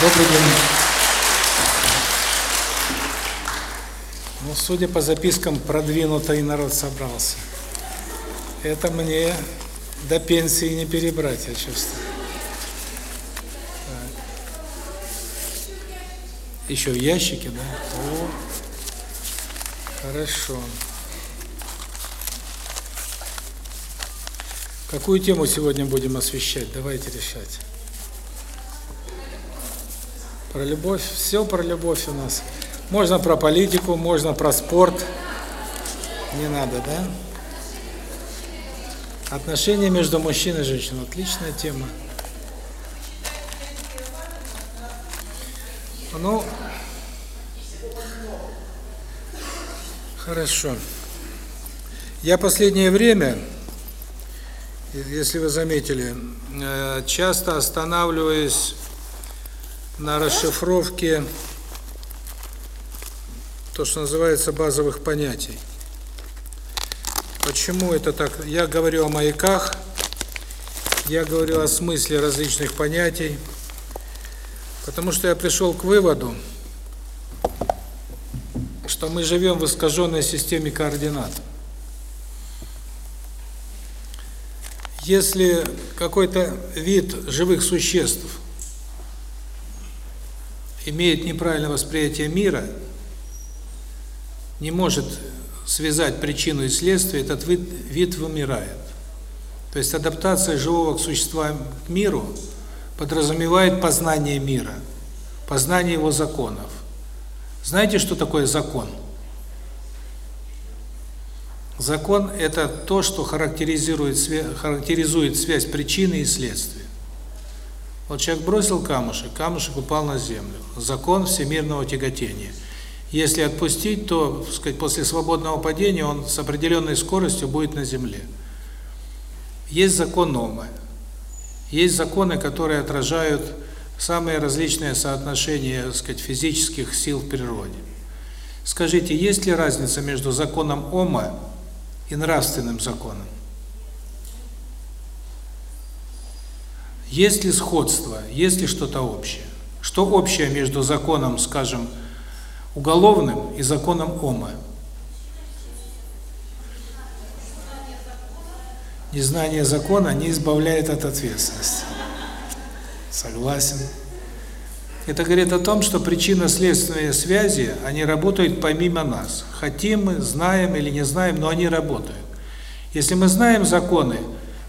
Добрый день. Ну, судя по запискам, продвинутый народ собрался. Это мне до пенсии не перебрать, я чувствую. Так. Еще в ящике, да? О, хорошо. Какую тему сегодня будем освещать? Давайте решать. Про любовь. Все про любовь у нас. Можно про политику, можно про спорт. Не надо, да? Отношения между мужчиной и женщиной. Отличная тема. Ну, хорошо. Я последнее время, если вы заметили, э, часто останавливаюсь на расшифровке то, что называется базовых понятий. Почему это так? Я говорю о маяках, я говорю о смысле различных понятий, потому что я пришел к выводу, что мы живем в искаженной системе координат. Если какой-то вид живых существ имеет неправильное восприятие мира, не может связать причину и следствие, этот вид, вид вымирает. То есть адаптация живого существа к миру подразумевает познание мира, познание его законов. Знаете, что такое закон? Закон – это то, что характеризует, характеризует связь причины и следствия. Вот человек бросил камушек, камушек упал на землю. Закон всемирного тяготения. Если отпустить, то, так сказать, после свободного падения он с определенной скоростью будет на земле. Есть закон Ома. Есть законы, которые отражают самые различные соотношения, так сказать, физических сил в природе. Скажите, есть ли разница между законом Ома и нравственным законом? Есть ли сходство, есть ли что-то общее? Что общее между законом, скажем, уголовным и законом Ома? Незнание закона не избавляет от ответственности. Согласен. Это говорит о том, что причинно-следственные связи, они работают помимо нас. Хотим мы, знаем или не знаем, но они работают. Если мы знаем законы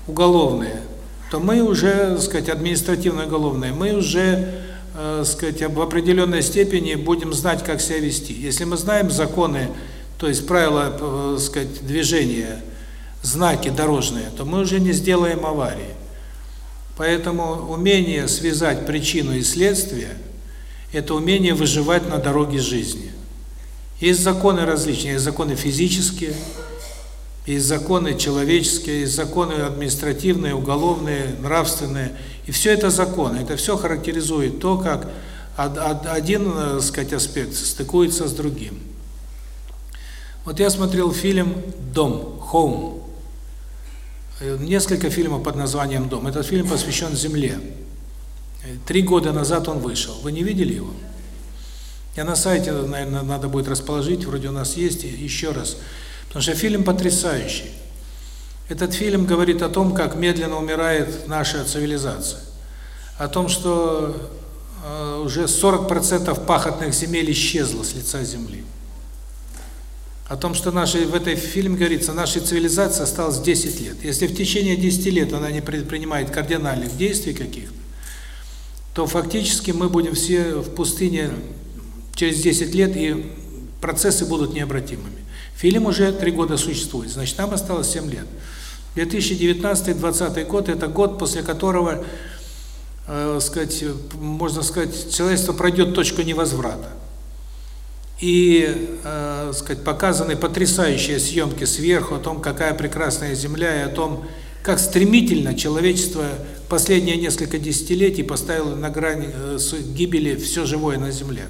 уголовные, то мы уже, так сказать, административно-уголовные, мы уже, э, сказать, в определенной степени будем знать, как себя вести. Если мы знаем законы, то есть правила, э, сказать, движения, знаки дорожные, то мы уже не сделаем аварии. Поэтому умение связать причину и следствие – это умение выживать на дороге жизни. Есть законы различные, есть законы физические, есть законы человеческие, есть законы административные, уголовные, нравственные. И все это законы. Это все характеризует то, как один, так э, сказать, аспект стыкуется с другим. Вот я смотрел фильм «Дом», «Home». Э, несколько фильмов под названием «Дом». Этот фильм посвящен Земле. Три года назад он вышел. Вы не видели его? Я на сайте, наверное, надо будет расположить, вроде у нас есть, еще раз – Потому что фильм потрясающий. Этот фильм говорит о том, как медленно умирает наша цивилизация. О том, что э, уже 40% пахотных земель исчезло с лица земли. О том, что нашей, в этой фильме говорится, нашей цивилизации осталось 10 лет. Если в течение 10 лет она не предпринимает кардинальных действий каких-то, то фактически мы будем все в пустыне через 10 лет, и процессы будут необратимыми. Фильм уже три года существует, значит, нам осталось 7 лет. 2019-2020 год – это год, после которого, э, сказать, можно сказать, человечество пройдет точку невозврата. И, э, сказать, показаны потрясающие съемки сверху о том, какая прекрасная Земля, и о том, как стремительно человечество последние несколько десятилетий поставило на грани э, гибели все живое на Земле.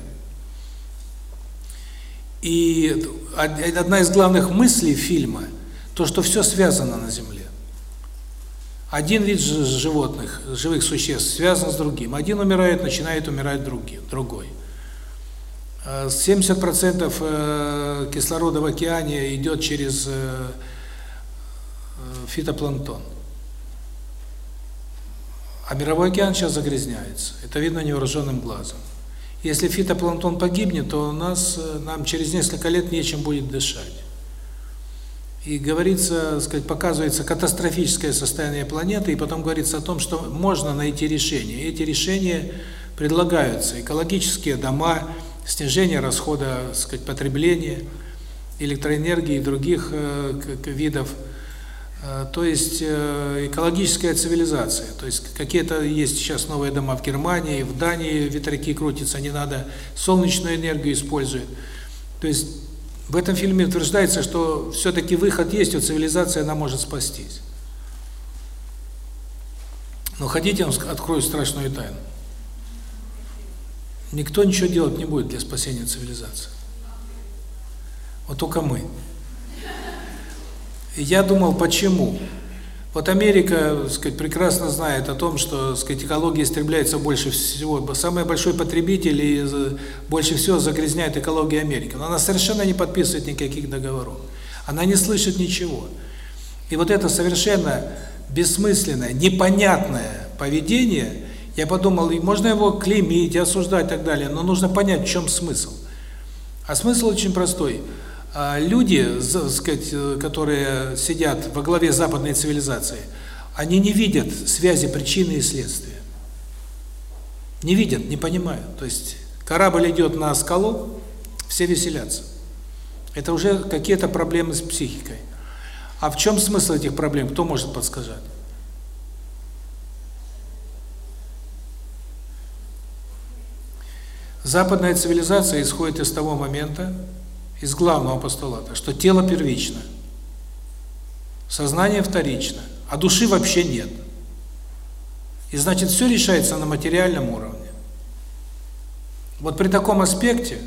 И одна из главных мыслей фильма то, что все связано на земле. Один вид животных, живых существ связан с другим. Один умирает, начинает умирать другим, другой. 70% э, кислорода в океане идет через э, э, фитопланктон. А мировой океан сейчас загрязняется. Это видно невооруженным глазом. Если фитопланктон погибнет, то у нас нам через несколько лет нечем будет дышать. И говорится, сказать, показывается катастрофическое состояние планеты, и потом говорится о том, что можно найти решение. И эти решения предлагаются. Экологические дома, снижение расхода, сказать, потребления электроэнергии и других э, видов, э, то есть э, экологическая цивилизация. То есть какие-то есть сейчас новые дома в Германии, в Дании ветряки крутятся, не надо солнечную энергию использовать. То есть в этом фильме утверждается, что все-таки выход есть, у цивилизации она может спастись. Но хотите, я вам открою страшную тайну. Никто ничего делать не будет для спасения цивилизации. Вот только мы. Я думал, почему? Вот Америка, сказать, прекрасно знает о том, что, сказать, экология истребляется больше всего. Самый большой потребитель и больше всего загрязняет экология Америки. Но она совершенно не подписывает никаких договоров. Она не слышит ничего. И вот это совершенно бессмысленное, непонятное поведение, я подумал, можно его клеймить, осуждать и так далее, но нужно понять, в чем смысл. А смысл очень простой – люди, сказать, которые сидят во главе западной цивилизации, они не видят связи причины и следствия. Не видят, не понимают. То есть корабль идет на скалу, все веселятся. Это уже какие-то проблемы с психикой. А в чем смысл этих проблем? Кто может подсказать? Западная цивилизация исходит из того момента, из главного постулата, что тело первично, сознание вторично, а души вообще нет. И значит, все решается на материальном уровне. Вот при таком аспекте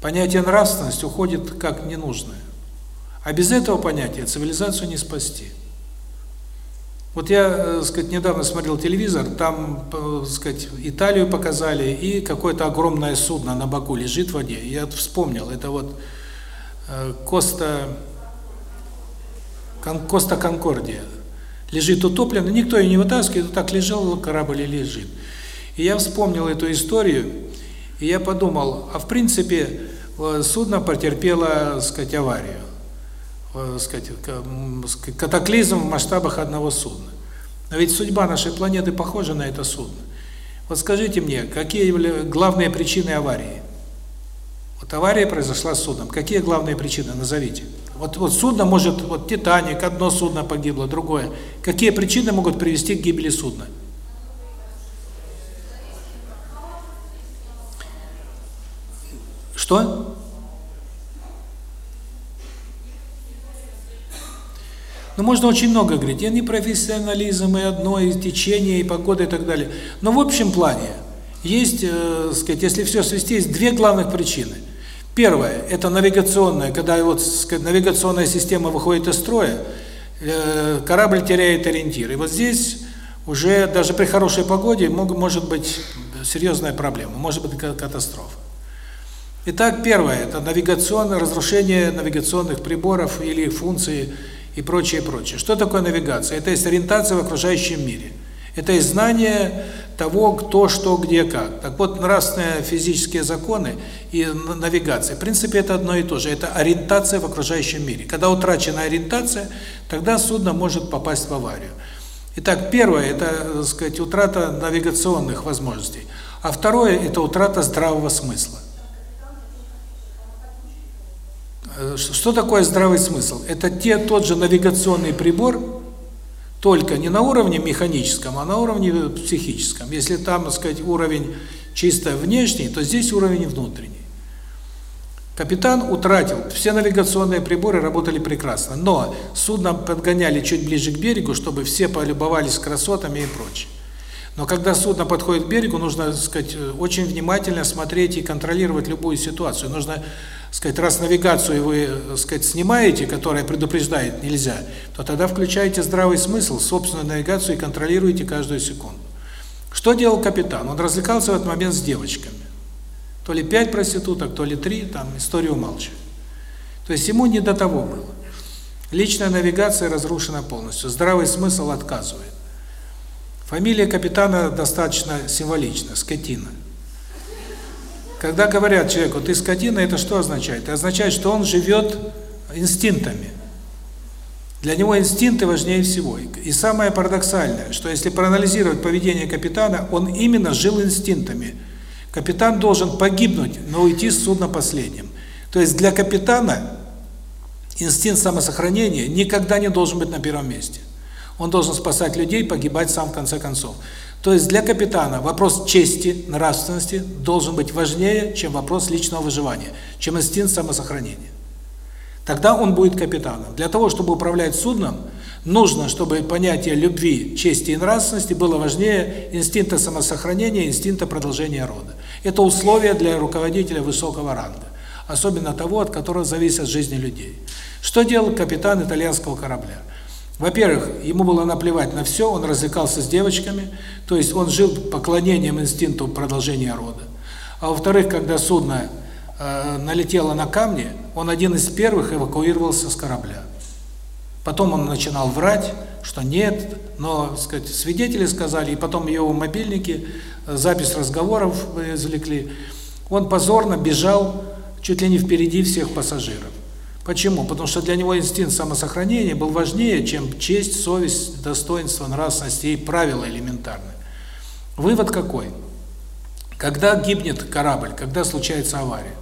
понятие нравственность уходит как ненужное. А без этого понятия цивилизацию не спасти. Вот я, э, сказать, недавно смотрел телевизор, там, э, сказать, Италию показали, и какое-то огромное судно на боку лежит в воде. Я вспомнил, это вот э, Коста Коста Конкордия. Лежит утоплено, никто ее не вытаскивает, так лежал корабль и лежит. И я вспомнил эту историю, и я подумал, а в принципе судно потерпело, сказать, аварию. Э, сказать, катаклизм в масштабах одного судна. Но ведь судьба нашей планеты похожа на это судно. Вот скажите мне, какие главные причины аварии? Вот авария произошла с судном. Какие главные причины? Назовите. Вот, вот судно может, вот Титаник, одно судно погибло, другое. Какие причины могут привести к гибели судна? Что? Ну, можно очень много говорить. И непрофессионализм, и одно, и течение, и погода, и так далее. Но в общем плане есть, э, сказать, если все свести, есть две главных причины. Первое – это навигационная, когда вот сказать, навигационная система выходит из строя, э, корабль теряет ориентир. И вот здесь уже даже при хорошей погоде мог, может быть серьезная проблема, может быть катастрофа. Итак, первое – это навигационное разрушение навигационных приборов или функций и прочее, прочее. Что такое навигация? Это есть ориентация в окружающем мире. Это есть знание того, кто, что, где, как. Так вот, нравственные физические законы и навигация, в принципе, это одно и то же. Это ориентация в окружающем мире. Когда утрачена ориентация, тогда судно может попасть в аварию. Итак, первое – это, так сказать, утрата навигационных возможностей. А второе – это утрата здравого смысла. Э, что такое здравый смысл? Это те, тот же навигационный прибор, только не на уровне механическом, а на уровне психическом. Если там, так сказать, уровень чисто внешний, то здесь уровень внутренний. Капитан утратил, все навигационные приборы работали прекрасно, но судно подгоняли чуть ближе к берегу, чтобы все полюбовались красотами и прочее. Но когда судно подходит к берегу, нужно, так сказать, очень внимательно смотреть и контролировать любую ситуацию. Нужно сказать, раз навигацию вы, сказать, снимаете, которая предупреждает нельзя, то тогда включаете здравый смысл, собственную навигацию и контролируете каждую секунду. Что делал капитан? Он развлекался в этот момент с девочками. То ли пять проституток, то ли три, там историю умалчивает. То есть ему не до того было. Личная навигация разрушена полностью, здравый смысл отказывает. Фамилия капитана достаточно символична – скотина. Когда говорят человеку «ты скотина», это что означает? Это означает, что он живет инстинктами. Для него инстинкты важнее всего. И самое парадоксальное, что если проанализировать поведение капитана, он именно жил инстинктами. Капитан должен погибнуть, но уйти с судна последним. То есть для капитана инстинкт самосохранения никогда не должен быть на первом месте. Он должен спасать людей, погибать сам в конце концов. То есть для капитана вопрос чести, нравственности должен быть важнее, чем вопрос личного выживания, чем инстинкт самосохранения. Тогда он будет капитаном. Для того, чтобы управлять судном, нужно, чтобы понятие любви, чести и нравственности было важнее инстинкта самосохранения, инстинкта продолжения рода. Это условия для руководителя высокого ранга, особенно того, от которого зависит жизнь людей. Что делал капитан итальянского корабля? Во-первых, ему было наплевать на все, он развлекался с девочками, то есть он жил поклонением инстинкту продолжения рода. А во-вторых, когда судно э, налетело на камни, он один из первых эвакуировался с корабля. Потом он начинал врать, что нет, но, сказать, свидетели сказали, и потом его мобильники, э, запись разговоров извлекли. Он позорно бежал чуть ли не впереди всех пассажиров. Почему? Потому что для него инстинкт самосохранения был важнее, чем честь, совесть, достоинство, нравственность и правила элементарные. Вывод какой? Когда гибнет корабль, когда случается авария,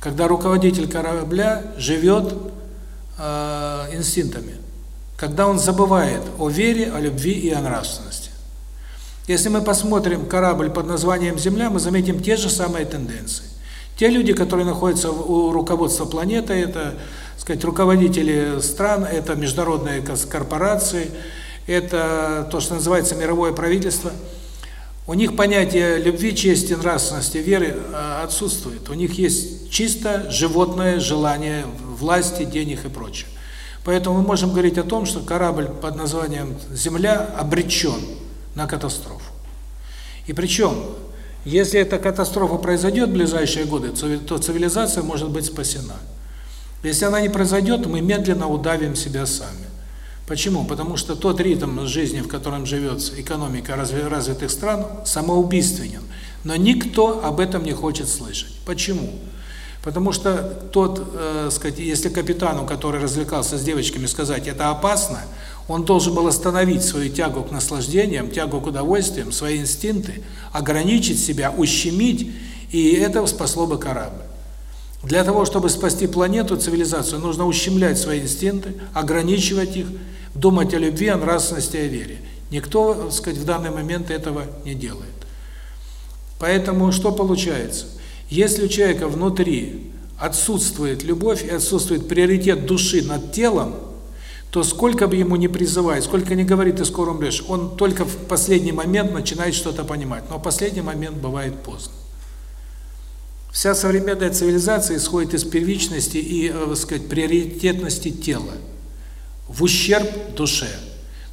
когда руководитель корабля живет э, инстинктами, когда он забывает о вере, о любви и о нравственности. Если мы посмотрим корабль под названием Земля, мы заметим те же самые тенденции. Те люди, которые находятся у руководства планеты, это сказать, руководители стран, это международные корпорации, это то, что называется мировое правительство. У них понятие любви, чести, нравственности, веры а, отсутствует. У них есть чисто животное желание власти, денег и прочее. Поэтому мы можем говорить о том, что корабль под названием «Земля» обречен на катастрофу. И причем, если эта катастрофа произойдет в ближайшие годы, то цивилизация может быть спасена. Если она не произойдет, мы медленно удавим себя сами. Почему? Потому что тот ритм жизни, в котором живет экономика развитых стран, самоубийственен. Но никто об этом не хочет слышать. Почему? Потому что тот, э, сказать, если капитану, который развлекался с девочками, сказать, это опасно, он должен был остановить свою тягу к наслаждениям, тягу к удовольствиям, свои инстинкты, ограничить себя, ущемить, и это спасло бы корабль. Для того, чтобы спасти планету, цивилизацию, нужно ущемлять свои инстинкты, ограничивать их, думать о любви, о нравственности, о вере. Никто, так сказать, в данный момент этого не делает. Поэтому что получается? Если у человека внутри отсутствует любовь и отсутствует приоритет души над телом, то сколько бы ему ни призывает, сколько ни говорит, ты скоро умрешь, он только в последний момент начинает что-то понимать. Но последний момент бывает поздно. Вся современная цивилизация исходит из первичности и, э, так сказать, приоритетности тела в ущерб душе.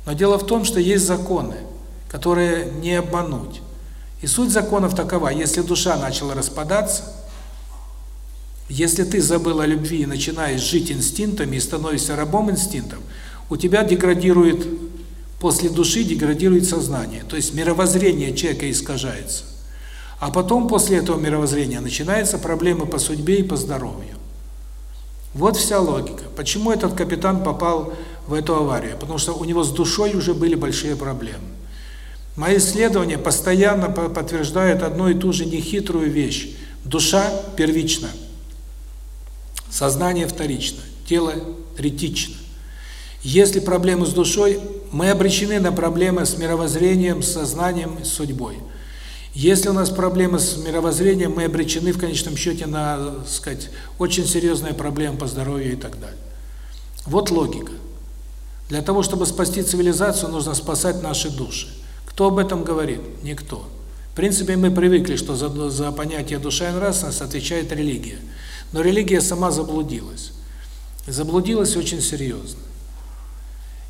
Но дело в том, что есть законы, которые не обмануть. И суть законов такова: если душа начала распадаться, если ты забыл о любви и начинаешь жить инстинктами и становишься рабом инстинктов, у тебя деградирует после души деградирует сознание, то есть мировоззрение человека искажается. А потом, после этого мировоззрения, начинаются проблемы по судьбе и по здоровью. Вот вся логика. Почему этот капитан попал в эту аварию? Потому что у него с душой уже были большие проблемы. Мои исследования постоянно подтверждают одну и ту же нехитрую вещь. Душа первична, сознание вторично, тело третично. Если проблемы с душой, мы обречены на проблемы с мировоззрением, сознанием, с судьбой. Если у нас проблемы с мировоззрением, мы обречены в конечном счете на, так сказать, очень серьезные проблемы по здоровью и так далее. Вот логика. Для того, чтобы спасти цивилизацию, нужно спасать наши души. Кто об этом говорит? Никто. В принципе, мы привыкли, что за, за понятие душа и нравственность отвечает религия. Но религия сама заблудилась. заблудилась очень серьезно.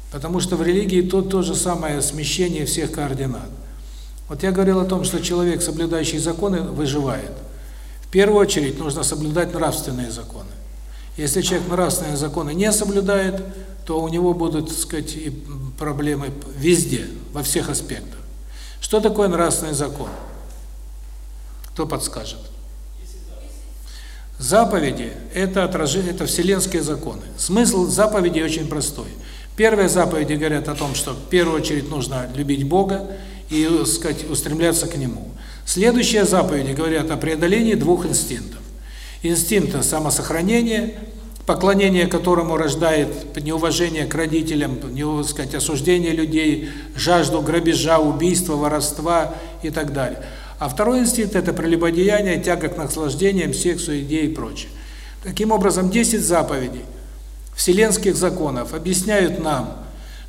Потому что в религии то, то же самое смещение всех координат. Вот я говорил о том, что человек, соблюдающий законы, выживает. В первую очередь нужно соблюдать нравственные законы. Если человек нравственные законы не соблюдает, то у него будут, так сказать, и проблемы везде, во всех аспектах. Что такое нравственный закон? Кто подскажет? Заповеди – это отражение, это вселенские законы. Смысл заповеди очень простой. Первые заповеди говорят о том, что в первую очередь нужно любить Бога и, сказать, устремляться к Нему. Следующие заповеди говорят о преодолении двух инстинктов. Инстинкта самосохранения, поклонение которому рождает неуважение к родителям, не, сказать, осуждение людей, жажду грабежа, убийства, воровства и так далее. А второй инстинкт – это прелюбодеяние, тяга к наслаждениям, сексу, идеи и прочее. Таким образом, 10 заповедей вселенских законов объясняют нам,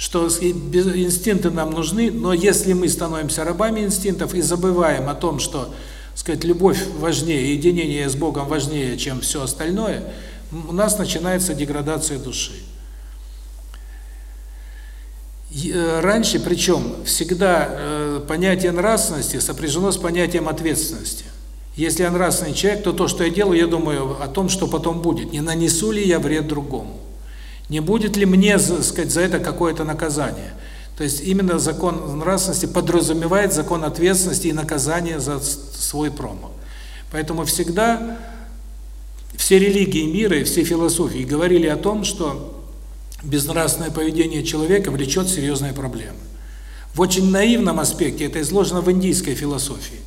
что инстинкты нам нужны, но если мы становимся рабами инстинктов и забываем о том, что, сказать, любовь важнее, единение с Богом важнее, чем все остальное, у нас начинается деградация души. Э, раньше, причем, всегда э, понятие нравственности сопряжено с понятием ответственности. Если я нравственный человек, то то, что я делаю, я думаю о том, что потом будет. Не нанесу ли я вред другому? Не будет ли мне, сказать, за это какое-то наказание? То есть именно закон нравственности подразумевает закон ответственности и наказания за свой промах. Поэтому всегда все религии мира и все философии говорили о том, что безнравственное поведение человека влечет серьезные проблемы. В очень наивном аспекте это изложено в индийской философии.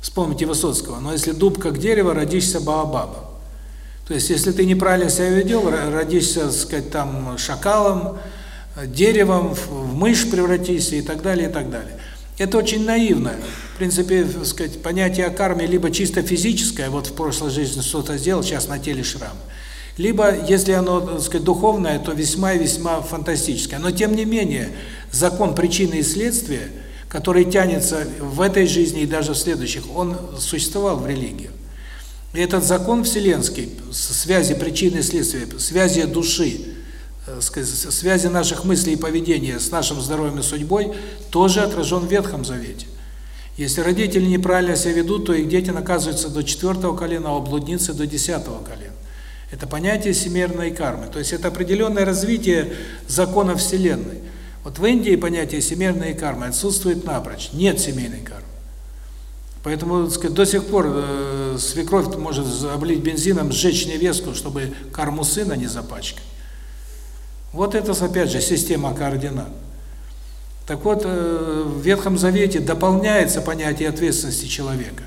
Вспомните Высоцкого. Но если дуб как дерево, родишься баобабом. То есть, если ты неправильно себя ведел, родишься, так сказать, там, шакалом, деревом, в мышь превратишься и так далее, и так далее. Это очень наивно. В принципе, так сказать, понятие о карме либо чисто физическое, вот в прошлой жизни что-то сделал, сейчас на теле шрам, либо, если оно, так сказать, духовное, то весьма и весьма фантастическое. Но, тем не менее, закон причины и следствия, который тянется в этой жизни и даже в следующих, он существовал в религии. Этот закон вселенский, связи причины и следствия, связи души, э, связи наших мыслей и поведения с нашим здоровьем и судьбой, тоже отражен в Ветхом Завете. Если родители неправильно себя ведут, то их дети наказываются до четвертого колена, а блудницы до десятого колена. Это понятие семерной кармы. То есть это определенное развитие закона Вселенной. Вот в Индии понятие семерной кармы отсутствует напрочь. Нет семейной кармы. Поэтому, так сказать, до сих пор э, свекровь может облить бензином, сжечь невестку, чтобы карму сына не запачкать. Вот это, опять же, система координат. Так вот, э, в Ветхом Завете дополняется понятие ответственности человека.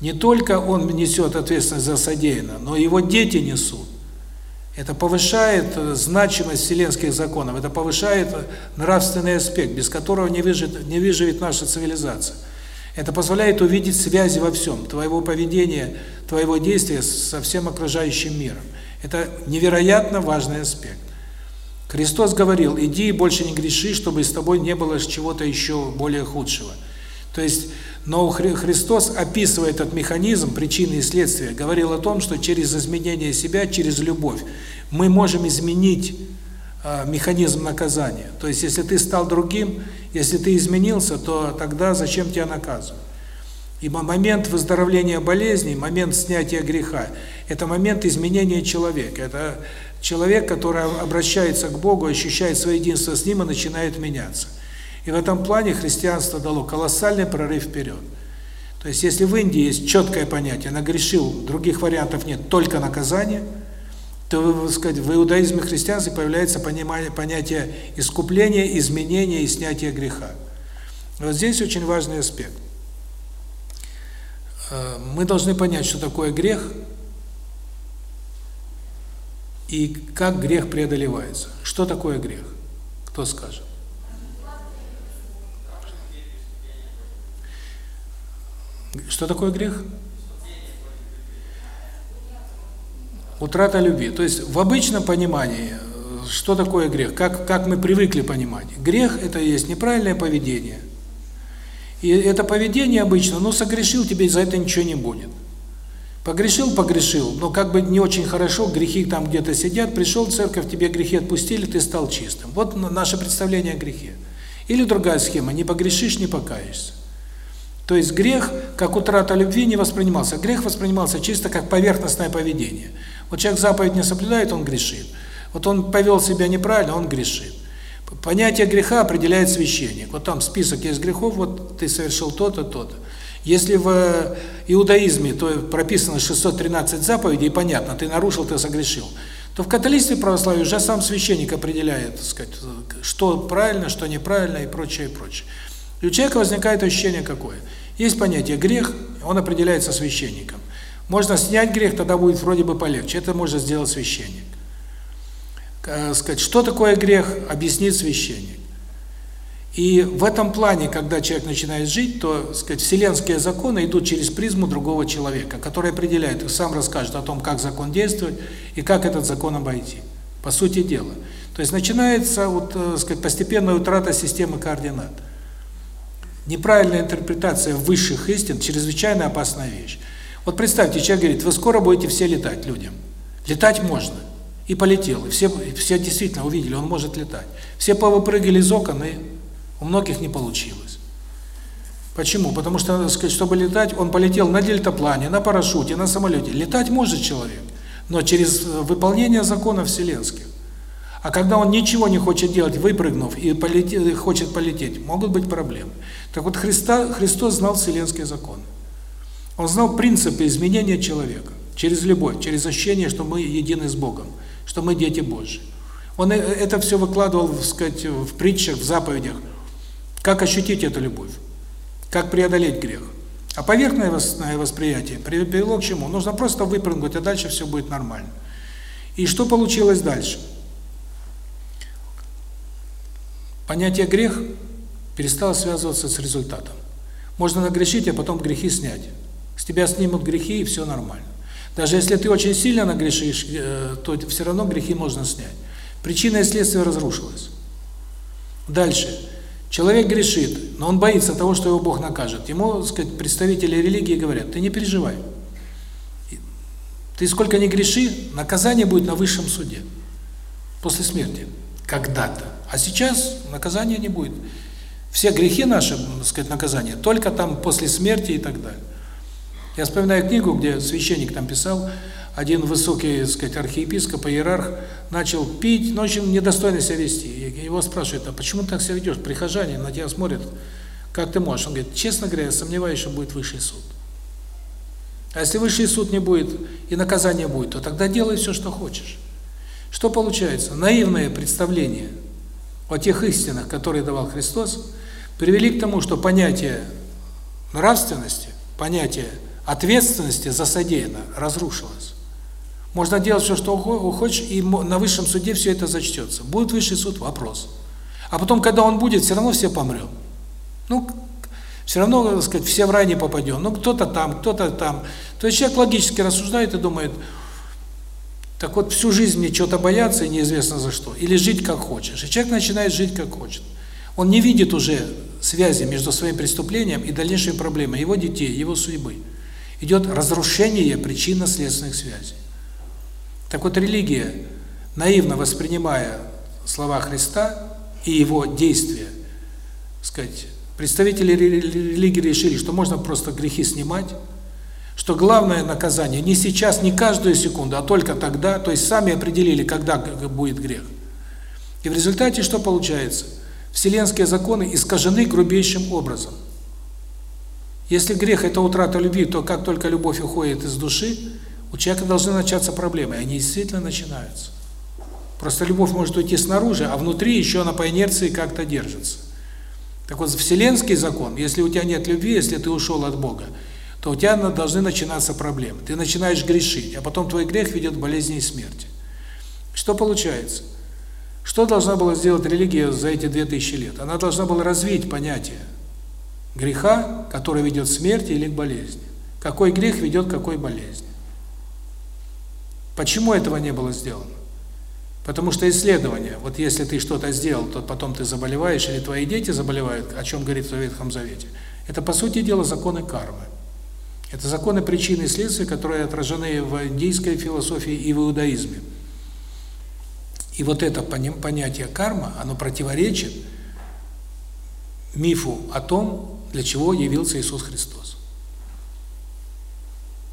Не только он несет ответственность за содеянное, но его дети несут. Это повышает э, значимость вселенских законов, это повышает нравственный аспект, без которого не выживет, не выживет наша цивилизация. Это позволяет увидеть связи во всем, твоего поведения, твоего действия со всем окружающим миром. Это невероятно важный аспект. Христос говорил, иди и больше не греши, чтобы с тобой не было чего-то еще более худшего. То есть, но Христос, описывая этот механизм, причины и следствия, говорил о том, что через изменение себя, через любовь, мы можем изменить механизм наказания. То есть, если ты стал другим, если ты изменился, то тогда зачем тебя наказывать? И момент выздоровления болезни, момент снятия греха – это момент изменения человека. Это человек, который обращается к Богу, ощущает свое единство с Ним и начинает меняться. И в этом плане христианство дало колоссальный прорыв вперед. То есть, если в Индии есть четкое понятие «нагрешил», других вариантов нет, только наказание, то, сказать, в иудаизме и христианстве появляется понимание, понятие искупления, изменения и снятия греха. Вот здесь очень важный аспект. Э, мы должны понять, что такое грех и как грех преодолевается. Что такое грех? Кто скажет? Что такое грех? Утрата любви. То есть в обычном понимании, что такое грех, как, как мы привыкли понимать. Грех – это есть неправильное поведение – и это поведение обычно, ну, согрешил, тебе за это ничего не будет. Погрешил, погрешил, но как бы не очень хорошо, грехи там где-то сидят, пришел в церковь, тебе грехи отпустили, ты стал чистым. Вот наше представление о грехе. Или другая схема, не погрешишь, не покаешься. То есть грех, как утрата любви, не воспринимался. Грех воспринимался чисто как поверхностное поведение. Вот человек заповедь не соблюдает, он грешит. Вот он повел себя неправильно, он грешит. Понятие греха определяет священник. Вот там список есть грехов, вот ты совершил то-то, то-то. Если в иудаизме то прописано 613 заповедей, понятно, ты нарушил, ты согрешил, то в католичестве православии уже сам священник определяет, так сказать, что правильно, что неправильно и прочее, и прочее. И у человека возникает ощущение какое? Есть понятие грех, он определяется священником. Можно снять грех, тогда будет вроде бы полегче. Это может сделать священник. Сказать, что такое грех, объяснит священник. И в этом плане, когда человек начинает жить, то, сказать, вселенские законы идут через призму другого человека, который определяет и сам расскажет о том, как закон действует и как этот закон обойти. По сути дела. То есть начинается вот, э, сказать, постепенная утрата системы координат. Неправильная интерпретация высших истин чрезвычайно опасная вещь. Вот представьте, человек говорит: "Вы скоро будете все летать людям". Летать можно. И полетел. И все все действительно увидели, он может летать. Все повыпрыгали из окон и у многих не получилось. Почему? Потому что, надо сказать, чтобы летать, он полетел на дельтаплане, на парашюте, на самолете. Летать может человек, но через э, выполнение законов вселенских. А когда он ничего не хочет делать, выпрыгнув и полетел, хочет полететь, могут быть проблемы. Так вот, Христа, Христос знал вселенские законы. Он знал принципы изменения человека через любовь, через ощущение, что мы едины с Богом, что мы дети Божьи. Он э, это все выкладывал, так сказать, в притчах, в заповедях. Как ощутить эту любовь? Как преодолеть грех? А поверхностное восприятие привело к чему? Нужно просто выпрыгнуть, а дальше все будет нормально. И что получилось дальше? Понятие грех перестало связываться с результатом. Можно нагрешить, а потом грехи снять. С тебя снимут грехи, и все нормально. Даже если ты очень сильно нагрешишь, э, то все равно грехи можно снять. Причина и следствие разрушилось. Дальше. Человек грешит, но он боится того, что его Бог накажет. Ему, так сказать, представители религии говорят, ты не переживай. Ты сколько ни греши, наказание будет на высшем суде. После смерти. Когда-то. А сейчас наказания не будет. Все грехи наши, так сказать, наказание, только там после смерти и так далее. Я вспоминаю книгу, где священник там писал, один высокий, так сказать, архиепископ, иерарх, начал пить, но очень недостойно себя вести. И его спрашивают, а почему ты так себя ведешь? Прихожане на тебя смотрят, как ты можешь? Он говорит, честно говоря, я сомневаюсь, что будет высший суд. А если высший суд не будет и наказание будет, то тогда делай все, что хочешь. Что получается? Наивное представление о тех истинах, которые давал Христос, привели к тому, что понятие нравственности, понятие ответственности за содеянное разрушилось. Можно делать все, что хочешь, и на высшем суде все это зачтется. Будет высший суд – вопрос. А потом, когда он будет, все равно все помрем. Ну, все равно, так сказать, все в рай не попадем. Ну, кто-то там, кто-то там. То есть человек логически рассуждает и думает, так вот, всю жизнь мне что-то бояться и неизвестно за что. Или жить как хочешь. И человек начинает жить как хочет. Он не видит уже связи между своим преступлением и дальнейшими проблемами его детей, его судьбы. Идет разрушение причинно-следственных связей. Так вот, религия, наивно воспринимая слова Христа и его действия, сказать, представители религии решили, что можно просто грехи снимать, что главное наказание не сейчас, не каждую секунду, а только тогда, то есть сами определили, когда будет грех. И в результате что получается? Вселенские законы искажены грубейшим образом. Если грех – это утрата любви, то как только любовь уходит из души, у человека должны начаться проблемы, они действительно начинаются. Просто любовь может уйти снаружи, а внутри еще она по инерции как-то держится. Так вот, вселенский закон, если у тебя нет любви, если ты ушел от Бога, то у тебя должны начинаться проблемы. Ты начинаешь грешить, а потом твой грех ведет к болезни и смерти. Что получается? Что должна была сделать религия за эти две тысячи лет? Она должна была развить понятие греха, который ведет к смерти или к болезни. Какой грех ведет к какой болезни. Почему этого не было сделано? Потому что исследование, вот если ты что-то сделал, то потом ты заболеваешь, или твои дети заболевают, о чем говорится в Ветхом Завете, это, по сути дела, законы кармы. Это законы причины и следствия, которые отражены в индийской философии и в иудаизме. И вот это понятие карма, оно противоречит мифу о том, для чего явился Иисус Христос.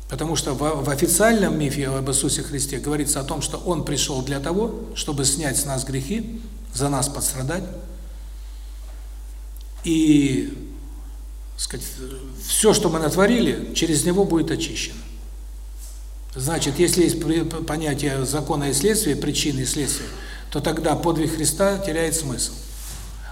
Потому что в, официальном мифе об Иисусе Христе говорится о том, что Он пришел для того, чтобы снять с нас грехи, за нас пострадать, и сказать, все, что мы натворили, через Него будет очищено. Значит, если есть понятие закона и следствия, причины и следствия, то тогда подвиг Христа теряет смысл.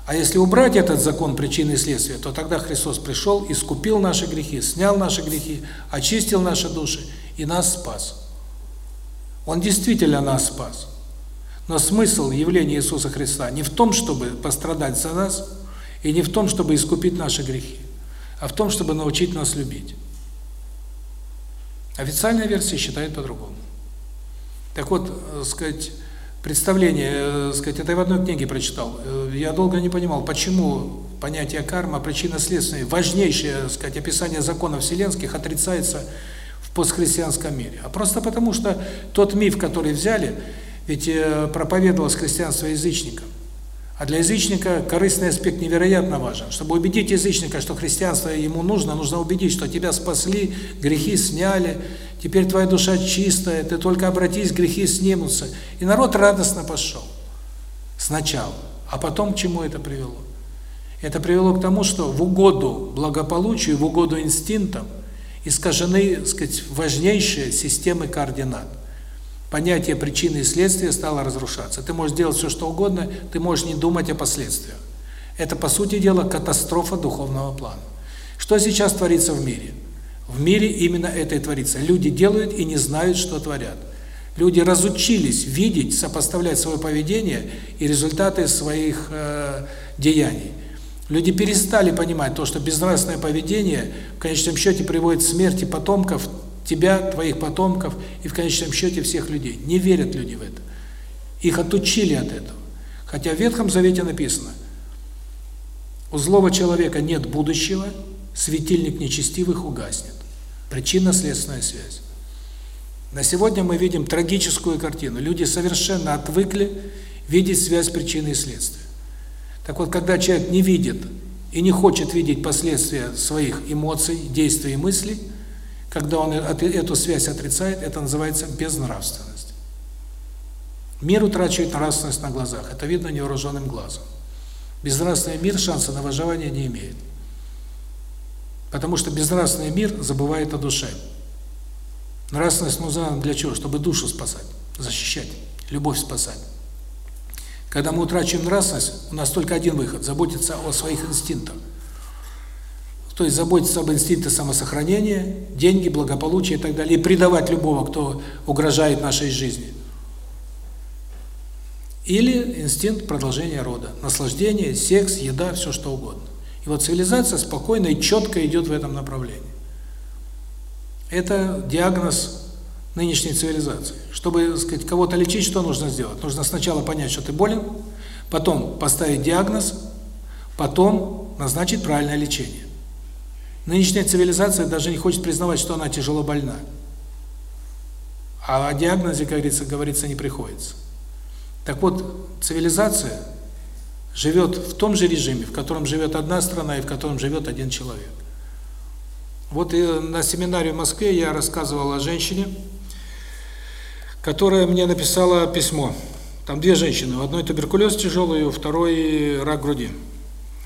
А если убрать этот закон причины и следствия, то тогда Христос пришел, искупил наши грехи, снял наши грехи, очистил наши души и нас спас. Он действительно нас спас. Но смысл явления Иисуса Христа не в том, чтобы пострадать за нас, и не в том, чтобы искупить наши грехи, а в том, чтобы научить нас любить. Официальная версия считает по-другому. Так вот, э, сказать, представление, э, сказать, это я в одной книге прочитал. Э, я долго не понимал, почему понятие карма, причинно-следственное, важнейшее, сказать, описание законов вселенских отрицается в постхристианском мире. А просто потому, что тот миф, который взяли, ведь э, проповедовалось христианство язычникам. А для язычника корыстный аспект невероятно важен. Чтобы убедить язычника, что христианство ему нужно, нужно убедить, что тебя спасли, грехи сняли, теперь твоя душа чистая, ты только обратись, грехи снимутся. И народ радостно пошел. Сначала. А потом к чему это привело? Это привело к тому, что в угоду благополучию, в угоду инстинктам искажены, так сказать, важнейшие системы координат понятие причины и следствия стало разрушаться. Ты можешь делать все, что угодно, ты можешь не думать о последствиях. Это, по сути дела, катастрофа духовного плана. Что сейчас творится в мире? В мире именно это и творится. Люди делают и не знают, что творят. Люди разучились видеть, сопоставлять свое поведение и результаты своих э, деяний. Люди перестали понимать то, что безнравственное поведение в конечном счете приводит к смерти потомков тебя, твоих потомков и в конечном счете всех людей. Не верят люди в это. Их отучили от этого. Хотя в Ветхом Завете написано, у злого человека нет будущего, светильник нечестивых угаснет. Причинно-следственная связь. На сегодня мы видим трагическую картину. Люди совершенно отвыкли видеть связь причины и следствия. Так вот, когда человек не видит и не хочет видеть последствия своих эмоций, действий и мыслей, когда он эту связь отрицает, это называется безнравственность. Мир утрачивает нравственность на глазах. Это видно невооруженным глазом. Безнравственный мир шанса на выживание не имеет. Потому что безнравственный мир забывает о душе. Нравственность нужна для чего? Чтобы душу спасать, защищать, любовь спасать. Когда мы утрачиваем нравственность, у нас только один выход – заботиться о своих инстинктах. То есть заботиться об инстинкте самосохранения, деньги, благополучие и так далее, и предавать любого, кто угрожает нашей жизни. Или инстинкт продолжения рода, наслаждение, секс, еда, все что угодно. И вот цивилизация спокойно и четко идет в этом направлении. Это диагноз нынешней цивилизации. Чтобы, сказать, кого-то лечить, что нужно сделать? Нужно сначала понять, что ты болен, потом поставить диагноз, потом назначить правильное лечение. Нынешняя цивилизация даже не хочет признавать, что она тяжело больна. А о диагнозе, как говорится, говорится не приходится. Так вот, цивилизация живет в том же режиме, в котором живет одна страна и в котором живет один человек. Вот и на семинаре в Москве я рассказывал о женщине, которая мне написала письмо. Там две женщины, у одной туберкулез тяжелый, у второй рак груди.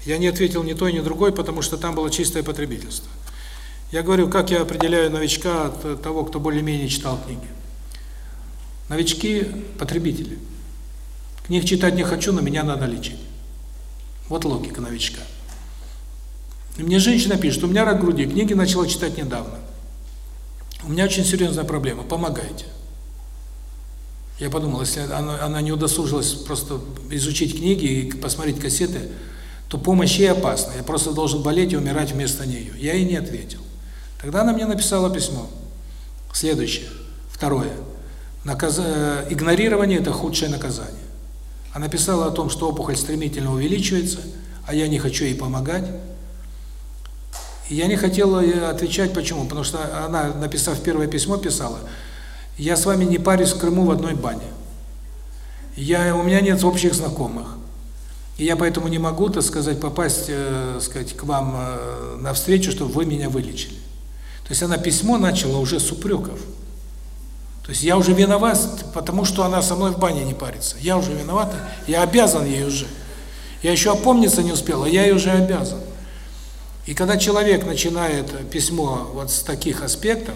Я не ответил ни той, ни другой, потому что там было чистое потребительство. Я говорю, как я определяю новичка от того, кто более-менее читал книги. Новички – потребители. Книг читать не хочу, но меня надо лечить. Вот логика новичка. И мне женщина пишет, у меня рак груди, книги начала читать недавно. У меня очень серьезная проблема, помогайте. Я подумал, если она, она не удосужилась просто изучить книги и посмотреть кассеты, то помощь ей опасна. Я просто должен болеть и умирать вместо нее. Я ей не ответил. Тогда она мне написала письмо. Следующее. Второе. Наказ... Э, игнорирование – это худшее наказание. Она писала о том, что опухоль стремительно увеличивается, а я не хочу ей помогать. я не хотел отвечать, почему? Потому что она, написав первое письмо, писала, я с вами не парюсь в Крыму в одной бане. Я, у меня нет общих знакомых. И я поэтому не могу, так сказать, попасть, э, сказать, к вам э, на встречу, чтобы вы меня вылечили. То есть она письмо начала уже с упреков. То есть я уже виноват, потому что она со мной в бане не парится. Я уже виноват, я обязан ей уже. Я еще опомниться не успел, а я ей уже обязан. И когда человек начинает письмо вот с таких аспектов,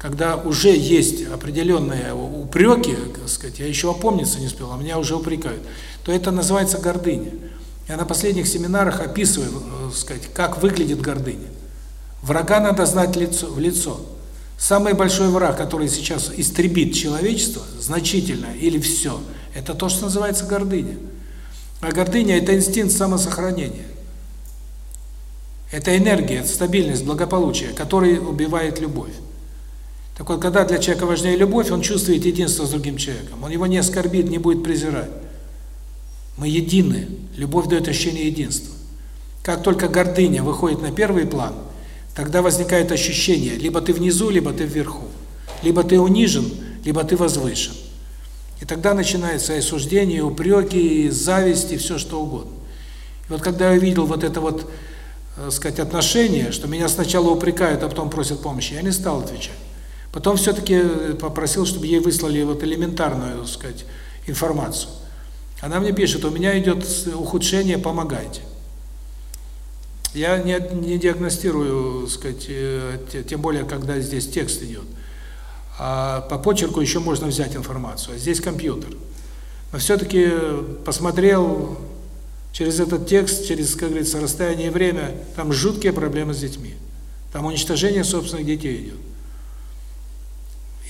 когда уже есть определенные упреки, так сказать, я еще опомниться не успел, а меня уже упрекают, то это называется гордыня. Я на последних семинарах описываю, так сказать, как выглядит гордыня. Врага надо знать лицо, в лицо. Самый большой враг, который сейчас истребит человечество, значительно или все, это то, что называется гордыня. А гордыня – это инстинкт самосохранения. Это энергия, это стабильность, благополучие, который убивает любовь. Так вот, когда для человека важнее любовь, он чувствует единство с другим человеком. Он его не оскорбит, не будет презирать. Мы едины. Любовь дает ощущение единства. Как только гордыня выходит на первый план, тогда возникает ощущение, либо ты внизу, либо ты вверху. Либо ты унижен, либо ты возвышен. И тогда начинается и осуждение, и упреки, и зависть, и все что угодно. И вот когда я видел вот это вот, так сказать, отношение, что меня сначала упрекают, а потом просят помощи, я не стал отвечать. Потом все-таки э, попросил, чтобы ей выслали вот элементарную, так сказать, информацию. Она мне пишет, у меня идет ухудшение, помогайте. Я не, не диагностирую, так сказать, э, тем более, когда здесь текст идет. А по почерку еще можно взять информацию, а здесь компьютер. Но все-таки посмотрел через этот текст, через, как говорится, расстояние и время, там жуткие проблемы с детьми. Там уничтожение собственных детей идет.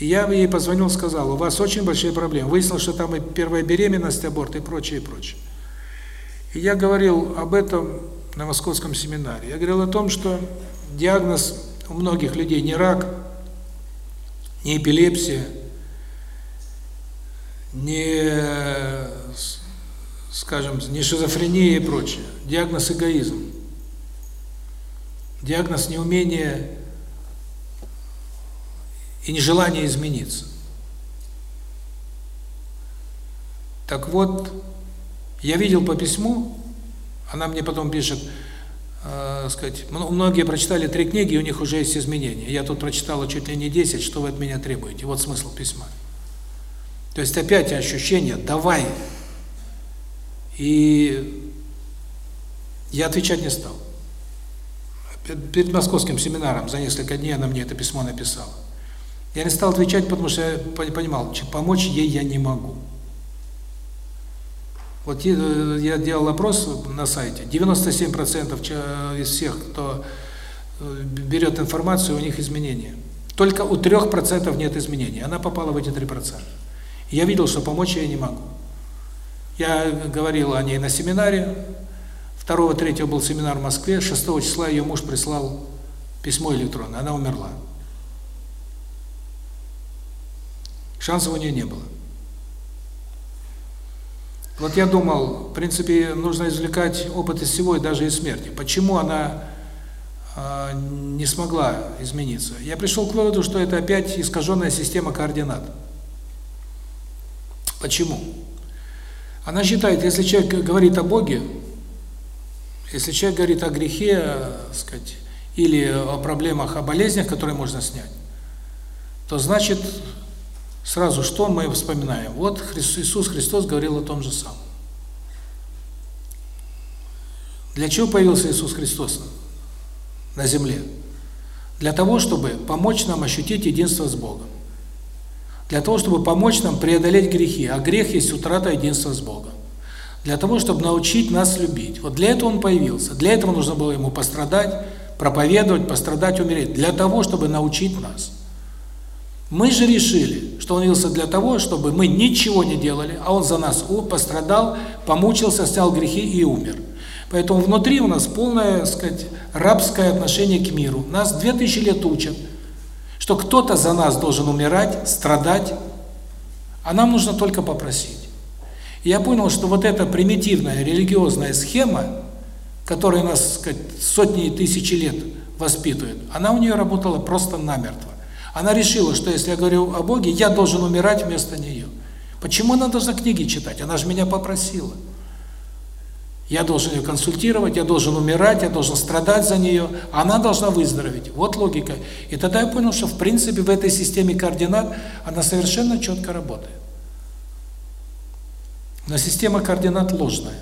Я ей позвонил, сказал, у вас очень большие проблемы. Выяснил, что там и первая беременность, аборт и прочее, и прочее. И я говорил об этом на московском семинаре. Я говорил о том, что диагноз у многих людей не рак, не эпилепсия, не, скажем, не шизофрения и прочее. Диагноз эгоизм. Диагноз неумение и нежелание измениться. Так вот, я видел по письму, она мне потом пишет, э, сказать, многие прочитали три книги, и у них уже есть изменения. Я тут прочитала чуть ли не 10, что вы от меня требуете. Вот смысл письма. То есть опять ощущение «давай». И я отвечать не стал. Перед московским семинаром за несколько дней она мне это письмо написала. Я не стал отвечать, потому что я понимал, помочь ей я не могу. Вот э, я делал опрос на сайте, 97% из всех, кто э, берет информацию, у них изменения. Только у 3% нет изменений. Она попала в эти 3%. Я видел, что помочь я не могу. Я говорил о ней на семинаре. 2-3 был семинар в Москве. 6 числа ее муж прислал письмо электронное. Она умерла. Шансов у нее не было. Вот я думал, в принципе, нужно извлекать опыт из всего и даже из смерти. Почему она э, не смогла измениться? Я пришел к выводу, что это опять искаженная система координат. Почему? Она считает, если человек говорит о Боге, если человек говорит о грехе, э, сказать, или о проблемах, о болезнях, которые можно снять, то значит Сразу что мы вспоминаем? Вот Иисус Христос говорил о том же самом. Для чего появился Иисус Христос на земле? Для того, чтобы помочь нам ощутить единство с Богом. Для того, чтобы помочь нам преодолеть грехи. А грех есть утрата единства с Богом. Для того, чтобы научить нас любить. Вот для этого Он появился. Для этого нужно было Ему пострадать, проповедовать, пострадать, умереть. Для того, чтобы научить нас. Мы же решили, что он явился для того, чтобы мы ничего не делали, а он за нас пострадал, помучился, снял грехи и умер. Поэтому внутри у нас полное, сказать, рабское отношение к миру. Нас 2000 лет учат, что кто-то за нас должен умирать, страдать, а нам нужно только попросить. И я понял, что вот эта примитивная религиозная схема, которая нас, сказать, сотни и тысячи лет воспитывает, она у нее работала просто намертво. Она решила, что если я говорю о Боге, я должен умирать вместо нее. Почему она должна книги читать? Она же меня попросила. Я должен ее консультировать, я должен умирать, я должен страдать за нее, она должна выздороветь. Вот логика. И тогда я понял, что в принципе в этой системе координат она совершенно четко работает. Но система координат ложная.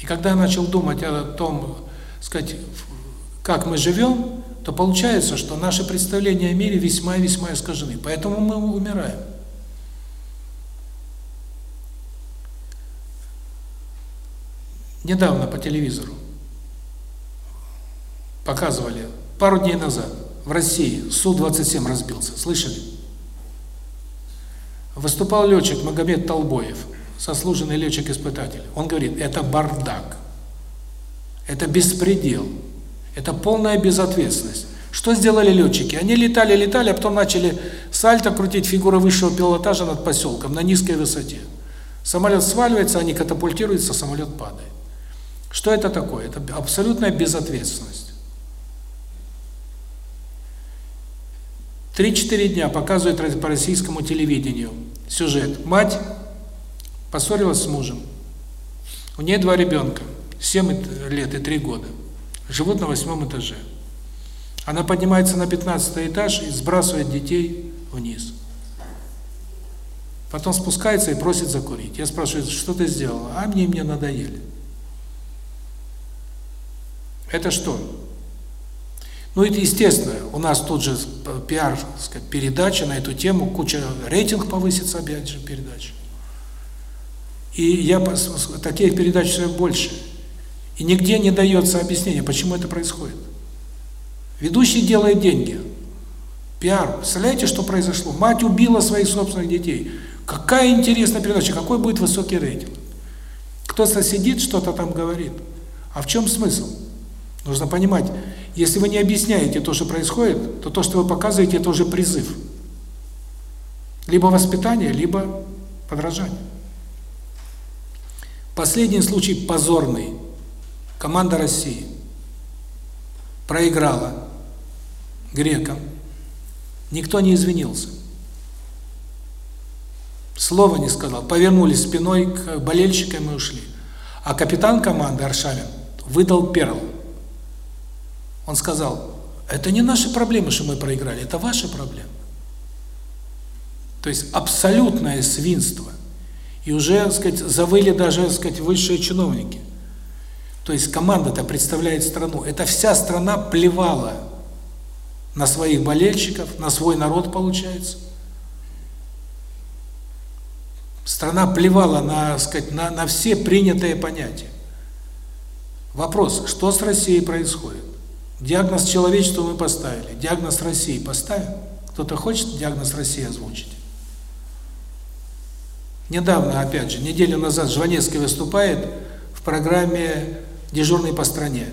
И когда я начал думать о том, сказать, как мы живем, то получается, что наши представления о мире весьма и весьма искажены. Поэтому мы умираем. Недавно по телевизору показывали, пару дней назад, в России Су-27 разбился. Слышали? Выступал летчик Магомед Толбоев, сослуженный летчик-испытатель. Он говорит, это бардак, это беспредел, это полная безответственность. Что сделали летчики? Они летали, летали, а потом начали сальто крутить фигуры высшего пилотажа над поселком на низкой высоте. Самолет сваливается, они катапультируются, самолет падает. Что это такое? Это абсолютная безответственность. Три-четыре дня показывают по российскому телевидению сюжет. Мать поссорилась с мужем. У нее два ребенка, 7 лет и 3 года. Живут на восьмом этаже. Она поднимается на 15 этаж и сбрасывает детей вниз. Потом спускается и просит закурить. Я спрашиваю, что ты сделала? А мне мне надоели. Это что? Ну, это естественно, у нас тут же пиар, сказать, передача на эту тему, куча рейтинг повысится, опять же, передач. И я таких передач все больше. И нигде не дается объяснение, почему это происходит. Ведущий делает деньги. Пиар. Представляете, что произошло? Мать убила своих собственных детей. Какая интересная передача, какой будет высокий рейтинг. Кто-то сидит, что-то там говорит. А в чем смысл? Нужно понимать, если вы не объясняете то, что происходит, то то, что вы показываете, это уже призыв. Либо воспитание, либо подражание. Последний случай позорный. Команда России проиграла грекам. Никто не извинился. Слова не сказал. Повернулись спиной к болельщикам и ушли. А капитан команды Аршавин выдал перл. Он сказал, это не наши проблемы, что мы проиграли, это ваши проблемы. То есть абсолютное свинство. И уже, так сказать, завыли даже, так сказать, высшие чиновники. То есть команда-то представляет страну. Это вся страна плевала на своих болельщиков, на свой народ, получается. Страна плевала на, сказать, на, на все принятые понятия. Вопрос, что с Россией происходит? Диагноз человечеству мы поставили, диагноз России поставим. Кто-то хочет диагноз России озвучить? Недавно, опять же, неделю назад Жванецкий выступает в программе «Дежурный по стране».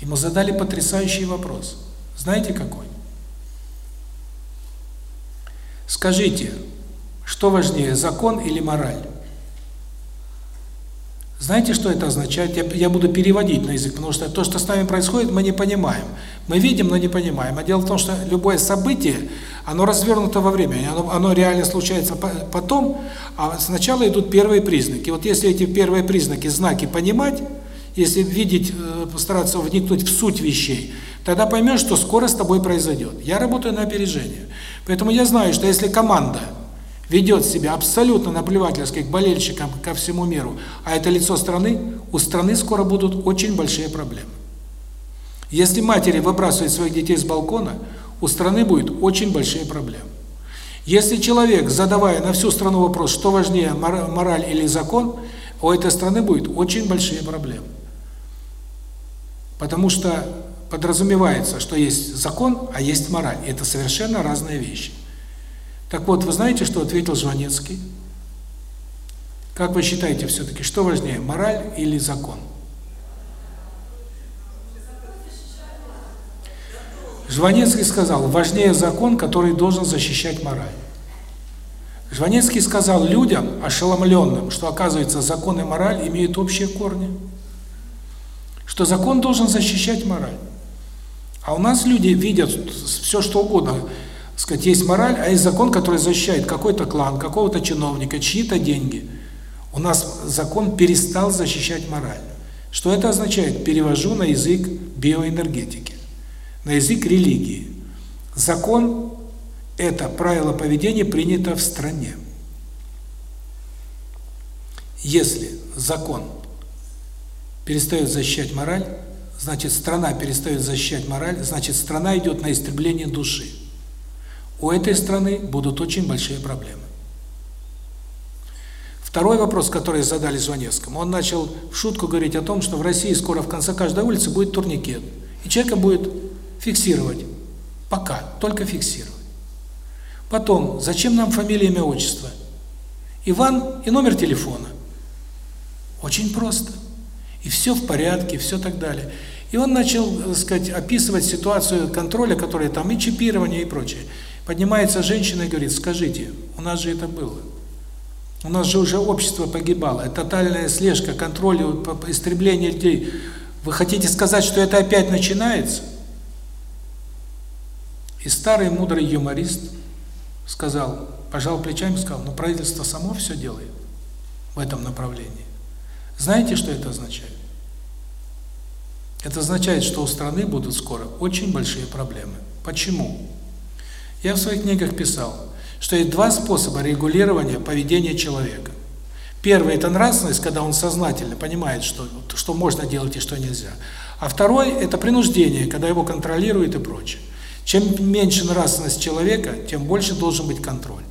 Ему задали потрясающий вопрос. Знаете какой? Скажите, что важнее, закон или мораль? Знаете, что это означает? Я, я буду переводить на язык, потому что то, что с нами происходит, мы не понимаем. Мы видим, но не понимаем. А дело в том, что любое событие, оно развернуто во времени, оно, оно реально случается потом, а сначала идут первые признаки. Вот если эти первые признаки, знаки понимать, если видеть, э, постараться вникнуть в суть вещей, тогда поймешь, что скоро с тобой произойдет. Я работаю на опережение. Поэтому я знаю, что если команда ведет себя абсолютно наплевательски к болельщикам, ко всему миру, а это лицо страны, у страны скоро будут очень большие проблемы. Если матери выбрасывают своих детей с балкона, у страны будет очень большие проблемы. Если человек, задавая на всю страну вопрос, что важнее, мораль или закон, у этой страны будет очень большие проблемы. Потому что подразумевается, что есть закон, а есть мораль. И это совершенно разные вещи. Так вот, вы знаете, что ответил Жванецкий? Как вы считаете все-таки, что важнее, мораль или закон? Жванецкий сказал, важнее закон, который должен защищать мораль. Жванецкий сказал людям, ошеломленным, что, оказывается, закон и мораль имеют общие корни. Что закон должен защищать мораль. А у нас люди видят все, что угодно. Сказать, есть мораль, а есть закон, который защищает какой-то клан, какого-то чиновника, чьи-то деньги. У нас закон перестал защищать мораль. Что это означает? Перевожу на язык биоэнергетики, на язык религии. Закон – это правило поведения, принято в стране. Если закон перестает защищать мораль, значит страна перестает защищать мораль, значит страна идет на истребление души. У этой страны будут очень большие проблемы. Второй вопрос, который задали Звонецкому, он начал в шутку говорить о том, что в России скоро в конце каждой улицы будет турникет, и человека будет фиксировать. Пока, только фиксировать. Потом, зачем нам фамилия, имя, отчество? Иван и номер телефона. Очень просто. И все в порядке, все так далее. И он начал, так сказать, описывать ситуацию контроля, которая там и чипирование, и прочее. Поднимается женщина и говорит, скажите, у нас же это было. У нас же уже общество погибало. Это тотальная слежка, контроль, истребление людей. Вы хотите сказать, что это опять начинается? И старый мудрый юморист сказал, пожал плечами, сказал, ну правительство само все делает в этом направлении. Знаете, что это означает? Это означает, что у страны будут скоро очень большие проблемы. Почему? Я в своих книгах писал, что есть два способа регулирования поведения человека. Первый – это нравственность, когда он сознательно понимает, что, что можно делать и что нельзя. А второй – это принуждение, когда его контролируют и прочее. Чем меньше нравственность человека, тем больше должен быть контроль.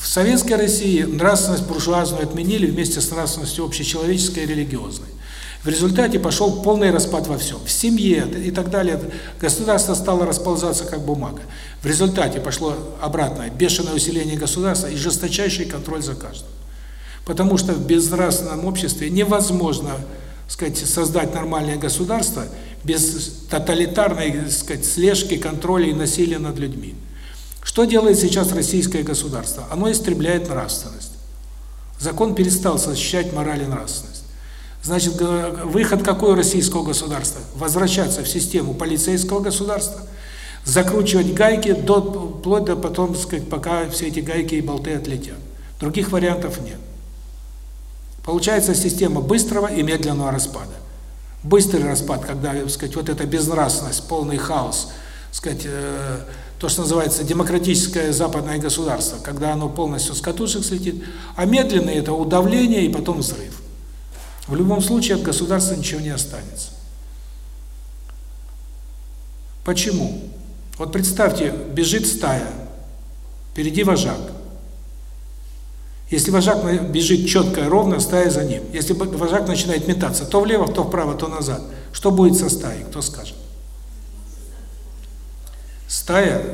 В советской России нравственность буржуазную отменили вместе с нравственностью общечеловеческой и религиозной. В результате пошел полный распад во всем. В семье и так далее. Государство стало расползаться как бумага. В результате пошло обратное, бешеное усиление государства и жесточайший контроль за каждым. Потому что в безнравственном обществе невозможно сказать, создать нормальное государство без тоталитарной сказать, слежки, контроля и насилия над людьми. Что делает сейчас российское государство? Оно истребляет нравственность. Закон перестал защищать мораль и нравственность. Значит, выход какой у российского государства? Возвращаться в систему полицейского государства, закручивать гайки до вплоть до потом, сказать, пока все эти гайки и болты отлетят. Других вариантов нет. Получается система быстрого и медленного распада. Быстрый распад, когда, сказать, вот эта безнравственность, полный хаос, сказать, э, то, что называется демократическое западное государство, когда оно полностью с катушек слетит, а медленный – это удавление и потом взрыв. В любом случае от государства ничего не останется. Почему? Вот представьте, бежит стая, впереди вожак. Если вожак бежит четко и ровно, стая за ним. Если вожак начинает метаться то влево, то вправо, то назад, что будет со стаей, кто скажет? Стая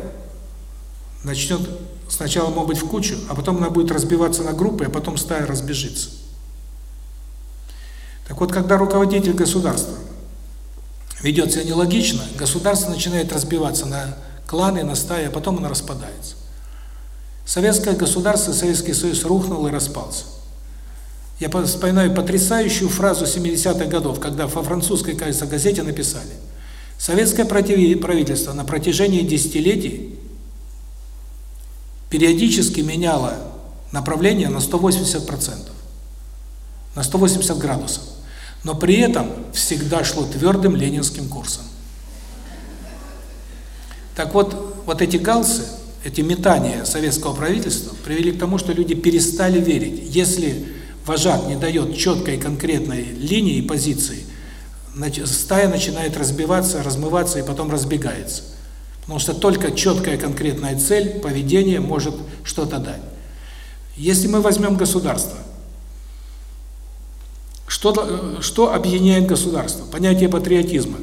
начнет сначала, может быть, в кучу, а потом она будет разбиваться на группы, а потом стая разбежится. Так вот, когда руководитель государства ведет себя нелогично, государство начинает разбиваться на кланы, на стаи, а потом оно распадается. Советское государство, Советский Союз рухнул и распался. Я вспоминаю потрясающую фразу 70-х годов, когда во французской, кажется, газете написали – Советское правительство на протяжении десятилетий периодически меняло направление на 180%, на 180 градусов, но при этом всегда шло твердым ленинским курсом. Так вот, вот эти галсы, эти метания советского правительства привели к тому, что люди перестали верить. Если вожак не дает четкой конкретной линии и позиции, стая начинает разбиваться, размываться и потом разбегается. Потому что только четкая конкретная цель, поведение может что-то дать. Если мы возьмем государство, что, что объединяет государство? Понятие патриотизма.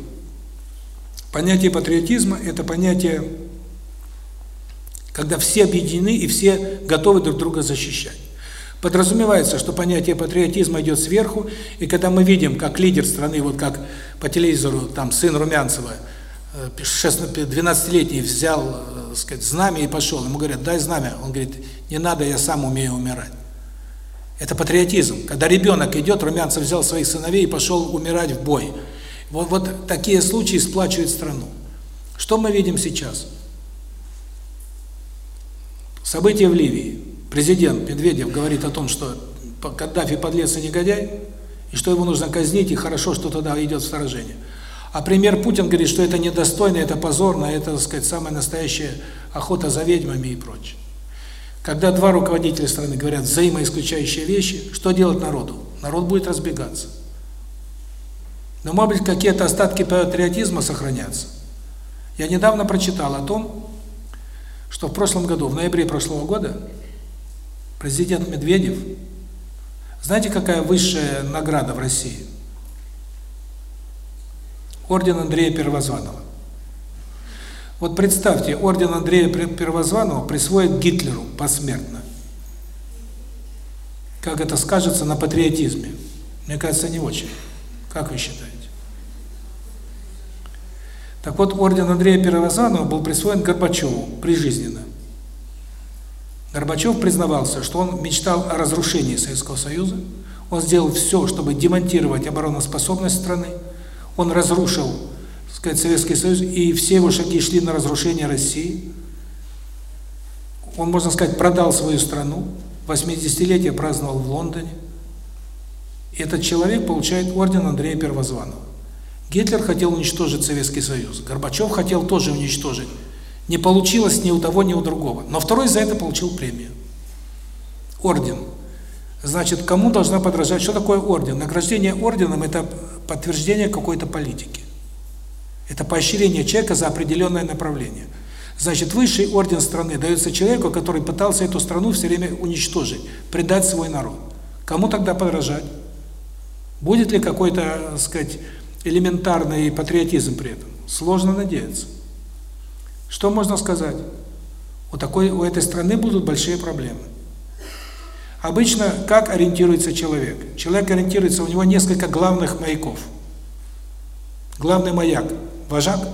Понятие патриотизма – это понятие, когда все объединены и все готовы друг друга защищать. Подразумевается, что понятие патриотизма идет сверху, и когда мы видим, как лидер страны, вот как по телевизору, там, сын Румянцева, 12-летний э, взял, э, сказать, знамя и пошел, ему говорят, дай знамя, он говорит, не надо, я сам умею умирать. Это патриотизм. Когда ребенок идет, Румянцев взял своих сыновей и пошел умирать в бой. Вот, вот такие случаи сплачивают страну. Что мы видим сейчас? События в Ливии. Президент Медведев говорит о том, что Каддафи подлец и негодяй, и что его нужно казнить, и хорошо, что туда идет вторжение. А премьер Путин говорит, что это недостойно, это позорно, это, так сказать, самая настоящая охота за ведьмами и прочее. Когда два руководителя страны говорят взаимоисключающие вещи, что делать народу? Народ будет разбегаться. Но, может быть, какие-то остатки патриотизма сохранятся. Я недавно прочитал о том, что в прошлом году, в ноябре прошлого года, президент Медведев, знаете, какая высшая награда в России? Орден Андрея Первозванного. Вот представьте, орден Андрея Первозванного присвоит Гитлеру посмертно. Как это скажется на патриотизме? Мне кажется, не очень. Как вы считаете? Так вот, орден Андрея Первозванного был присвоен Горбачеву прижизненно. Горбачев признавался, что он мечтал о разрушении Советского Союза, он сделал все, чтобы демонтировать обороноспособность страны, он разрушил, так сказать, Советский Союз, и все его шаги шли на разрушение России. Он, можно сказать, продал свою страну, 80-летие праздновал в Лондоне. И этот человек получает орден Андрея Первозванного. Гитлер хотел уничтожить Советский Союз, Горбачев хотел тоже уничтожить. Не получилось ни у того, ни у другого. Но второй за это получил премию. Орден. Значит, кому должна подражать? Что такое орден? Награждение орденом – это подтверждение какой-то политики. Это поощрение человека за определенное направление. Значит, высший орден страны дается человеку, который пытался эту страну все время уничтожить, предать свой народ. Кому тогда подражать? Будет ли какой-то, сказать, элементарный патриотизм при этом? Сложно надеяться. Что можно сказать? У такой у этой страны будут большие проблемы. Обычно как ориентируется человек? Человек ориентируется, у него несколько главных маяков. Главный маяк – вожак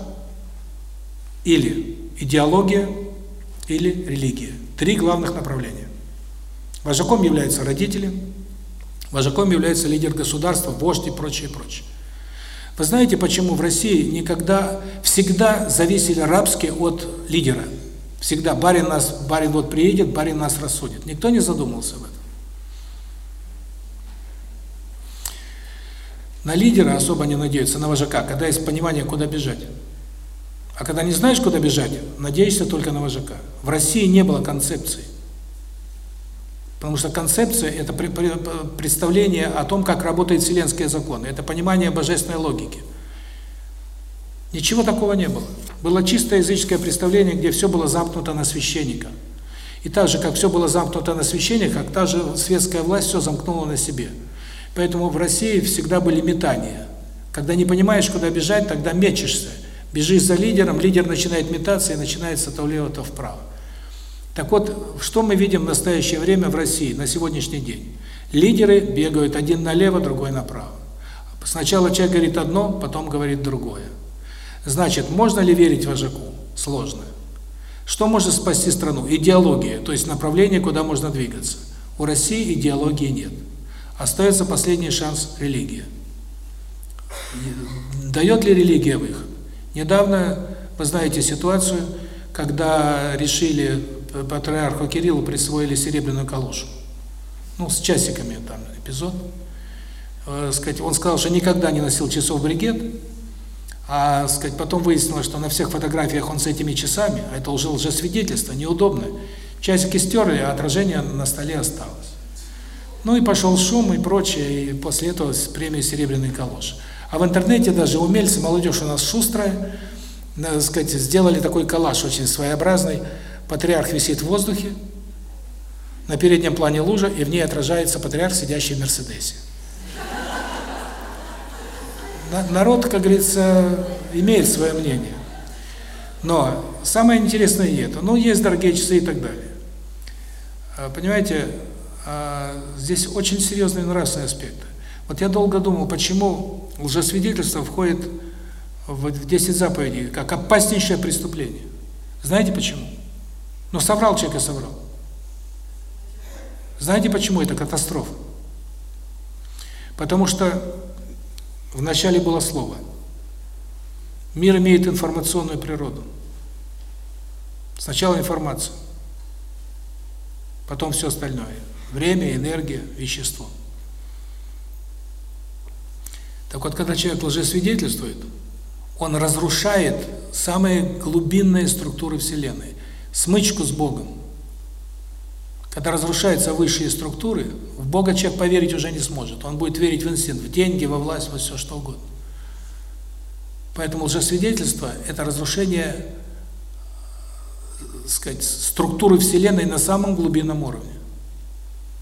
или идеология, или религия. Три главных направления. Вожаком являются родители, вожаком является лидер государства, вождь и прочее, прочее. Вы знаете, почему в России никогда, всегда зависели рабские от лидера? Всегда барин нас, барин вот приедет, барин нас рассудит. Никто не задумывался об этом. На лидера особо не надеются, на вожака, когда есть понимание, куда бежать. А когда не знаешь, куда бежать, надеешься только на вожака. В России не было концепции. Потому что концепция – это представление о том, как работают вселенские законы. Это понимание божественной логики. Ничего такого не было. Было чистое языческое представление, где все было замкнуто на священника. И так же, как все было замкнуто на священника, так же светская власть все замкнула на себе. Поэтому в России всегда были метания. Когда не понимаешь, куда бежать, тогда мечешься. Бежишь за лидером, лидер начинает метаться и начинается то влево, то вправо. Так вот, что мы видим в настоящее время в России, на сегодняшний день? Лидеры бегают один налево, другой направо. Сначала человек говорит одно, потом говорит другое. Значит, можно ли верить вожаку? Сложно. Что может спасти страну? Идеология, то есть направление, куда можно двигаться. У России идеологии нет. Остается последний шанс – религия. Дает ли религия выход? Недавно, вы знаете ситуацию, когда решили патриарху Кириллу присвоили серебряную калошу. Ну, с часиками там эпизод. Э, сказать, он сказал, что никогда не носил часов бригет, а сказать, потом выяснилось, что на всех фотографиях он с этими часами, а это уже лжесвидетельство, неудобно. Часики стерли, а отражение на столе осталось. Ну и пошел шум и прочее, и после этого с премией «Серебряный калош». А в интернете даже умельцы, молодежь у нас шустрая, так сказать, сделали такой калаш очень своеобразный, Патриарх висит в воздухе, на переднем плане лужа, и в ней отражается патриарх, сидящий в Мерседесе. Народ, как говорится, имеет свое мнение. Но самое интересное и это. Ну, есть дорогие часы и так далее. А, понимаете, а, здесь очень серьезный нравственный аспект. Вот я долго думал, почему лжесвидетельство входит в 10 заповедей, как опаснейшее преступление. Знаете почему? Но соврал человек и соврал. Знаете, почему это катастрофа? Потому что в начале было слово. Мир имеет информационную природу. Сначала информация, потом все остальное. Время, энергия, вещество. Так вот, когда человек лжесвидетельствует, он разрушает самые глубинные структуры Вселенной. Смычку с Богом. Когда разрушаются высшие структуры, в Бога человек поверить уже не сможет. Он будет верить в инстинкт, в деньги, во власть, во все что угодно. Поэтому лжесвидетельство – это разрушение сказать, структуры Вселенной на самом глубинном уровне.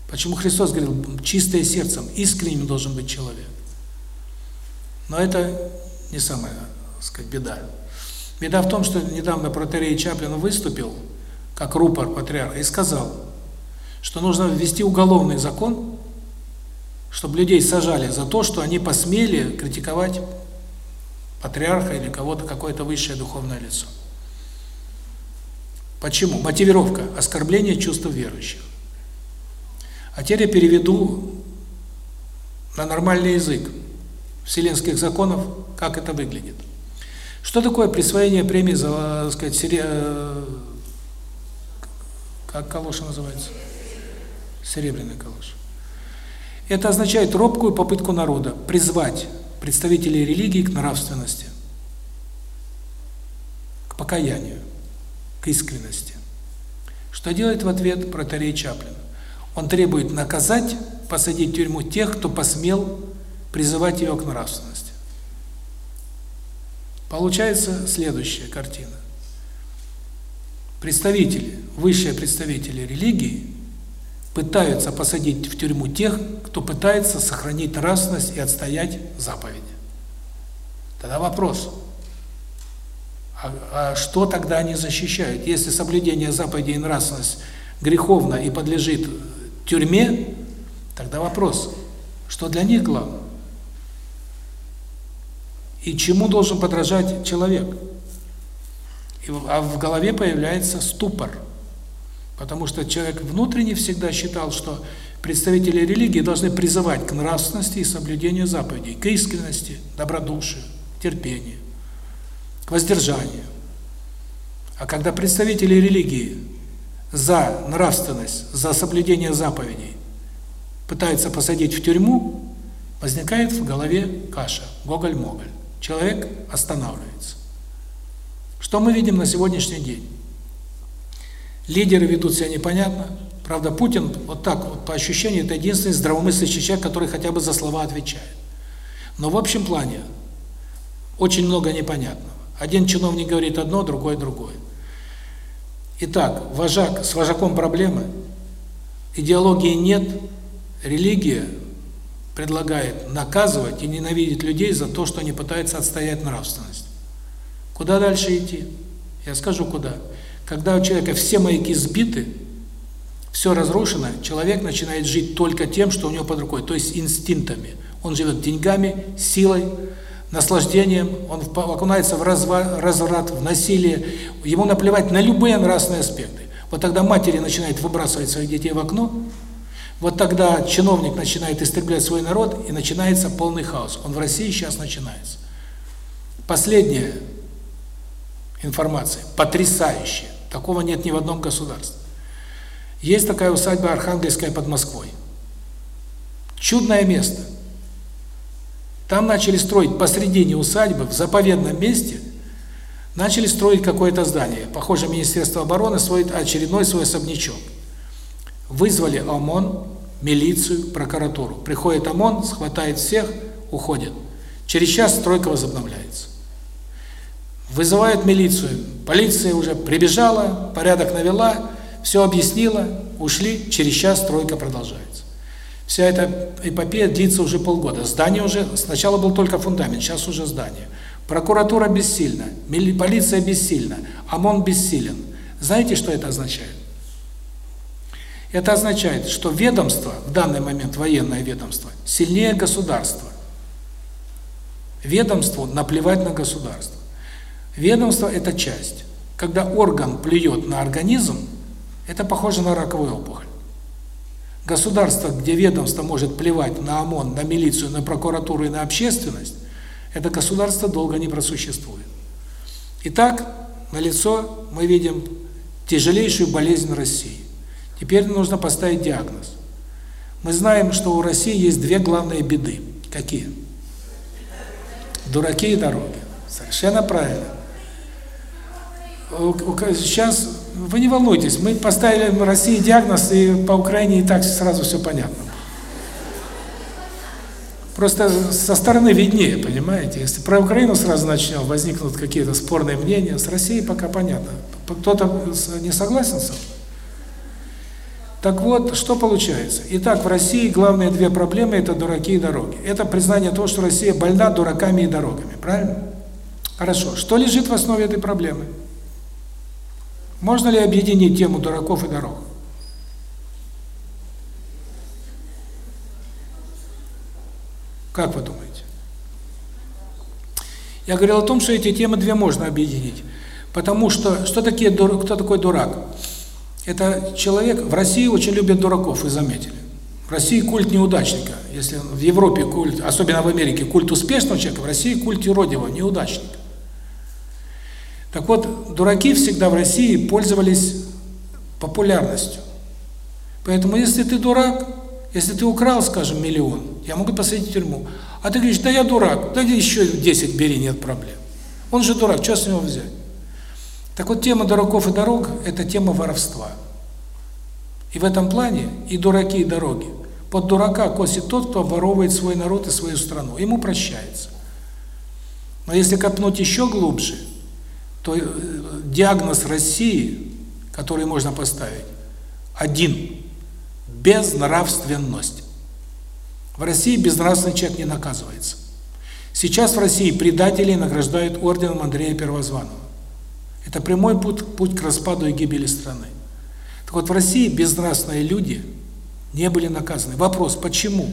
Почему Христос говорил, чистое сердцем, искренним должен быть человек. Но это не самая, сказать, беда. Беда в том, что недавно протерей Чаплин выступил, как рупор патриарха, и сказал, что нужно ввести уголовный закон, чтобы людей сажали за то, что они посмели критиковать патриарха или кого-то, какое-то высшее духовное лицо. Почему? Мотивировка – оскорбление чувств верующих. А теперь я переведу на нормальный язык вселенских законов, как это выглядит. Что такое присвоение премии за, так сказать. Э, как калоша называется? Серебряный калош. Это означает робкую попытку народа призвать представителей религии к нравственности, к покаянию к искренности. Что делает в ответ протарей Чаплин? Он требует наказать, посадить в тюрьму тех, кто посмел призывать ее к нравственности. Получается следующая картина. Представители, высшие представители религии пытаются посадить в тюрьму тех, кто пытается сохранить нравственность и отстоять заповеди. Тогда вопрос – а, а что тогда они защищают? Если соблюдение заповедей и нравственность греховно и подлежит тюрьме, тогда вопрос, что для них главное? И чему должен подражать человек? А в голове появляется ступор. Потому что человек внутренне всегда считал, что представители религии должны призывать к нравственности и соблюдению заповедей, к искренности, добродушию, терпению к воздержанию. А когда представители религии за нравственность, за соблюдение заповедей пытаются посадить в тюрьму, возникает в голове каша, гоголь-моголь. Человек останавливается. Что мы видим на сегодняшний день? Лидеры ведут себя непонятно. Правда, Путин, вот так вот, по ощущению, это единственный здравомыслящий человек, который хотя бы за слова отвечает. Но в общем плане очень много непонятного. Один чиновник говорит одно, другой другое. Итак, вожак, с вожаком проблемы, идеологии нет, религия предлагает наказывать и ненавидеть людей за то, что они пытаются отстоять нравственность. Куда дальше идти? Я скажу куда. Когда у человека все маяки сбиты, все разрушено, человек начинает жить только тем, что у него под рукой, то есть инстинктами. Он живет деньгами, силой, наслаждением, он окунается в разврат, в насилие, ему наплевать на любые нравственные аспекты. Вот тогда матери начинают выбрасывать своих детей в окно, вот тогда чиновник начинает истреблять свой народ, и начинается полный хаос. Он в России сейчас начинается. Последняя информация, потрясающая, такого нет ни в одном государстве. Есть такая усадьба Архангельская под Москвой. Чудное место – там начали строить посредине усадьбы, в заповедном месте, начали строить какое-то здание. Похоже, Министерство обороны строит очередной свой особнячок. Вызвали ОМОН, милицию, прокуратуру. Приходит ОМОН, схватает всех, уходит. Через час стройка возобновляется. Вызывают милицию. Полиция уже прибежала, порядок навела, все объяснила, ушли, через час стройка продолжается. Вся эта эпопея длится уже полгода. Здание уже, сначала был только фундамент, сейчас уже здание. Прокуратура бессильна, полиция бессильна, ОМОН бессилен. Знаете, что это означает? Это означает, что ведомство, в данный момент военное ведомство, сильнее государства. Ведомству наплевать на государство. Ведомство – это часть. Когда орган плюет на организм, это похоже на раковую опухоль. Государство, где ведомство может плевать на ОМОН, на милицию, на прокуратуру и на общественность, это государство долго не просуществует. Итак, на лицо мы видим тяжелейшую болезнь России. Теперь нужно поставить диагноз. Мы знаем, что у России есть две главные беды. Какие? Дураки и дороги. Совершенно правильно. Сейчас, вы не волнуйтесь, мы поставили в России диагноз, и по Украине и так сразу все понятно. Просто со стороны виднее, понимаете? Если про Украину сразу начнем, возникнут какие-то спорные мнения, с Россией пока понятно. Кто-то не согласен с этим? Так вот, что получается? Итак, в России главные две проблемы – это дураки и дороги. Это признание того, что Россия больна дураками и дорогами, правильно? Хорошо. Что лежит в основе этой проблемы? Можно ли объединить тему дураков и дорог? Как вы думаете? Я говорил о том, что эти темы две можно объединить. Потому что, что такие, кто такой дурак? Это человек, в России очень любят дураков, вы заметили. В России культ неудачника. Если в Европе культ, особенно в Америке, культ успешного человека, в России культ юродивого, неудачника. Так вот, дураки всегда в России пользовались популярностью. Поэтому если ты дурак, если ты украл, скажем, миллион, я могу посадить в тюрьму. А ты говоришь, да я дурак, да еще 10 бери, нет проблем. Он же дурак, что с него взять? Так вот, тема дураков и дорог – это тема воровства. И в этом плане и дураки, и дороги. Под дурака косит тот, кто воровывает свой народ и свою страну. Ему прощается. Но если копнуть еще глубже, то э, диагноз России, который можно поставить, один – безнравственность. В России безнравственный человек не наказывается. Сейчас в России предателей награждают орденом Андрея Первозванного. Это прямой путь, путь к распаду и гибели страны. Так вот, в России безнравственные люди не были наказаны. Вопрос, почему?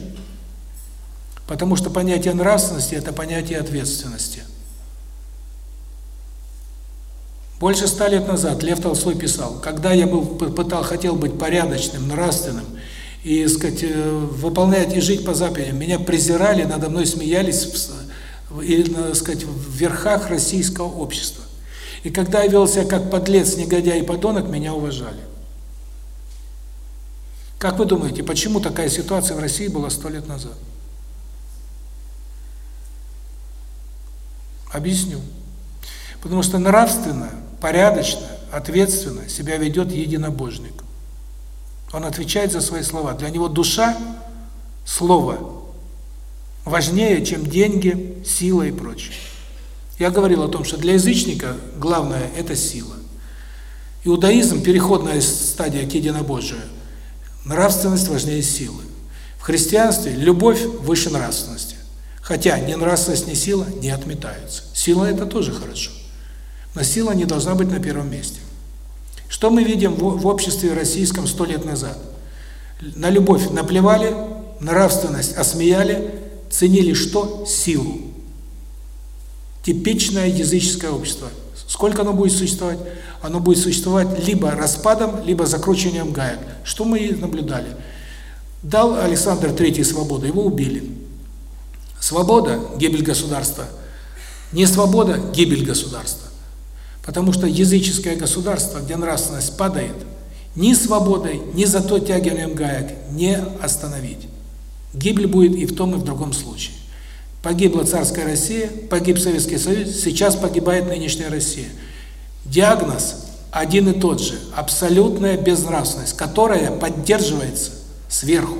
Потому что понятие нравственности – это понятие ответственности. Больше ста лет назад Лев Толстой писал, когда я был пытал, хотел быть порядочным, нравственным, и, сказать, э, выполнять и жить по заповедям, меня презирали, надо мной смеялись в, и, сказать, в верхах российского общества. И когда я вел себя как подлец, негодяй и подонок, меня уважали. Как вы думаете, почему такая ситуация в России была сто лет назад? Объясню. Потому что нравственно, порядочно, ответственно себя ведет единобожник. Он отвечает за свои слова. Для него душа, слово, важнее, чем деньги, сила и прочее. Я говорил о том, что для язычника главное – это сила. Иудаизм – переходная стадия к единобожию. Нравственность важнее силы. В христианстве любовь выше нравственности. Хотя ни нравственность, ни сила не отметаются. Сила – это тоже хорошо. Но сила не должна быть на первом месте. Что мы видим в, обществе российском сто лет назад? На любовь наплевали, нравственность осмеяли, ценили что? Силу. Типичное языческое общество. Сколько оно будет существовать? Оно будет существовать либо распадом, либо закручиванием гаек. Что мы наблюдали? Дал Александр III свободу, его убили. Свобода – гибель государства. Не свобода – гибель государства. Потому что языческое государство, где нравственность падает, ни свободой, ни зато тягиванием гаек не остановить. Гибель будет и в том, и в другом случае. Погибла царская Россия, погиб Советский Союз, сейчас погибает нынешняя Россия. Диагноз один и тот же – абсолютная безнравственность, которая поддерживается сверху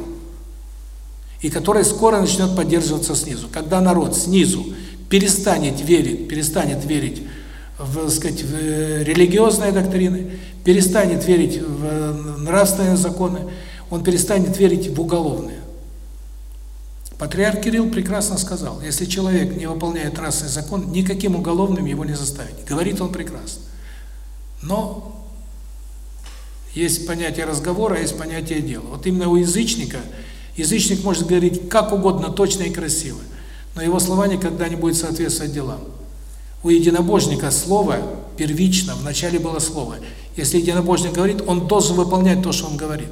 и которая скоро начнет поддерживаться снизу. Когда народ снизу перестанет верить, перестанет верить в, сказать, в э, религиозные доктрины, перестанет верить в э, нравственные законы, он перестанет верить в уголовные. Патриарх Кирилл прекрасно сказал, если человек не выполняет нравственный закон, никаким уголовным его не заставить. Говорит он прекрасно. Но есть понятие разговора, есть понятие дела. Вот именно у язычника, язычник может говорить как угодно, точно и красиво, но его слова никогда не будут соответствовать делам. У единобожника слово первично, вначале было слово. Если единобожник говорит, он должен выполнять то, что он говорит.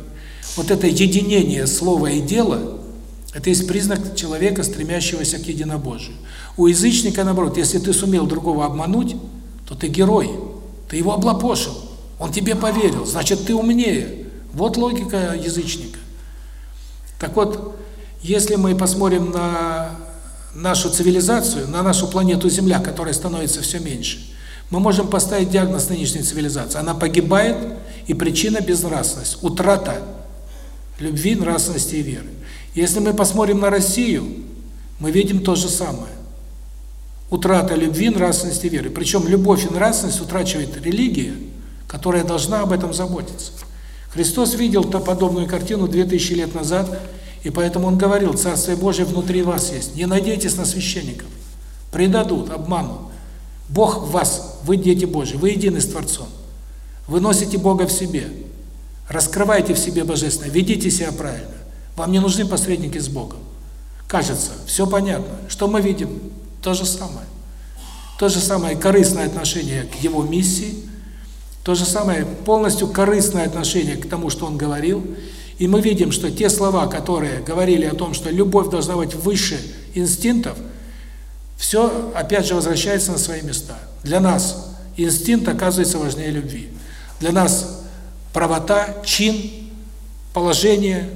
Вот это единение слова и дела – это есть признак человека, стремящегося к единобожию. У язычника, наоборот, если ты сумел другого обмануть, то ты герой. Ты его облапошил. Он тебе поверил. Значит, ты умнее. Вот логика язычника. Так вот, если мы посмотрим на нашу цивилизацию, на нашу планету Земля, которая становится все меньше, мы можем поставить диагноз нынешней цивилизации. Она погибает, и причина – безнравственность, утрата любви, нравственности и веры. Если мы посмотрим на Россию, мы видим то же самое. Утрата любви, нравственности и веры. Причем любовь и нравственность утрачивает религия, которая должна об этом заботиться. Христос видел то подобную картину 2000 лет назад, и поэтому Он говорил, Царствие Божие внутри вас есть. Не надейтесь на священников. Предадут, обманут. Бог в вас, вы дети Божьи, вы едины с Творцом. Вы носите Бога в себе. Раскрывайте в себе Божественное, ведите себя правильно. Вам не нужны посредники с Богом. Кажется, все понятно. Что мы видим? То же самое. То же самое корыстное отношение к его миссии, то же самое полностью корыстное отношение к тому, что он говорил. И мы видим, что те слова, которые говорили о том, что любовь должна быть выше инстинктов, все опять же возвращается на свои места. Для нас инстинкт оказывается важнее любви. Для нас правота, чин, положение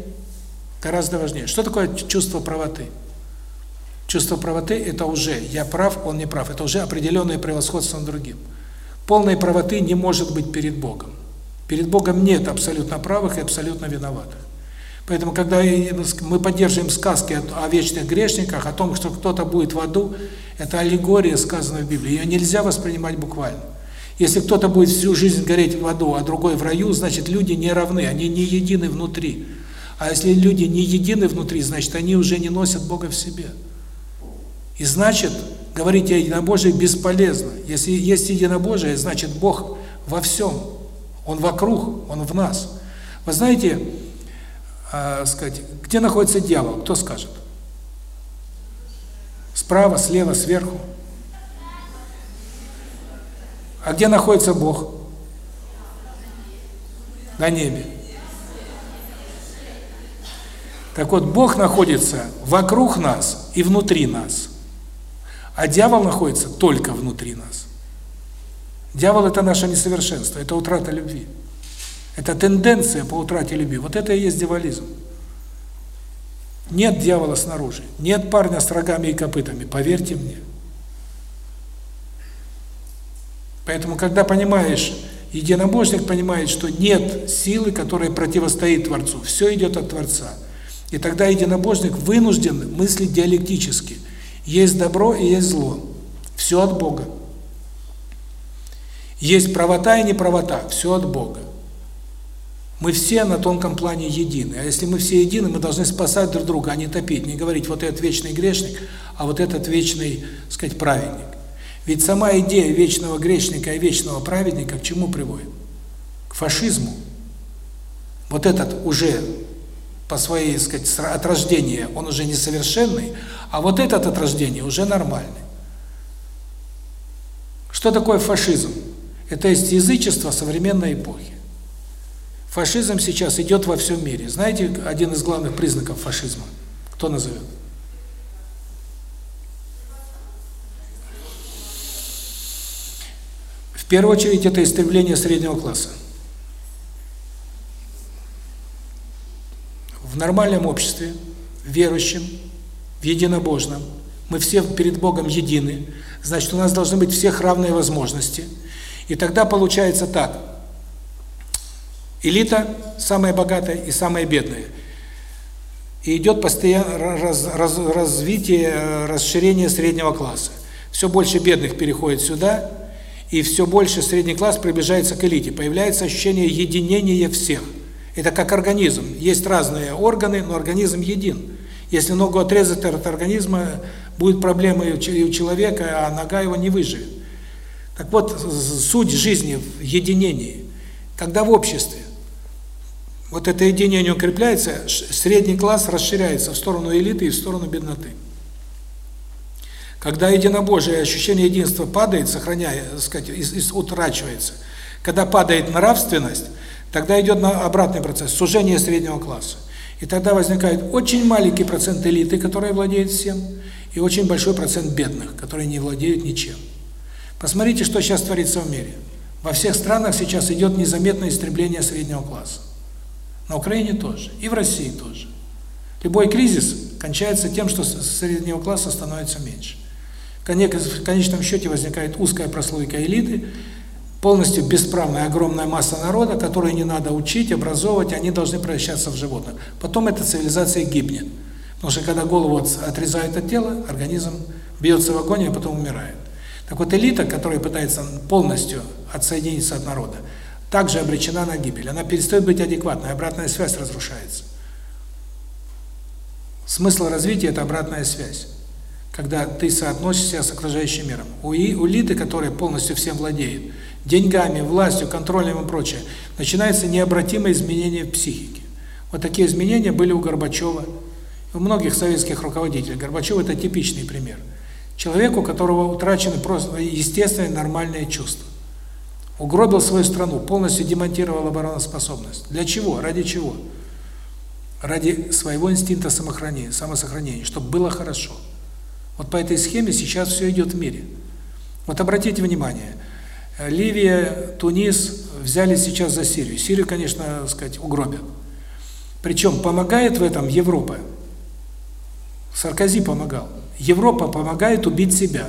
гораздо важнее. Что такое чувство правоты? Чувство правоты – это уже я прав, он не прав. Это уже определенное превосходство над другим. Полной правоты не может быть перед Богом. Перед Богом нет абсолютно правых и абсолютно виноватых. Поэтому, когда мы поддерживаем сказки о вечных грешниках, о том, что кто-то будет в аду, это аллегория, сказанная в Библии. Ее нельзя воспринимать буквально. Если кто-то будет всю жизнь гореть в аду, а другой в раю, значит, люди не равны, они не едины внутри. А если люди не едины внутри, значит, они уже не носят Бога в себе. И значит, говорить о единобожии бесполезно. Если есть единобожие, значит, Бог во всем. Он вокруг, Он в нас. Вы знаете, э, сказать, где находится дьявол? Кто скажет? Справа, слева, сверху? А где находится Бог? На небе. Так вот, Бог находится вокруг нас и внутри нас. А дьявол находится только внутри нас. Дьявол – это наше несовершенство, это утрата любви. Это тенденция по утрате любви. Вот это и есть дьяволизм. Нет дьявола снаружи, нет парня с рогами и копытами, поверьте мне. Поэтому, когда понимаешь, единобожник понимает, что нет силы, которая противостоит Творцу, все идет от Творца. И тогда единобожник вынужден мыслить диалектически – есть добро и есть зло. Все от Бога. Есть правота и неправота. Все от Бога. Мы все на тонком плане едины. А если мы все едины, мы должны спасать друг друга, а не топить. Не говорить, вот этот вечный грешник, а вот этот вечный, так сказать, праведник. Ведь сама идея вечного грешника и вечного праведника к чему приводит? К фашизму. Вот этот уже по своей, сказать, от рождения он уже несовершенный, а вот этот от рождения уже нормальный. Что такое фашизм? Это есть язычество современной эпохи. Фашизм сейчас идет во всем мире. Знаете, один из главных признаков фашизма? Кто назовет? В первую очередь это истребление среднего класса. В нормальном обществе, верующем, в единобожном, мы все перед Богом едины, значит, у нас должны быть всех равные возможности. И тогда получается так. Элита самая богатая и самая бедная. И идет постоянное раз, раз, развитие, расширение среднего класса. Все больше бедных переходит сюда, и все больше средний класс приближается к элите. Появляется ощущение единения всех – это как организм. Есть разные органы, но организм един. Если ногу отрезать от организма, будет проблема и у человека, а нога его не выживет. Так вот, суть жизни в единении. Когда в обществе вот это единение укрепляется, средний класс расширяется в сторону элиты и в сторону бедноты. Когда единобожие, ощущение единства падает, сохраняя, так сказать, утрачивается, когда падает нравственность, Тогда идет на обратный процесс, сужение среднего класса. И тогда возникает очень маленький процент элиты, которая владеет всем, и очень большой процент бедных, которые не владеют ничем. Посмотрите, что сейчас творится в мире. Во всех странах сейчас идет незаметное истребление среднего класса. На Украине тоже, и в России тоже. Любой кризис кончается тем, что среднего класса становится меньше. В конечном счете возникает узкая прослойка элиты, полностью бесправная огромная масса народа, которую не надо учить, образовывать, они должны превращаться в животных. Потом эта цивилизация гибнет. Потому что когда голову отрезают от тела, организм бьется в огонь и потом умирает. Так вот элита, которая пытается полностью отсоединиться от народа, также обречена на гибель. Она перестает быть адекватной, обратная связь разрушается. Смысл развития – это обратная связь. Когда ты соотносишься с окружающим миром. У, элиты, которая полностью всем владеет, деньгами, властью, контролем и прочее, начинается необратимое изменение в психике. Вот такие изменения были у Горбачева, у многих советских руководителей. Горбачев – это типичный пример. Человек, у которого утрачены просто естественные нормальные чувства. Угробил свою страну, полностью демонтировал обороноспособность. Для чего? Ради чего? Ради своего инстинкта самосохранения, самосохранения, чтобы было хорошо. Вот по этой схеме сейчас все идет в мире. Вот обратите внимание, Ливия, Тунис взяли сейчас за Сирию. Сирию, конечно, сказать, угробят. Причем помогает в этом Европа. Саркози помогал. Европа помогает убить себя.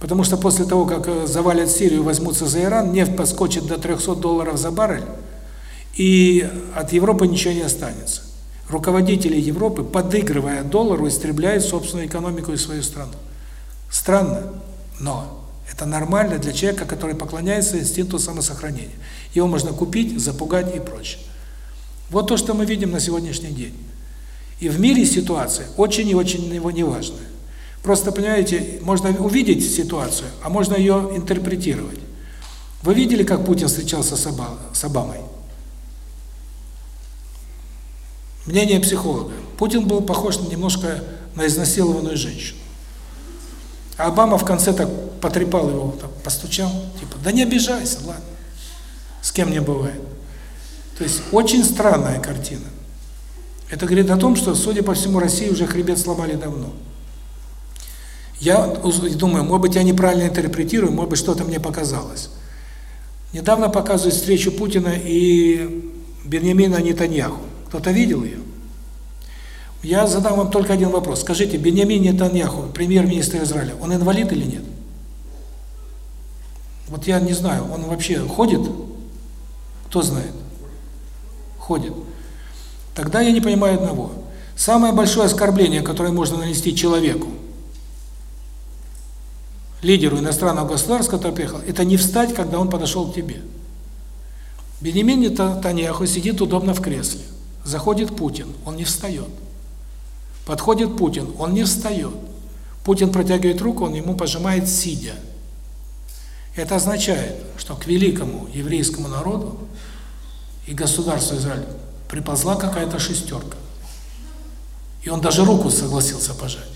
Потому что после того, как э, завалят Сирию возьмутся за Иран, нефть подскочит до 300 долларов за баррель, и от Европы ничего не останется. Руководители Европы, подыгрывая доллару, истребляют собственную экономику и свою страну. Странно, но это нормально для человека, который поклоняется инстинкту самосохранения. Его можно купить, запугать и прочее. Вот то, что мы видим на сегодняшний день. И в мире ситуация очень и очень его неважная. Просто, понимаете, можно увидеть ситуацию, а можно ее интерпретировать. Вы видели, как Путин встречался с Обамой? Мнение психолога. Путин был похож немножко на изнасилованную женщину. А Обама в конце так потрепал его, так, постучал, типа, да не обижайся, ладно, с кем не бывает. То есть очень странная картина. Это говорит о том, что, судя по всему, России уже хребет сломали давно. Я думаю, может быть, я неправильно интерпретирую, может быть, что-то мне показалось. Недавно показывают встречу Путина и Беньямина Нетаньяху. Кто-то видел ее? Я задам вам только один вопрос. Скажите, Беньямин Нетаньяху, премьер-министр Израиля, он инвалид или нет? Вот я не знаю, он вообще ходит? Кто знает? Ходит. Тогда я не понимаю одного. Самое большое оскорбление, которое можно нанести человеку, лидеру иностранного государства, который приехал, это не встать, когда он подошел к тебе. Бенемин Нетаньяху сидит удобно в кресле. Заходит Путин, он не встает. Подходит Путин, он не встает. Путин протягивает руку, он ему пожимает сидя. Это означает, что к великому еврейскому народу и государству Израиль приползла какая-то шестерка. И он даже руку согласился пожать.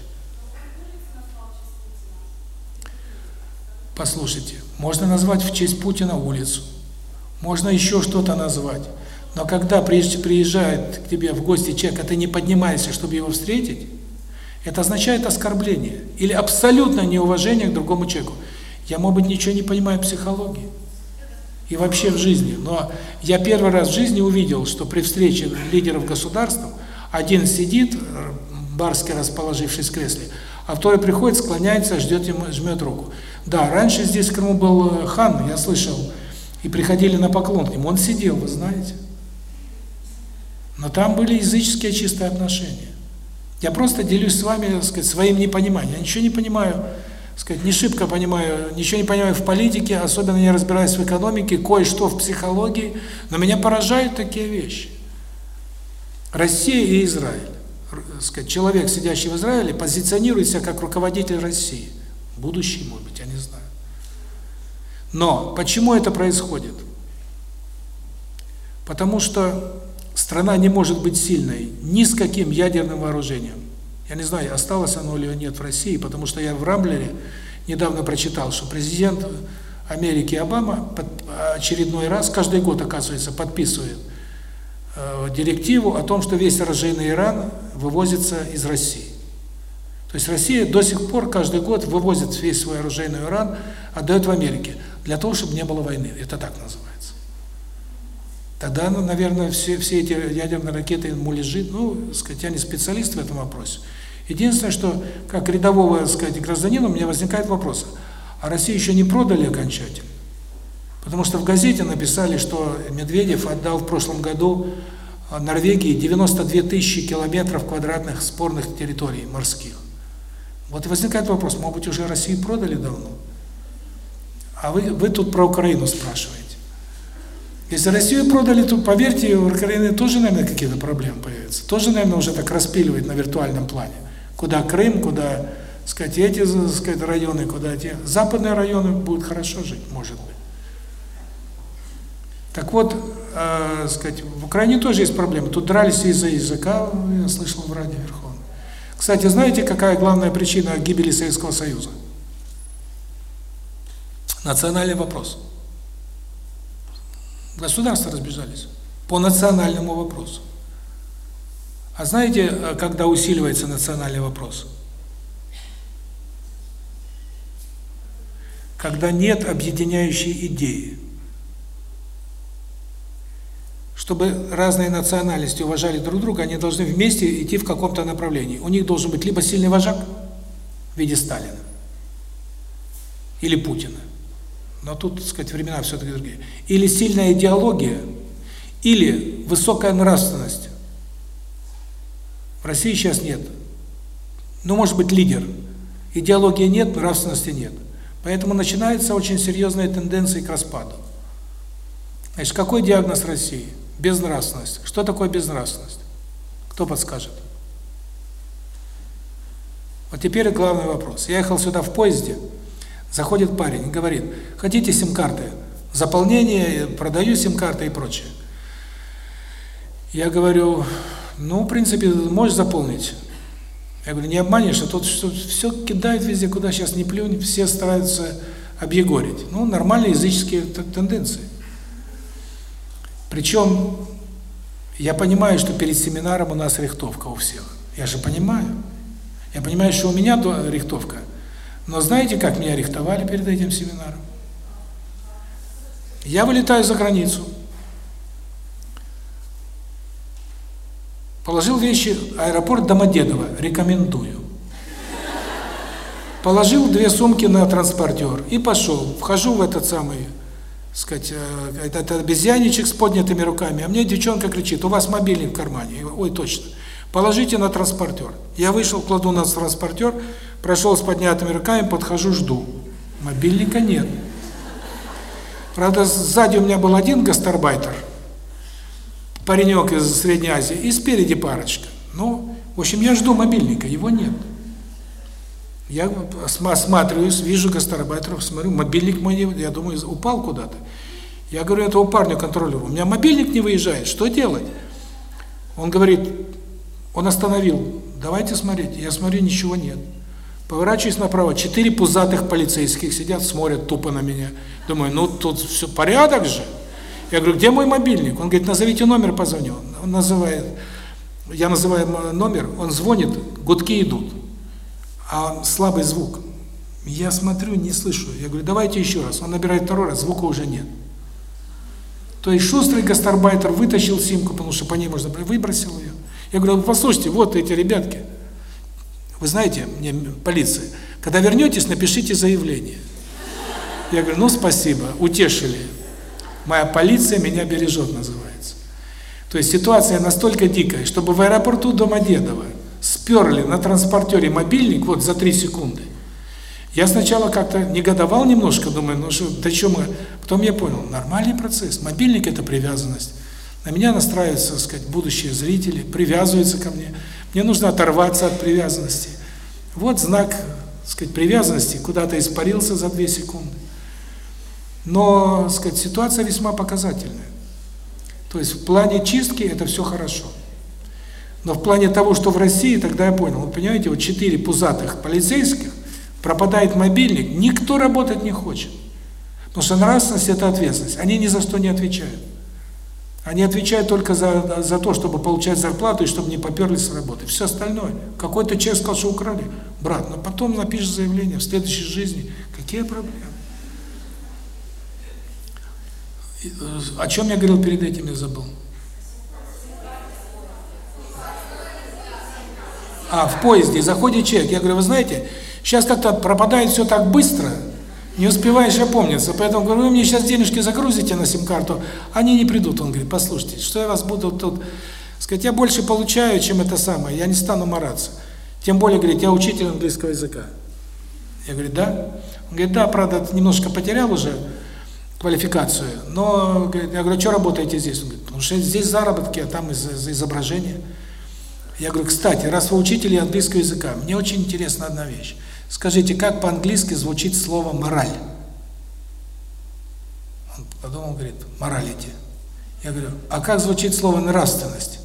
Послушайте, можно назвать в честь Путина улицу, можно еще что-то назвать, но когда приезжает к тебе в гости человек, а ты не поднимаешься, чтобы его встретить, это означает оскорбление или абсолютное неуважение к другому человеку. Я, может быть, ничего не понимаю в психологии и вообще в жизни, но я первый раз в жизни увидел, что при встрече лидеров государств один сидит, барски расположившись в кресле, а второй приходит, склоняется, ждет ему, жмет руку. Да, раньше здесь в Крыму был э, хан, я слышал, и приходили на поклон к нему. Он сидел, вы знаете. Но там были языческие чистые отношения. Я просто делюсь с вами, так сказать, своим непониманием. Я ничего не понимаю, так сказать, не шибко понимаю, ничего не понимаю в политике, особенно не разбираюсь в экономике, кое-что в психологии, но меня поражают такие вещи. Россия и Израиль. Сказать, человек, сидящий в Израиле, позиционирует себя как руководитель России. Будущий, может быть, я не. Но почему это происходит? Потому что страна не может быть сильной ни с каким ядерным вооружением. Я не знаю, осталось оно или нет в России, потому что я в Рамблере недавно прочитал, что президент Америки Обама очередной раз, каждый год, оказывается, подписывает э, директиву о том, что весь оружейный Иран вывозится из России. То есть Россия до сих пор каждый год вывозит весь свой оружейный уран, отдает в Америке, для того, чтобы не было войны. Это так называется. Тогда, ну, наверное, все, все эти ядерные ракеты, муляжи, ну, сказать, я не специалист в этом вопросе. Единственное, что как рядового, сказать, гражданина у меня возникает вопрос, а Россию еще не продали окончательно? Потому что в газете написали, что Медведев отдал в прошлом году Норвегии 92 тысячи километров квадратных спорных территорий морских. Вот и возникает вопрос, может быть, уже Россию продали давно? А вы, вы тут про Украину спрашиваете. Если Россию продали, то, поверьте, у Украины тоже, наверное, какие-то проблемы появятся. Тоже, наверное, уже так распиливает на виртуальном плане. Куда Крым, куда, сказать, эти, сказать, районы, куда те. Западные районы будут хорошо жить, может быть. Так вот, э, сказать, в Украине тоже есть проблемы. Тут дрались из-за языка, я слышал в радио Верховном. Кстати, знаете, какая главная причина гибели Советского Союза? Национальный вопрос. Государства разбежались по национальному вопросу. А знаете, э, когда усиливается национальный вопрос? Когда нет объединяющей идеи чтобы разные национальности уважали друг друга, они должны вместе идти в каком-то направлении. У них должен быть либо сильный вожак в виде Сталина, или Путина. Но тут, так сказать, времена все-таки другие. Или сильная идеология, или высокая нравственность. В России сейчас нет. Ну, может быть, лидер. Идеологии нет, нравственности нет. Поэтому начинаются очень серьезные тенденции к распаду. Значит, какой диагноз России? Безнравственность. Что такое безнравственность? Кто подскажет? Вот теперь главный вопрос. Я ехал сюда в поезде, заходит парень и говорит, хотите сим-карты? Заполнение, продаю сим-карты и прочее. Я говорю, ну, в принципе, можешь заполнить. Я говорю, не обманешь, а тут все кидают везде, куда сейчас не плюнь, все стараются объегорить. Ну, нормальные языческие тенденции. Причем я понимаю, что перед семинаром у нас рихтовка у всех. Я же понимаю. Я понимаю, что у меня рихтовка. Но знаете, как меня рихтовали перед этим семинаром? Я вылетаю за границу. Положил вещи, аэропорт Домодедово, рекомендую. Положил две сумки на транспортер и пошел. Вхожу в этот самый сказать, э, этот обезьяничек с поднятыми руками, а мне девчонка кричит, у вас мобильник в кармане. Ой, точно. Положите на транспортер. Я вышел, кладу на транспортер, прошел с поднятыми руками, подхожу, жду. Мобильника нет. Правда, сзади у меня был один гастарбайтер, паренек из Средней Азии, и спереди парочка. Ну, в общем, я жду мобильника, его нет. Я осматриваюсь, вижу гастарбайтеров, смотрю, мобильник мой, я думаю, упал куда-то. Я говорю этому парню, контролеру, у меня мобильник не выезжает, что делать? Он говорит, он остановил, давайте смотреть. Я смотрю, ничего нет. Поворачиваюсь направо, четыре пузатых полицейских сидят, смотрят тупо на меня. Думаю, ну тут все порядок же. Я говорю, где мой мобильник? Он говорит, назовите номер, позвоню. Он называет, я называю номер, он звонит, гудки идут а слабый звук. Я смотрю, не слышу. Я говорю, давайте еще раз. Он набирает второй раз, звука уже нет. То есть шустрый гастарбайтер вытащил симку, потому что по ней можно выбросил ее. Я говорю, послушайте, вот эти ребятки. Вы знаете, мне полиция, когда вернетесь, напишите заявление. Я говорю, ну спасибо, утешили. Моя полиция меня бережет, называется. То есть ситуация настолько дикая, чтобы в аэропорту Домодедово сперли на транспортере мобильник вот за 3 секунды. Я сначала как-то негодовал немножко, думаю, ну что, да что мы... Потом я понял, нормальный процесс. Мобильник – это привязанность. На меня настраиваются, так сказать, будущие зрители, привязываются ко мне. Мне нужно оторваться от привязанности. Вот знак, так сказать, привязанности, куда-то испарился за 2 секунды. Но, так сказать, ситуация весьма показательная. То есть в плане чистки это все хорошо. Но в плане того, что в России, тогда я понял, вы понимаете, вот четыре пузатых полицейских, пропадает мобильник, никто работать не хочет. Потому что нравственность – это ответственность. Они ни за что не отвечают. Они отвечают только за, за то, чтобы получать зарплату и чтобы не поперли с работы. Все остальное. Какой-то человек сказал, что украли. Брат, но потом напишешь заявление в следующей жизни. Какие проблемы? Э, о чем я говорил перед этим, я забыл. А, в поезде заходит человек. Я говорю, вы знаете, сейчас как-то пропадает все так быстро, не успеваешь опомниться. Поэтому говорю, вы мне сейчас денежки загрузите на сим-карту, они не придут. Он говорит, послушайте, что я вас буду тут... Сказать, я больше получаю, чем это самое, я не стану мараться. Тем более, говорит, я учитель английского языка. Я говорю, да? Он говорит, да, правда, немножко потерял уже квалификацию, но, говорит, я говорю, что работаете здесь? Он говорит, потому что здесь заработки, а там из за изображения. Я говорю, кстати, раз вы учитель английского языка, мне очень интересна одна вещь. Скажите, как по-английски звучит слово «мораль»? Он подумал, говорит, «моралити». Я говорю, а как звучит слово «нравственность»?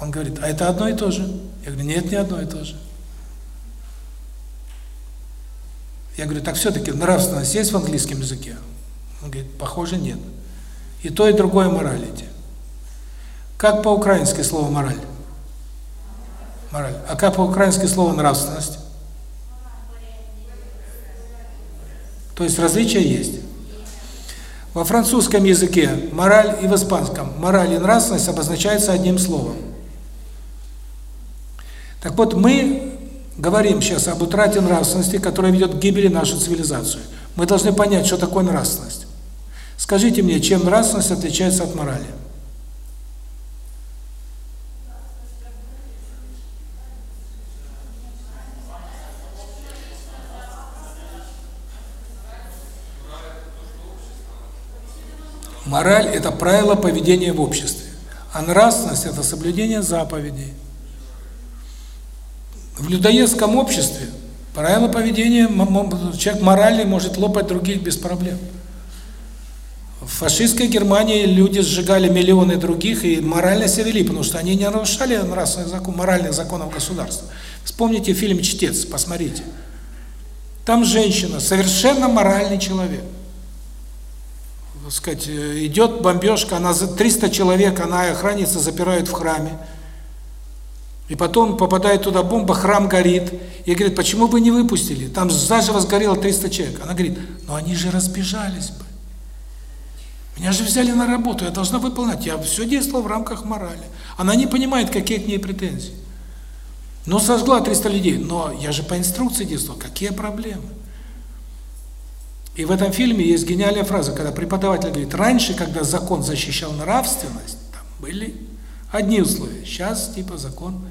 Он говорит, а это одно и то же. Я говорю, нет, не одно и то же. Я говорю, так все-таки нравственность есть в английском языке? Он говорит, похоже, нет. И то, и другое моралити. Как по-украински слово «мораль»? Мораль. А как по-украински слово «нравственность»? То есть различия есть. Во французском языке мораль и в испанском мораль и нравственность обозначаются одним словом. Так вот, мы говорим сейчас об утрате нравственности, которая ведет к гибели нашу цивилизацию. Мы должны понять, что такое нравственность. Скажите мне, чем нравственность отличается от морали? Мораль – это правило поведения в обществе, а нравственность – это соблюдение заповедей. В людоедском обществе правило поведения, человек моральный может лопать других без проблем. В фашистской Германии люди сжигали миллионы других и морально себя вели, потому что они не нарушали нравственных закон, моральных законов государства. Вспомните фильм «Чтец», посмотрите. Там женщина, совершенно моральный человек – так сказать, э, идет бомбежка, она за 300 человек, она охранница запирают в храме. И потом попадает туда бомба, храм горит. И говорит, почему вы не выпустили? Там заживо сгорело 300 человек. Она говорит, но они же разбежались бы. Меня же взяли на работу, я должна выполнять. Я все действовал в рамках морали. Она не понимает, какие к ней претензии. Но сожгла 300 людей. Но я же по инструкции действовал. Какие проблемы? И в этом фильме есть гениальная фраза, когда преподаватель говорит, раньше, когда закон защищал нравственность, там были одни условия, сейчас типа закон.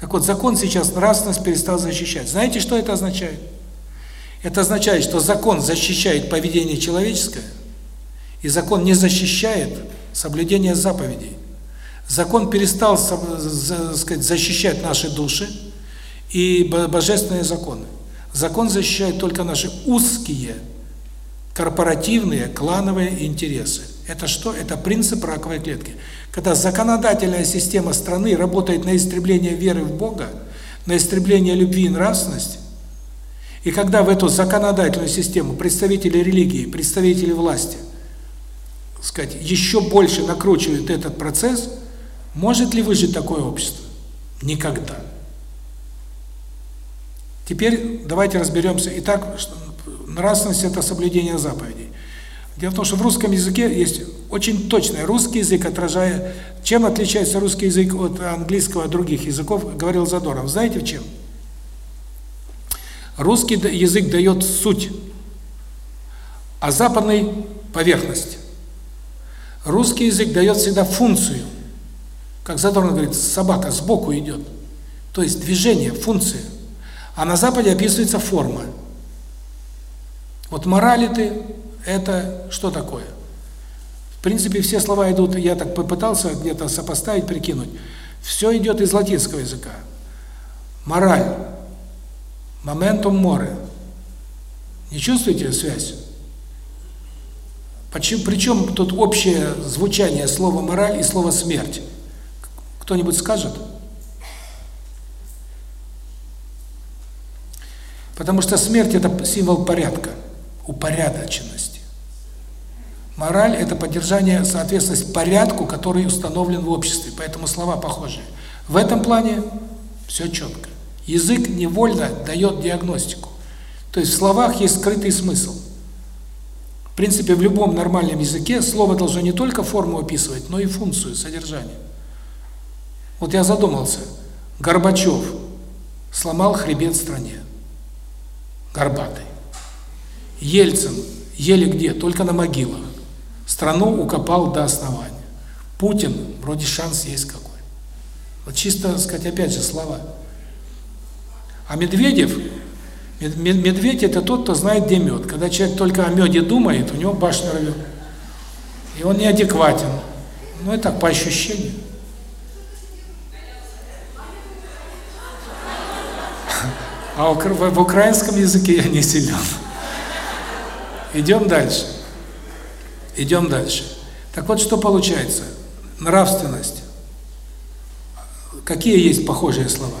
Так вот, закон сейчас нравственность перестал защищать. Знаете, что это означает? Это означает, что закон защищает поведение человеческое, и закон не защищает соблюдение заповедей. Закон перестал, сказать, защищать наши души и божественные законы. Закон защищает только наши узкие корпоративные, клановые интересы. Это что? Это принцип раковой клетки. Когда законодательная система страны работает на истребление веры в Бога, на истребление любви и нравственности, и когда в эту законодательную систему представители религии, представители власти, сказать, еще больше накручивают этот процесс, может ли выжить такое общество? Никогда. Теперь давайте разберемся. Итак, Нравственность – это соблюдение заповедей. Дело в том, что в русском языке есть очень точный русский язык, отражая... Чем отличается русский язык от английского, от других языков, говорил Задоров. Знаете в чем? Русский язык дает суть, а западный – поверхность. Русский язык дает всегда функцию. Как Задорнов говорит, собака сбоку идет. То есть движение, функция. А на Западе описывается форма. Вот моралиты – это что такое? В принципе, все слова идут, я так попытался где-то сопоставить, прикинуть. Все идет из латинского языка. Мораль, моментум море. Не чувствуете связь? Причем тут общее звучание слова «мораль» и слова «смерть»? Кто-нибудь скажет? Потому что смерть – это символ порядка упорядоченности. Мораль – это поддержание соответственности порядку, который установлен в обществе, поэтому слова похожи. В этом плане все четко. Язык невольно дает диагностику. То есть в словах есть скрытый смысл. В принципе, в любом нормальном языке слово должно не только форму описывать, но и функцию, содержание. Вот я задумался. Горбачев сломал хребет стране. Горбатый. Ельцин еле где, только на могилах. Страну укопал до основания. Путин, вроде шанс есть какой. Вот чисто, так сказать, опять же, слова. А Медведев, медведь это тот, кто знает, где мед. Когда человек только о меде думает, у него башня рвет. И он неадекватен. Ну, это по ощущению. А в украинском языке я не силен. Идем дальше. Идем дальше. Так вот, что получается? Нравственность. Какие есть похожие слова?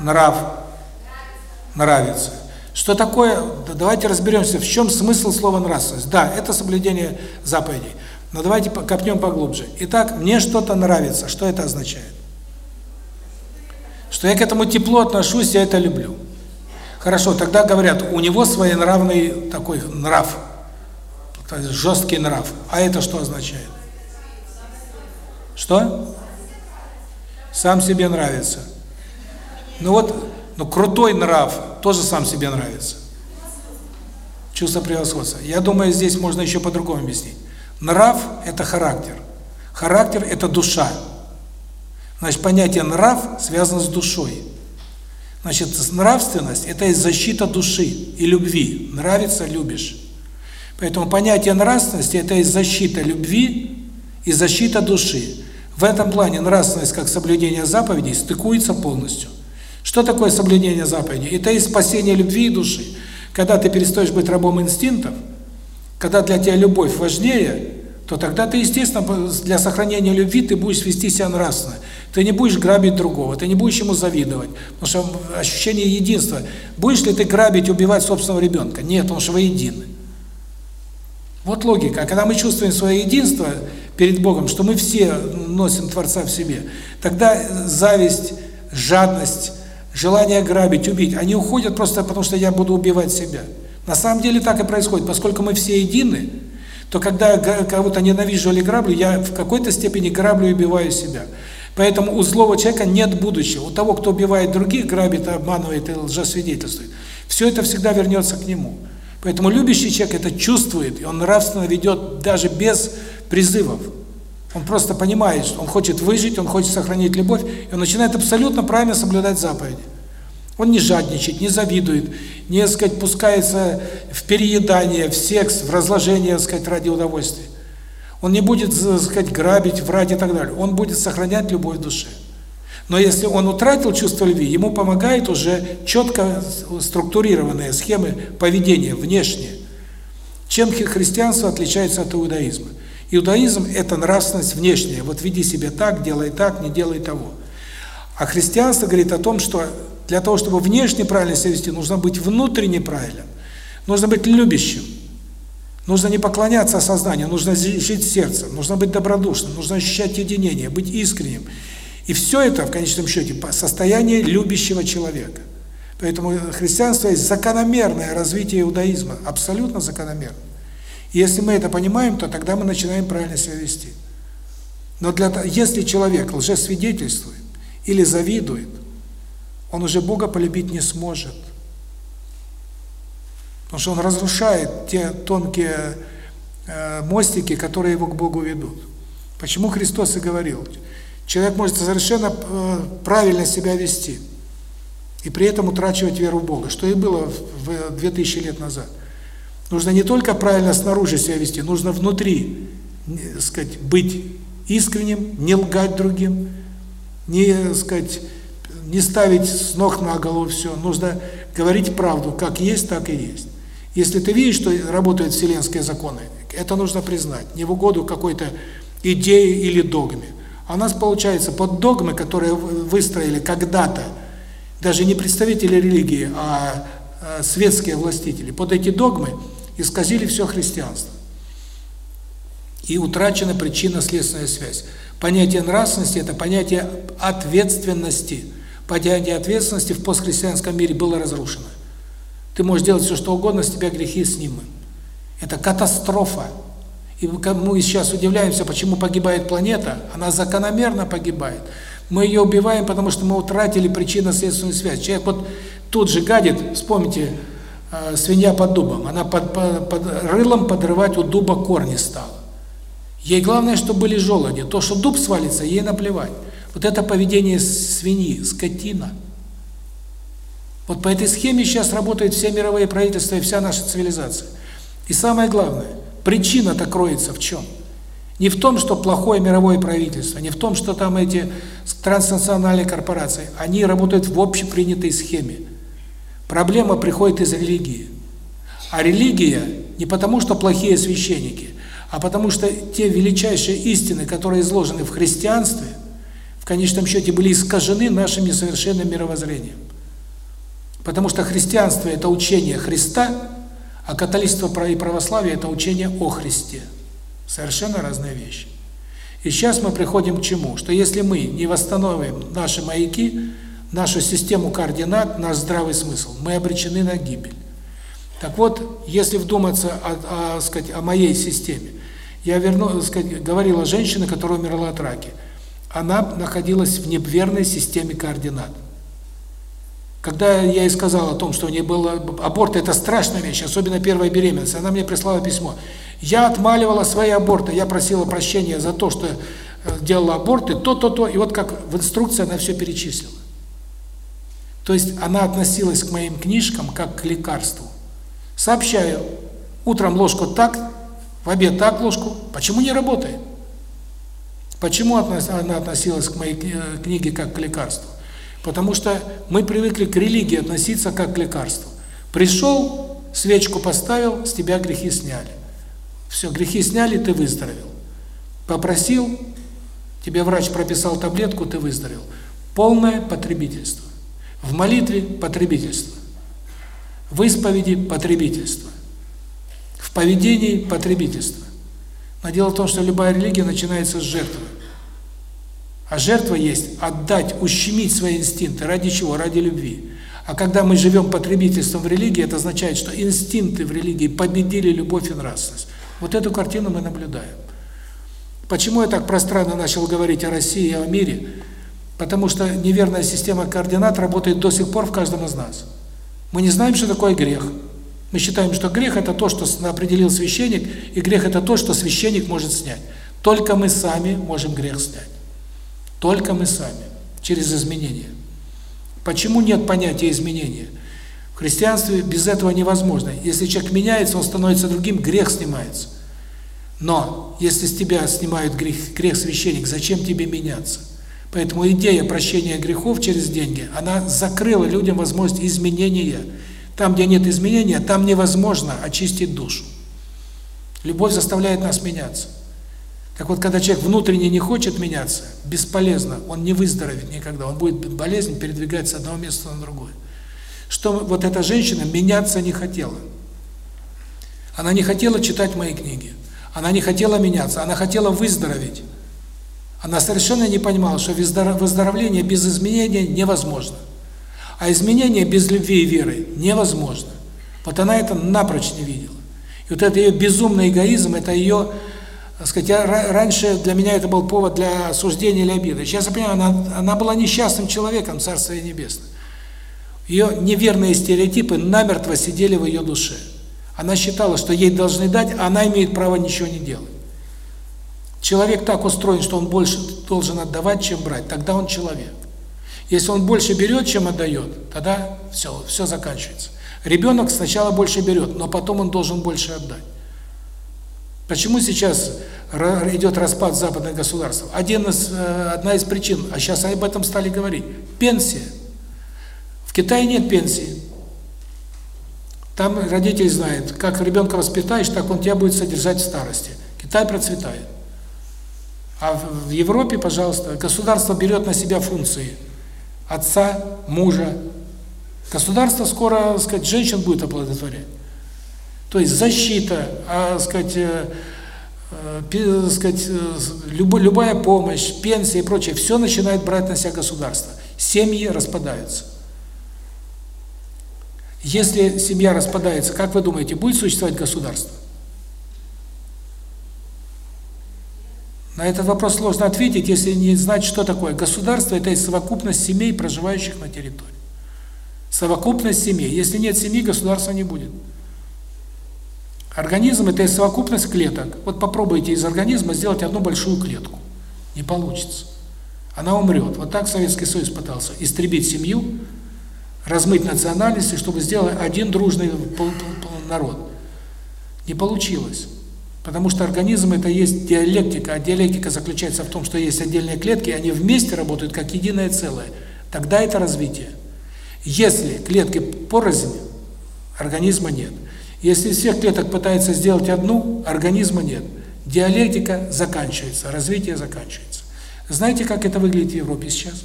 Нрав. Нравится. Что такое? Давайте разберемся, в чем смысл слова нравственность. Да, это соблюдение заповедей. Но давайте копнем поглубже. Итак, мне что-то нравится. Что это означает? Что я к этому тепло отношусь, я это люблю. Хорошо, тогда говорят, у него своенравный такой нрав, жесткий нрав. А это что означает? Что? Сам себе нравится. Ну вот, ну крутой нрав тоже сам себе нравится. Чувство превосходства. Я думаю, здесь можно еще по-другому объяснить. Нрав – это характер. Характер – это душа. Значит, понятие нрав связано с душой. Значит, нравственность – это и защита души и любви. Нравится – любишь. Поэтому понятие нравственности – это и защита любви, и защита души. В этом плане нравственность, как соблюдение заповедей, стыкуется полностью. Что такое соблюдение заповедей? Это и спасение любви и души. Когда ты перестаешь быть рабом инстинктов, когда для тебя любовь важнее, то тогда ты, естественно, для сохранения любви ты будешь вести себя нравственно. Ты не будешь грабить другого, ты не будешь ему завидовать, потому что ощущение единства. Будешь ли ты грабить, убивать собственного ребенка? Нет, потому что вы едины. Вот логика. А когда мы чувствуем свое единство перед Богом, что мы все носим Творца в себе, тогда зависть, жадность, желание грабить, убить, они уходят просто потому, что я буду убивать себя. На самом деле так и происходит. Поскольку мы все едины, то когда кого-то ненавижу или граблю, я в какой-то степени граблю и убиваю себя. Поэтому у злого человека нет будущего. У того, кто убивает других, грабит, обманывает и лжесвидетельствует, все это всегда вернется к нему. Поэтому любящий человек это чувствует, и он нравственно ведет даже без призывов. Он просто понимает, что он хочет выжить, он хочет сохранить любовь, и он начинает абсолютно правильно соблюдать заповеди. Он не жадничает, не завидует, не, сказать, пускается в переедание, в секс, в разложение, сказать, ради удовольствия. Он не будет, так сказать, грабить, врать и так далее. Он будет сохранять любовь в душе. Но если он утратил чувство любви, ему помогает уже четко структурированные схемы поведения внешние. Чем христианство отличается от иудаизма? Иудаизм – это нравственность внешняя. Вот веди себя так, делай так, не делай того. А христианство говорит о том, что для того, чтобы внешне правильно себя вести, нужно быть внутренне правильным. Нужно быть любящим. Нужно не поклоняться осознанию, нужно жить сердцем, нужно быть добродушным, нужно ощущать единение, быть искренним. И все это, в конечном счете, состояние любящего человека. Поэтому христианство есть закономерное развитие иудаизма, абсолютно закономерно. И если мы это понимаем, то тогда мы начинаем правильно себя вести. Но для если человек лжесвидетельствует или завидует, он уже Бога полюбить не сможет. Потому что он разрушает те тонкие э, мостики, которые его к Богу ведут. Почему Христос и говорил, человек может совершенно э, правильно себя вести, и при этом утрачивать веру в Бога, что и было в 2000 лет назад. Нужно не только правильно снаружи себя вести, нужно внутри, сказать, быть искренним, не лгать другим, не, сказать, не ставить с ног на голову все. Нужно говорить правду, как есть, так и есть. Если ты видишь, что работают вселенские законы, это нужно признать, не в угоду какой-то идее или догме. А у нас получается под догмы, которые выстроили когда-то, даже не представители религии, а, а светские властители, под эти догмы исказили все христианство. И утрачена причинно-следственная связь. Понятие нравственности – это понятие ответственности. Понятие ответственности в постхристианском мире было разрушено. Ты можешь делать все, что угодно, с тебя грехи снимут. Это катастрофа. И мы сейчас удивляемся, почему погибает планета, она закономерно погибает. Мы ее убиваем, потому что мы утратили причинно-следственную связь. Человек вот тут же гадит, вспомните, э, свинья под дубом, она под, под, под рылом подрывать у дуба корни стала. Ей главное, чтобы были желуди. То, что дуб свалится, ей наплевать. Вот это поведение свиньи, скотина. Вот по этой схеме сейчас работают все мировые правительства и вся наша цивилизация. И самое главное, причина-то кроется в чем? Не в том, что плохое мировое правительство, не в том, что там эти транснациональные корпорации. Они работают в общепринятой схеме. Проблема приходит из религии. А религия не потому, что плохие священники, а потому что те величайшие истины, которые изложены в христианстве, в конечном счете были искажены нашим несовершенным мировоззрением. Потому что христианство – это учение Христа, а католичество и православие – это учение о Христе. Совершенно разные вещи. И сейчас мы приходим к чему? Что если мы не восстановим наши маяки, нашу систему координат, наш здравый смысл, мы обречены на гибель. Так вот, если вдуматься о, о, сказать, о моей системе, я верну, сказать, говорила женщине, которая умерла от раки. Она находилась в неверной системе координат. Когда я ей сказал о том, что у нее был аборт, это страшная вещь, особенно первая беременность, она мне прислала письмо. Я отмаливала свои аборты, я просила прощения за то, что э, делала аборты, то-то-то, и вот как в инструкции она все перечислила. То есть она относилась к моим книжкам как к лекарству. Сообщаю, утром ложку так, в обед так ложку. Почему не работает? Почему она относилась к моей книге как к лекарству? Потому что мы привыкли к религии относиться как к лекарству. Пришел, свечку поставил, с тебя грехи сняли. Все, грехи сняли, ты выздоровел. Попросил, тебе врач прописал таблетку, ты выздоровел. Полное потребительство. В молитве – потребительство. В исповеди – потребительство в поведении потребительства. Но дело в том, что любая религия начинается с жертвы. А жертва есть отдать, ущемить свои инстинкты. Ради чего? Ради любви. А когда мы живем потребительством в религии, это означает, что инстинкты в религии победили любовь и нравственность. Вот эту картину мы наблюдаем. Почему я так пространно начал говорить о России и о мире? Потому что неверная система координат работает до сих пор в каждом из нас. Мы не знаем, что такое грех. Мы считаем, что грех – это то, что определил священник, и грех – это то, что священник может снять. Только мы сами можем грех снять. Только мы сами, через изменения. Почему нет понятия изменения? В христианстве без этого невозможно. Если человек меняется, он становится другим, грех снимается. Но если с тебя снимают грех, грех священник, зачем тебе меняться? Поэтому идея прощения грехов через деньги, она закрыла людям возможность изменения. Там, где нет изменения, там невозможно очистить душу. Любовь заставляет нас меняться. Так вот, когда человек внутренне не хочет меняться, бесполезно, он не выздоровеет никогда, он будет болезнь передвигать с одного места на другое. Что вот эта женщина меняться не хотела. Она не хотела читать мои книги. Она не хотела меняться, она хотела выздороветь. Она совершенно не понимала, что выздоровление без изменения невозможно. А изменение без любви и веры невозможно. Вот она это напрочь не видела. И вот это ее безумный эгоизм, это ее, так сказать, я, раньше для меня это был повод для осуждения или обиды. Сейчас я понимаю, она, она была несчастным человеком, Царствие Небесное. Ее неверные стереотипы намертво сидели в ее душе. Она считала, что ей должны дать, а она имеет право ничего не делать. Человек так устроен, что он больше должен отдавать, чем брать, тогда он человек. Если он больше берет, чем отдает, тогда все, все заканчивается. Ребенок сначала больше берет, но потом он должен больше отдать. Почему сейчас идет распад западных государств? Один из, э, одна из причин, а сейчас об этом стали говорить, пенсия. В Китае нет пенсии. Там родитель знает, как ребенка воспитаешь, так он тебя будет содержать в старости. Китай процветает. А в Европе, пожалуйста, государство берет на себя функции – отца, мужа. Государство скоро, так сказать, женщин будет оплодотворять. То есть защита, а, сказать, э, э, сказать, э, любой, любая помощь, пенсия и прочее, все начинает брать на себя государство. Семьи распадаются. Если семья распадается, как вы думаете, будет существовать государство? На этот вопрос сложно ответить, если не знать, что такое. Государство – это совокупность семей, проживающих на территории. Совокупность семей. Если нет семьи, государства не будет. Организм – это совокупность клеток. Вот попробуйте из организма сделать одну большую клетку. Не получится. Она умрет. Вот так Советский Союз пытался истребить семью, размыть национальности, чтобы сделать один дружный народ. Не получилось. Потому что организм – это есть диалектика, а диалектика заключается в том, что есть отдельные клетки, и они вместе работают как единое целое. Тогда это развитие. Если клетки порознь, организма нет. Если из всех клеток пытается сделать одну, организма нет. Диалектика заканчивается, развитие заканчивается. Знаете, как это выглядит в Европе сейчас?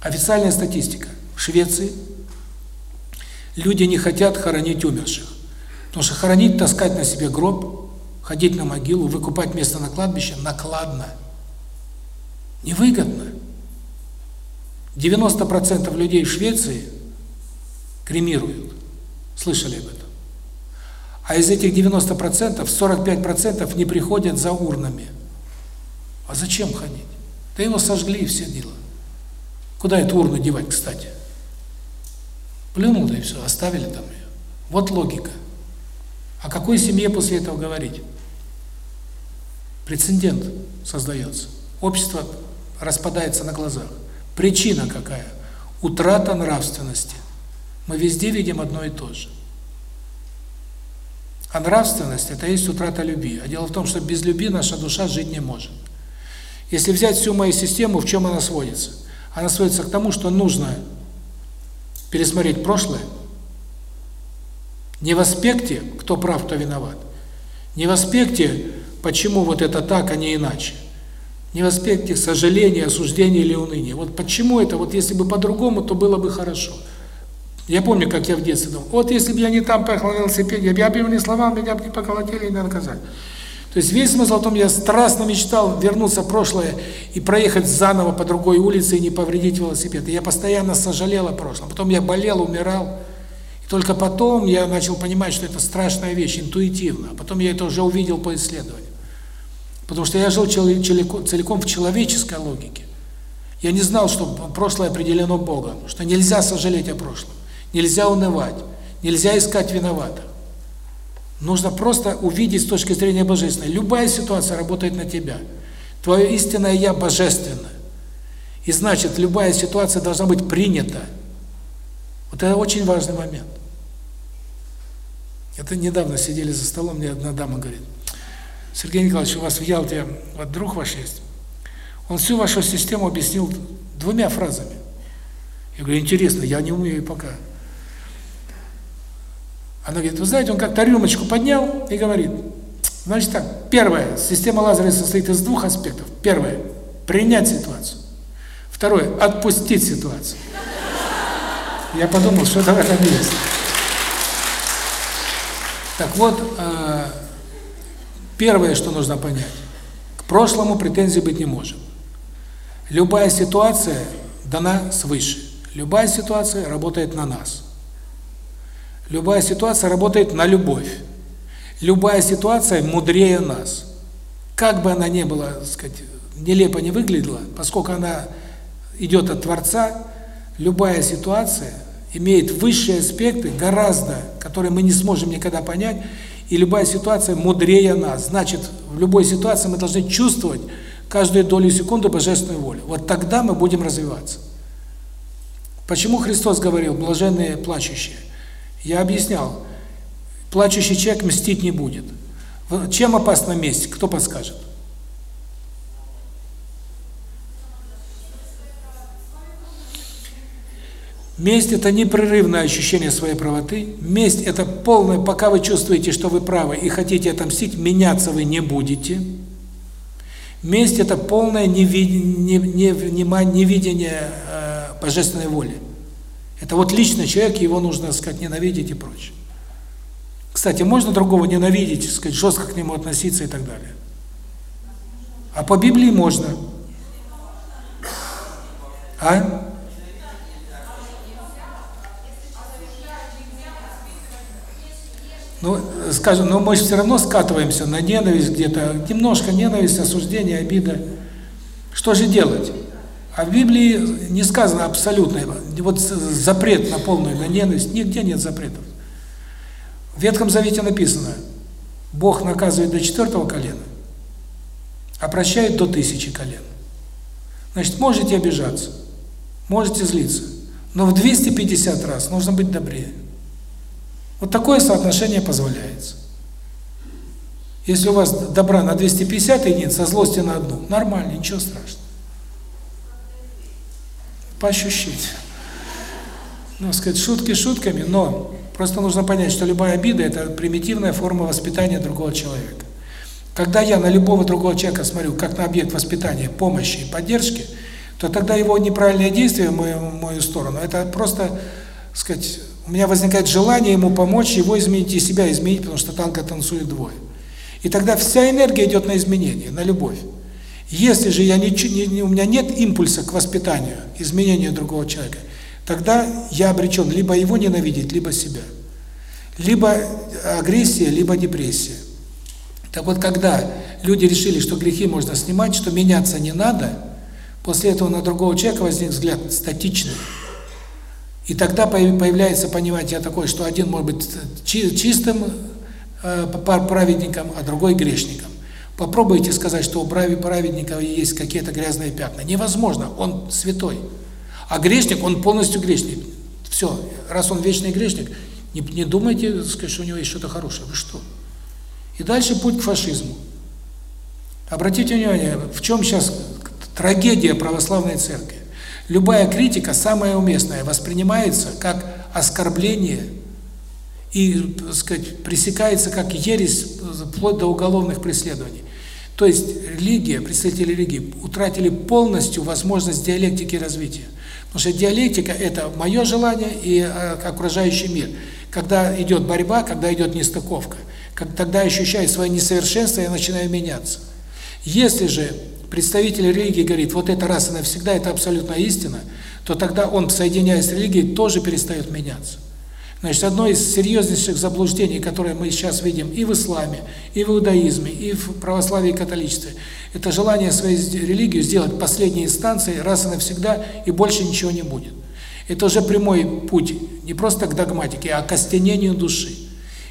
Официальная статистика. В Швеции люди не хотят хоронить умерших. Потому что хоронить, таскать на себе гроб – ходить на могилу, выкупать место на кладбище накладно. Невыгодно. 90% людей в Швеции кремируют. Слышали об этом? А из этих 90% 45% не приходят за урнами. А зачем ходить? Да его сожгли и все дела. Куда эту урну девать, кстати? Плюнул, да и все, оставили там ее. Вот логика. О какой семье после этого говорить? Прецедент создается. Общество распадается на глазах. Причина какая? Утрата нравственности. Мы везде видим одно и то же. А нравственность – это есть утрата любви. А дело в том, что без любви наша душа жить не может. Если взять всю мою систему, в чем она сводится? Она сводится к тому, что нужно пересмотреть прошлое, не в аспекте, кто прав, кто виноват, не в аспекте Почему вот это так, а не иначе? Не в аспекте сожаления, осуждения или уныния. Вот почему это? Вот если бы по-другому, то было бы хорошо. Я помню, как я в детстве думал, вот если бы я не там поехал на велосипеде, я бы не сломал, меня бы не поколотили и не наказали. То есть весь смысл в том, я страстно мечтал вернуться в прошлое и проехать заново по другой улице и не повредить велосипед. И я постоянно сожалел о прошлом. Потом я болел, умирал. И только потом я начал понимать, что это страшная вещь, интуитивно. А потом я это уже увидел по исследованию. Потому что я жил целиком в человеческой логике. Я не знал, что прошлое определено Богом, что нельзя сожалеть о прошлом, нельзя унывать, нельзя искать виноватых. Нужно просто увидеть с точки зрения божественной. Любая ситуация работает на тебя. Твое истинное «я» божественное. И значит, любая ситуация должна быть принята. Вот это очень важный момент. Это недавно сидели за столом, мне одна дама говорит, Сергей Николаевич, у вас в Ялте вот друг ваш есть. Он всю вашу систему объяснил двумя фразами. Я говорю, интересно, я не умею пока. Она говорит, вы знаете, он как-то рюмочку поднял и говорит, значит так, первое, система Лазаря состоит из двух аспектов. Первое, принять ситуацию. Второе, отпустить ситуацию. Я подумал, что это в этом есть. Так вот, э, Первое, что нужно понять, к прошлому претензий быть не может. Любая ситуация дана свыше. Любая ситуация работает на нас. Любая ситуация работает на любовь. Любая ситуация мудрее нас. Как бы она ни была, так сказать, нелепо не выглядела, поскольку она идет от Творца, любая ситуация имеет высшие аспекты, гораздо, которые мы не сможем никогда понять, и любая ситуация мудрее нас. Значит, в любой ситуации мы должны чувствовать каждую долю секунды божественную волю. Вот тогда мы будем развиваться. Почему Христос говорил «блаженные плачущие»? Я объяснял. Плачущий человек мстить не будет. Чем опасна месть? Кто подскажет? Месть – это непрерывное ощущение своей правоты. Месть – это полное, пока вы чувствуете, что вы правы и хотите отомстить, меняться вы не будете. Месть – это полное невидение, невидение э, божественной воли. Это вот личный человек, его нужно, сказать, ненавидеть и прочее. Кстати, можно другого ненавидеть, сказать, жестко к нему относиться и так далее. А по Библии можно. А? Ну, скажем, но мы же все равно скатываемся на ненависть где-то, немножко ненависть, осуждение, обида. Что же делать? А в Библии не сказано абсолютно, вот запрет на полную на ненависть, нигде нет запретов. В Ветхом Завете написано, Бог наказывает до четвертого колена, а прощает до тысячи колен. Значит, можете обижаться, можете злиться, но в 250 раз нужно быть добрее. Вот такое соотношение позволяется. Если у вас добра на 250 единиц, а злости на одну, нормально, ничего страшного. По ощущениям. Ну, сказать, шутки шутками, но просто нужно понять, что любая обида – это примитивная форма воспитания другого человека. Когда я на любого другого человека смотрю, как на объект воспитания, помощи и поддержки, то тогда его неправильное действие в мою, в мою сторону – это просто, сказать, у меня возникает желание ему помочь, его изменить и себя изменить, потому что танго танцует двое. И тогда вся энергия идет на изменение, на любовь. Если же я не, не, у меня нет импульса к воспитанию, изменению другого человека, тогда я обречен либо его ненавидеть, либо себя. Либо агрессия, либо депрессия. Так вот, когда люди решили, что грехи можно снимать, что меняться не надо, после этого на другого человека возник взгляд статичный. И тогда появляется понимание такое, что один может быть чистым э, праведником, а другой грешником. Попробуйте сказать, что у праведника есть какие-то грязные пятна. Невозможно, он святой. А грешник, он полностью грешник. Все, раз он вечный грешник, не, не думайте, сказать, что у него есть что-то хорошее. Вы что? И дальше путь к фашизму. Обратите внимание, в чем сейчас трагедия православной церкви. Любая критика, самая уместная, воспринимается как оскорбление и, так сказать, пресекается как ересь вплоть до уголовных преследований. То есть религия, представители религии утратили полностью возможность диалектики развития. Потому что диалектика – это мое желание и э, окружающий мир. Когда идет борьба, когда идет нестыковка, как, тогда ощущаю свое несовершенство, я начинаю меняться. Если же представитель религии говорит, вот это раз и навсегда, это абсолютная истина, то тогда он, соединяясь с религией, тоже перестает меняться. Значит, одно из серьезнейших заблуждений, которые мы сейчас видим и в исламе, и в иудаизме, и в православии и католичестве, это желание свою религию сделать последней инстанцией раз и навсегда, и больше ничего не будет. Это уже прямой путь не просто к догматике, а к остенению души.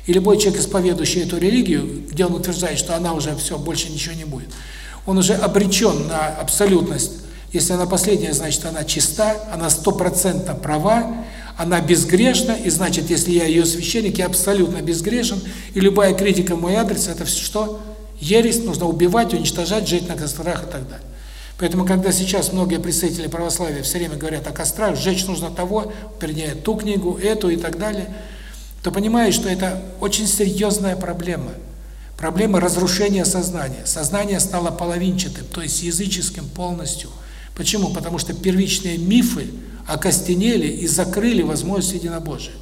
И любой человек, исповедующий эту религию, где он утверждает, что она уже все, больше ничего не будет, он уже обречен на абсолютность. Если она последняя, значит, она чиста, она стопроцентно права, она безгрешна, и значит, если я ее священник, я абсолютно безгрешен, и любая критика в мой адрес – это все что? Ересь, нужно убивать, уничтожать, жить на кострах и так далее. Поэтому, когда сейчас многие представители православия все время говорят о кострах, сжечь нужно того, вернее, ту книгу, эту и так далее, то понимаешь, что это очень серьезная проблема. Проблема разрушения сознания. Сознание стало половинчатым, то есть языческим полностью. Почему? Потому что первичные мифы окостенели и закрыли возможность единобожия.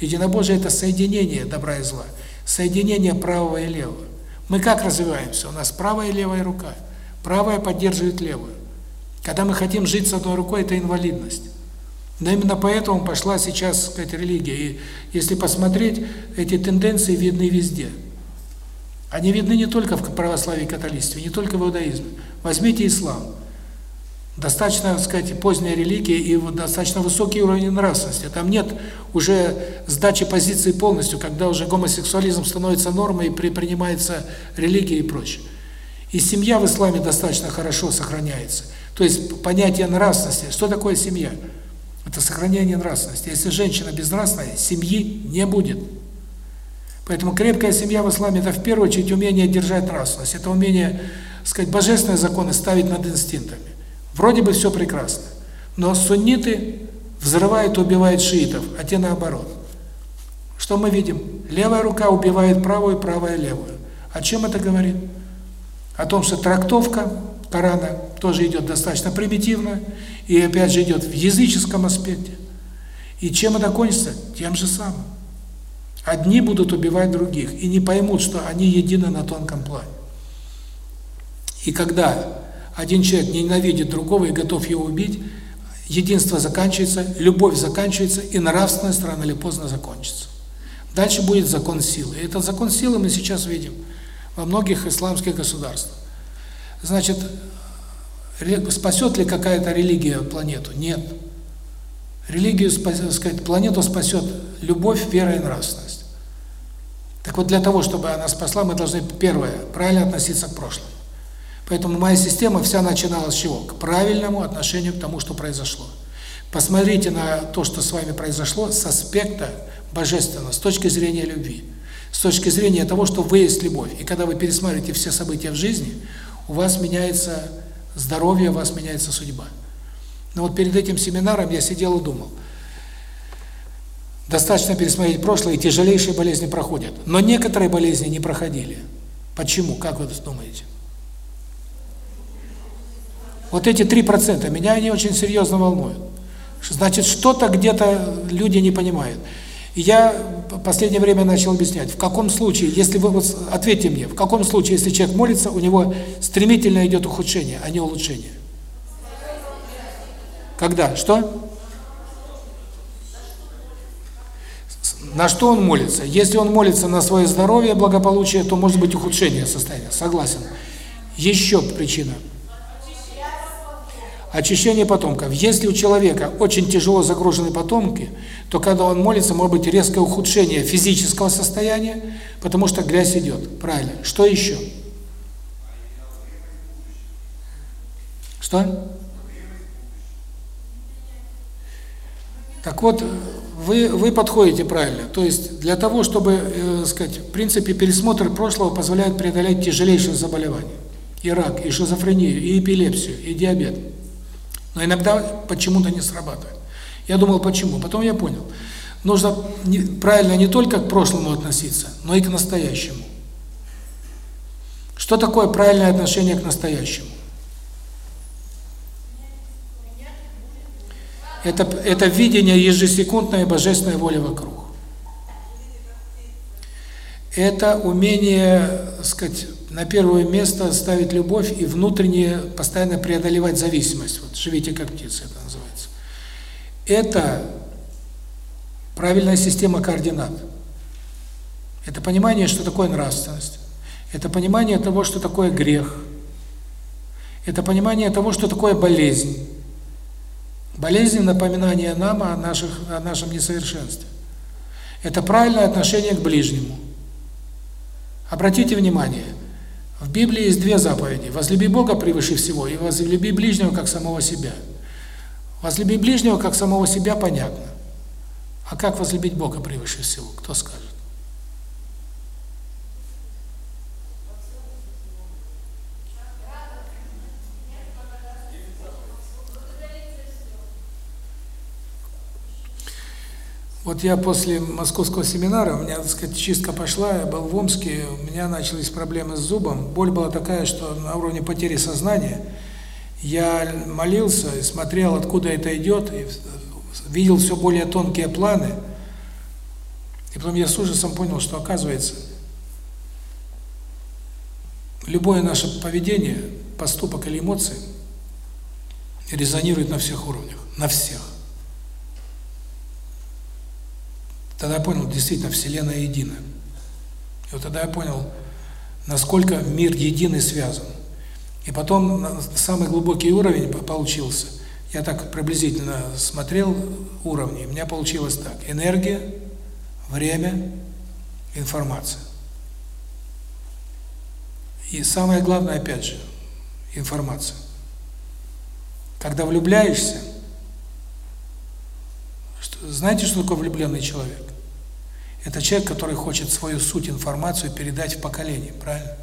Единобожие – это соединение добра и зла, соединение правого и левого. Мы как развиваемся? У нас правая и левая рука. Правая поддерживает левую. Когда мы хотим жить с одной рукой, это инвалидность. Но именно поэтому пошла сейчас, сказать, религия. И если посмотреть, эти тенденции видны везде. Они видны не только в православии и католичестве, не только в иудаизме. Возьмите ислам. Достаточно, так сказать, поздняя религия и достаточно высокий уровень нравственности. Там нет уже сдачи позиции полностью, когда уже гомосексуализм становится нормой и принимается религия и прочее. И семья в исламе достаточно хорошо сохраняется. То есть понятие нравственности. Что такое семья? Это сохранение нравственности. Если женщина безнравственная, семьи не будет. Поэтому крепкая семья в исламе – это в первую очередь умение держать нравственность. Это умение, сказать, божественные законы ставить над инстинктами. Вроде бы все прекрасно. Но сунниты взрывают и убивают шиитов, а те наоборот. Что мы видим? Левая рука убивает правую, правая левую. О чем это говорит? О том, что трактовка Корана тоже идет достаточно примитивно, и опять же идет в языческом аспекте. И чем это кончится? Тем же самым. Одни будут убивать других и не поймут, что они едины на тонком плане. И когда один человек ненавидит другого и готов его убить, единство заканчивается, любовь заканчивается, и нравственность рано или поздно закончится. Дальше будет закон силы. И этот закон силы мы сейчас видим во многих исламских государствах. Значит, спасет ли какая-то религия планету? Нет. Религию, сказать, планету спасет любовь, вера и нравственность. Так вот, для того, чтобы она спасла, мы должны, первое, правильно относиться к прошлому. Поэтому моя система вся начиналась с чего? К правильному отношению к тому, что произошло. Посмотрите на то, что с вами произошло, с аспекта божественного, с точки зрения любви, с точки зрения того, что вы есть любовь. И когда вы пересматриваете все события в жизни, у вас меняется здоровье, у вас меняется судьба. Но вот перед этим семинаром я сидел и думал, достаточно пересмотреть прошлое, и тяжелейшие болезни проходят. Но некоторые болезни не проходили. Почему? Как вы думаете? Вот эти 3% меня они очень серьезно волнуют. Значит, что-то где-то люди не понимают. И я в последнее время начал объяснять, в каком случае, если вы, вот ответьте мне, в каком случае, если человек молится, у него стремительно идет ухудшение, а не улучшение? Когда? Что? На что он молится? Если он молится на свое здоровье, благополучие, то может быть ухудшение состояния. Согласен. Еще причина – Очищение потомков. Если у человека очень тяжело загружены потомки, то когда он молится, может быть резкое ухудшение физического состояния, потому что грязь идет. Правильно. Что еще? Что? Так вот, вы вы подходите правильно. То есть для того, чтобы, э, сказать, в принципе, пересмотр прошлого позволяет преодолеть тяжелейшие заболевания. И рак, и шизофрению, и эпилепсию, и диабет. Но иногда почему-то не срабатывает. Я думал, почему? Потом я понял. Нужно правильно не только к прошлому относиться, но и к настоящему. Что такое правильное отношение к настоящему? Это, это видение ежесекундной божественной воли вокруг. Это умение, сказать, на первое место ставить любовь и внутренне постоянно преодолевать зависимость. Вот живите как птица это называется. Это правильная система координат. Это понимание, что такое нравственность. Это понимание того, что такое грех. Это понимание того, что такое болезнь. Болезнь – напоминание нам о, наших, о нашем несовершенстве. Это правильное отношение к ближнему. Обратите внимание – в Библии есть две заповеди. Возлюби Бога превыше всего и возлюби ближнего как самого себя. Возлюби ближнего как самого себя понятно. А как возлюбить Бога превыше всего? Кто скажет? Вот я после московского семинара, у меня, так сказать, чистка пошла, я был в Омске, у меня начались проблемы с зубом. Боль была такая, что на уровне потери сознания. Я молился и смотрел, откуда это идет, и видел все более тонкие планы. И потом я с ужасом понял, что оказывается, любое наше поведение, поступок или эмоции резонирует на всех уровнях, на всех. Тогда я понял, действительно, Вселенная едина. И вот тогда я понял, насколько мир единый связан. И потом самый глубокий уровень получился. Я так приблизительно смотрел уровни, у меня получилось так. Энергия, время, информация. И самое главное, опять же, информация. Когда влюбляешься, знаете, что такое влюбленный человек? Это человек, который хочет свою суть, информацию передать в поколение, правильно?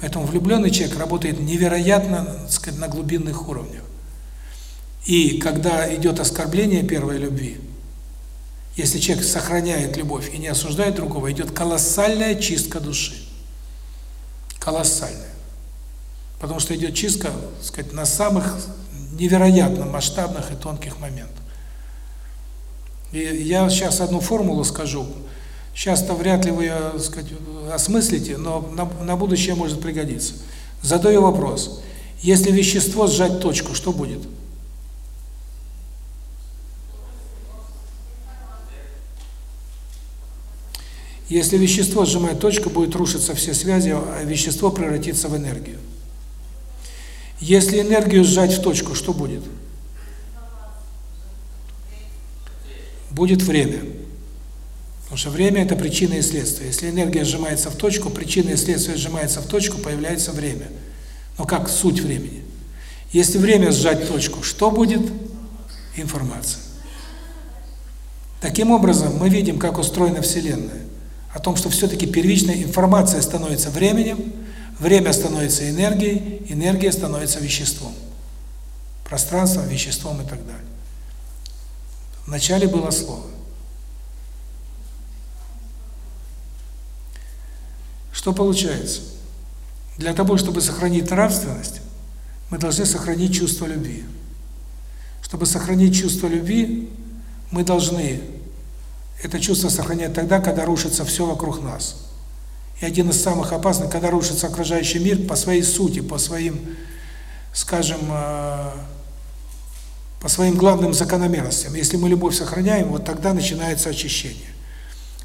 Поэтому влюбленный человек работает невероятно, сказать, на глубинных уровнях. И когда идет оскорбление первой любви, если человек сохраняет любовь и не осуждает другого, идет колоссальная чистка души. Колоссальная. Потому что идет чистка, так сказать, на самых невероятно масштабных и тонких моментах. И я сейчас одну формулу скажу. Сейчас-то вряд ли вы ее, сказать, осмыслите, но на, на будущее может пригодиться. Задаю вопрос. Если вещество сжать точку, что будет? Если вещество сжимает точку, будет рушиться все связи, а вещество превратится в энергию. Если энергию сжать в точку, что будет? Будет время. Потому что время – это причина и следствие. Если энергия сжимается в точку, причина и следствие сжимается в точку, появляется время. Но как суть времени? Если время сжать точку, что будет? Информация. Таким образом, мы видим, как устроена Вселенная. О том, что все-таки первичная информация становится временем, время становится энергией, энергия становится веществом. Пространством, веществом и так далее. Вначале было слово. Что получается? Для того, чтобы сохранить нравственность, мы должны сохранить чувство любви. Чтобы сохранить чувство любви, мы должны это чувство сохранять тогда, когда рушится все вокруг нас. И один из самых опасных, когда рушится окружающий мир по своей сути, по своим, скажем, э, по своим главным закономерностям. Если мы любовь сохраняем, вот тогда начинается очищение.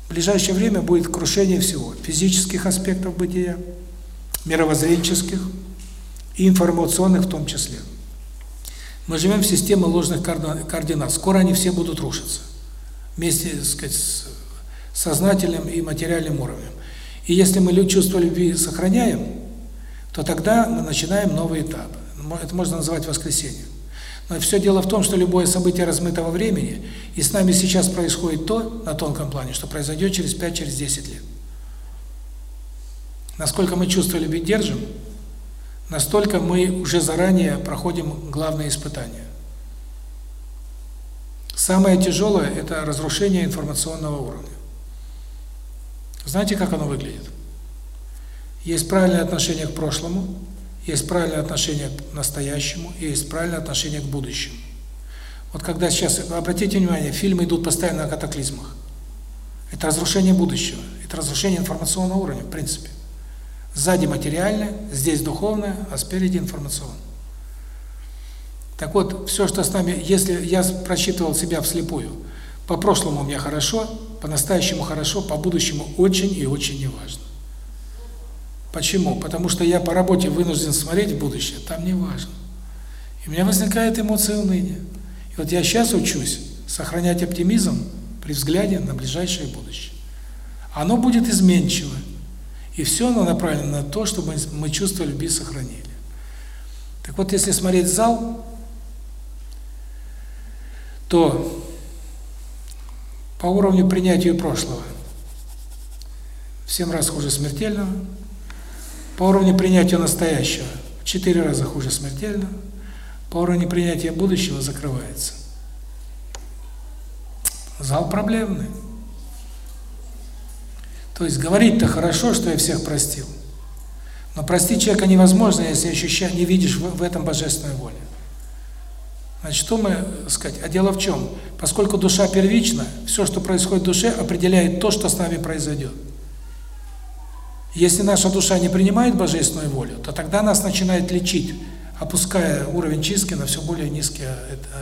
В ближайшее время будет крушение всего. Физических аспектов бытия, мировоззренческих и информационных в том числе. Мы живем в системе ложных координат. Скоро они все будут рушиться. Вместе, так сказать, с сознательным и материальным уровнем. И если мы чувство любви сохраняем, то тогда мы начинаем новый этап. Это можно назвать воскресением. Но все дело в том, что любое событие размыто во времени, и с нами сейчас происходит то, на тонком плане, что произойдет через 5-10 через лет. Насколько мы чувство любви держим, настолько мы уже заранее проходим главное испытание. Самое тяжелое – это разрушение информационного уровня. Знаете, как оно выглядит? Есть правильное отношение к прошлому, есть правильное отношение к настоящему, и есть правильное отношение к будущему. Вот когда сейчас, обратите внимание, фильмы идут постоянно на катаклизмах. Это разрушение будущего, это разрушение информационного уровня, в принципе. Сзади материальное, здесь духовное, а спереди информационное. Так вот, все, что с нами, если я просчитывал себя вслепую, по прошлому у меня хорошо, по-настоящему хорошо, по будущему очень и очень неважно. Почему? Потому что я по работе вынужден смотреть в будущее, там не важно. И у меня возникает эмоция уныния. И вот я сейчас учусь сохранять оптимизм при взгляде на ближайшее будущее. Оно будет изменчиво. И все оно направлено на то, чтобы мы чувство любви сохранили. Так вот, если смотреть зал, то по уровню принятия прошлого в 7 раз хуже смертельного, по уровню принятия настоящего в 4 раза хуже смертельного, по уровню принятия будущего закрывается. Зал проблемный. То есть говорить-то хорошо, что я всех простил. Но простить человека невозможно, если ощущаешь, не видишь в, этом божественную волю. Значит, что мы, сказать, а дело в чем? Поскольку душа первична, все, что происходит в душе, определяет то, что с нами произойдет. Если наша душа не принимает божественную волю, то тогда нас начинает лечить, опуская уровень чистки на все более низкие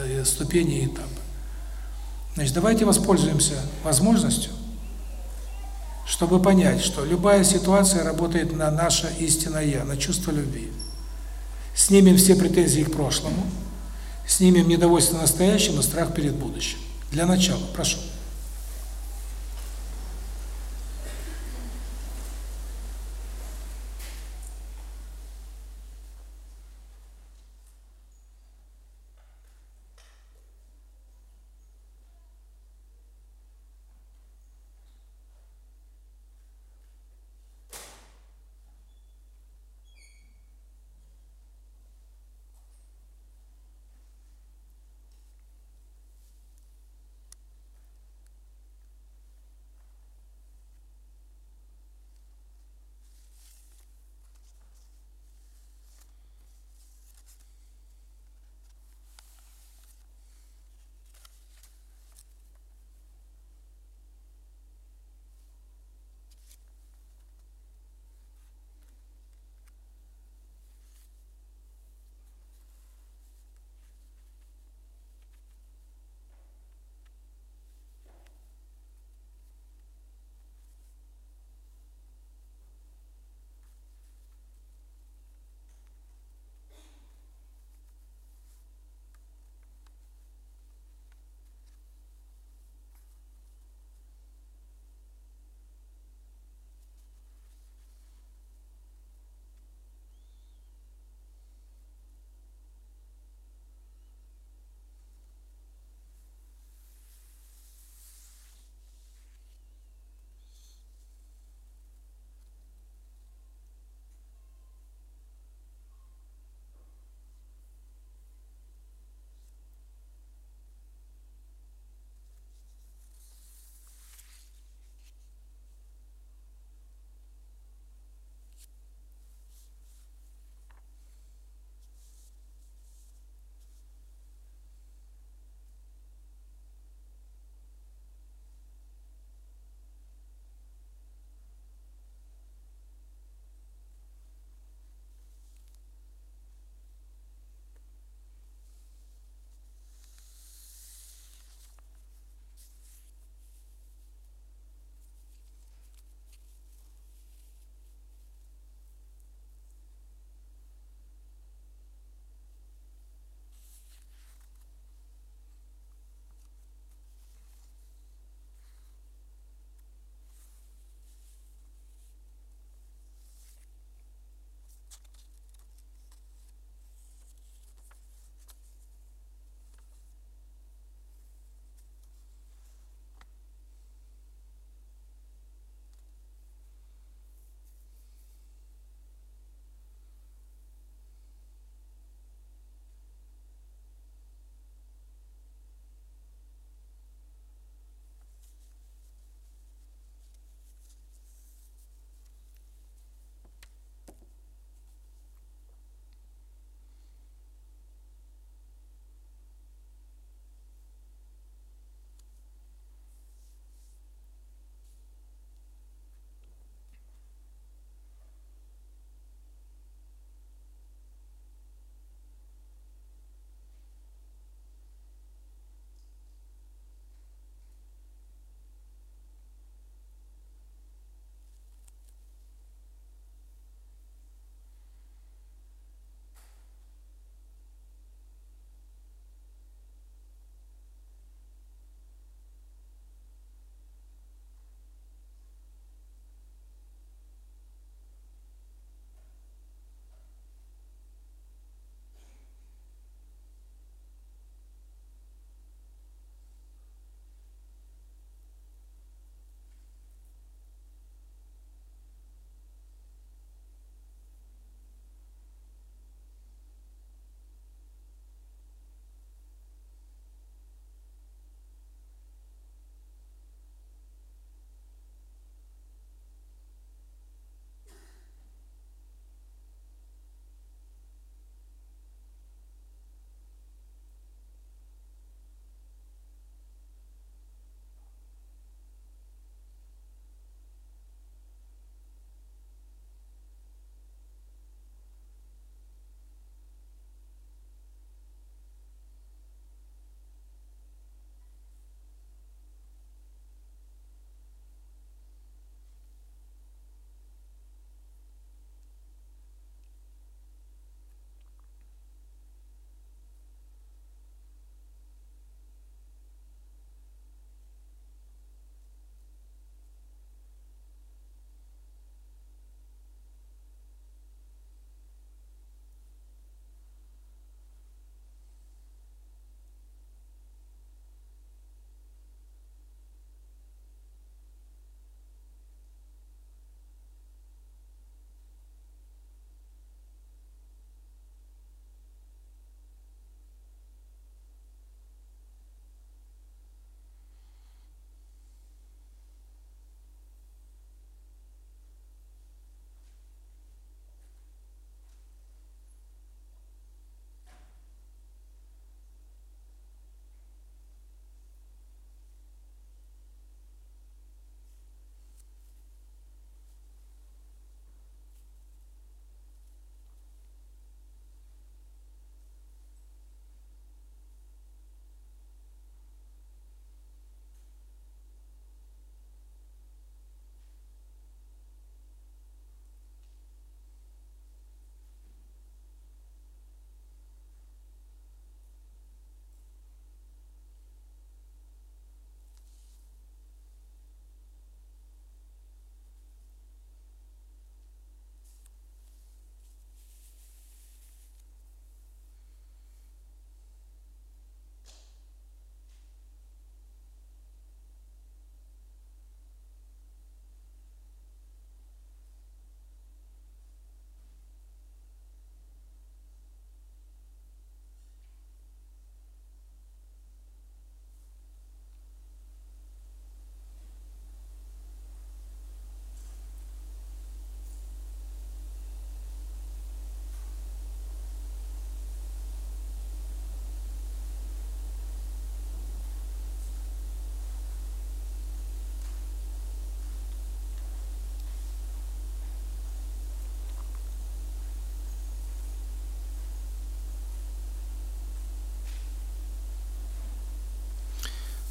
э, ступени и этапы. Значит, давайте воспользуемся возможностью, чтобы понять, что любая ситуация работает на наше истинное «я», на чувство любви. Снимем все претензии к прошлому – Снимем недовольство настоящим и страх перед будущим. Для начала, прошу.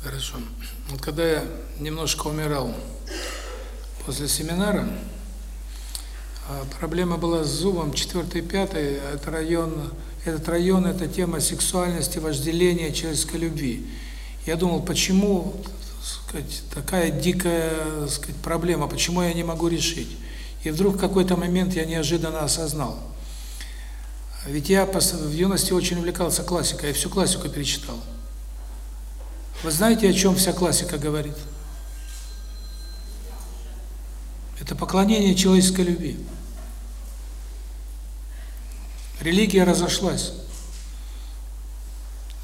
Хорошо. Вот когда я немножко умирал после семинара, а, проблема была с зубом 4 5 это район, этот район это тема сексуальности, вожделения, человеческой любви. Я думал, почему, сказать, такая дикая, сказать, проблема, почему я не могу решить? И вдруг в какой-то момент я неожиданно осознал. Ведь я в юности очень увлекался классикой, я всю классику перечитал. Вы знаете, о чем вся классика говорит? Это поклонение человеческой любви. Религия разошлась.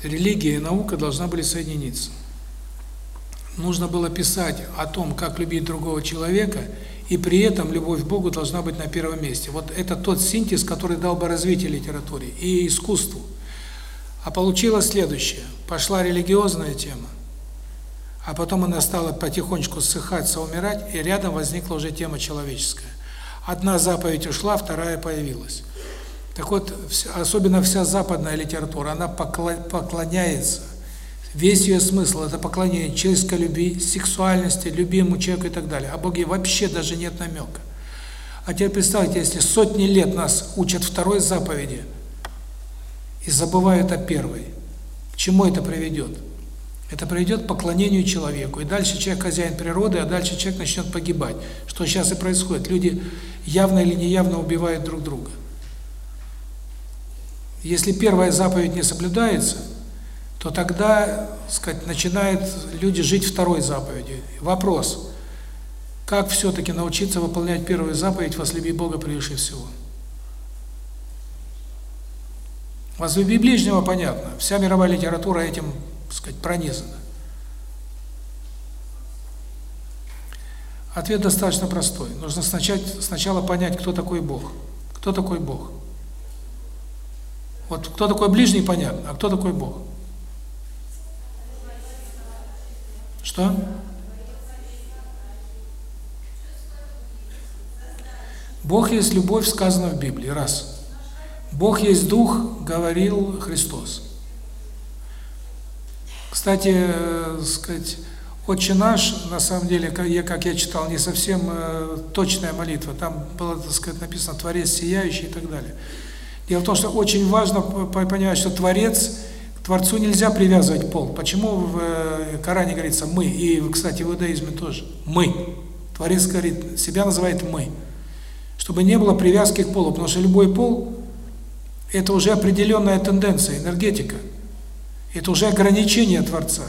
Религия и наука должна были соединиться. Нужно было писать о том, как любить другого человека, и при этом любовь к Богу должна быть на первом месте. Вот это тот синтез, который дал бы развитие литературе и искусству. А получилось следующее. Пошла религиозная тема, а потом она стала потихонечку ссыхаться, умирать, и рядом возникла уже тема человеческая. Одна заповедь ушла, вторая появилась. Так вот, особенно вся западная литература, она поклоняется. Весь ее смысл – это поклонение человеческой любви, сексуальности, любимому человеку и так далее. О Боге вообще даже нет намека. А теперь представьте, если сотни лет нас учат второй заповеди – и забывают о первой. К чему это приведет? Это приведет к поклонению человеку. И дальше человек хозяин природы, а дальше человек начнет погибать. Что сейчас и происходит. Люди явно или неявно убивают друг друга. Если первая заповедь не соблюдается, то тогда, сказать, начинают люди жить второй заповедью. Вопрос: как все таки научиться выполнять первую заповедь возлюби Бога превыше всего? Возлюби ближнего понятно. Вся мировая литература этим, так сказать, пронизана. Ответ достаточно простой. Нужно сначала сначала понять, кто такой Бог. Кто такой Бог? Вот кто такой ближний, понятно, а кто такой Бог? Что? Бог есть любовь, сказано в Библии, раз. Бог есть Дух, говорил Христос. Кстати, э, сказать, «Отче наш», на самом деле, как я, как я читал, не совсем э, точная молитва. Там было, так сказать, написано «Творец сияющий» и так далее. Дело в том, что очень важно понимать, что Творец, к Творцу нельзя привязывать пол. Почему в э, Коране говорится «мы», и, кстати, в иудаизме тоже «мы». Творец говорит, себя называет «мы». Чтобы не было привязки к полу, потому что любой пол это уже определенная тенденция, энергетика. Это уже ограничение Творца.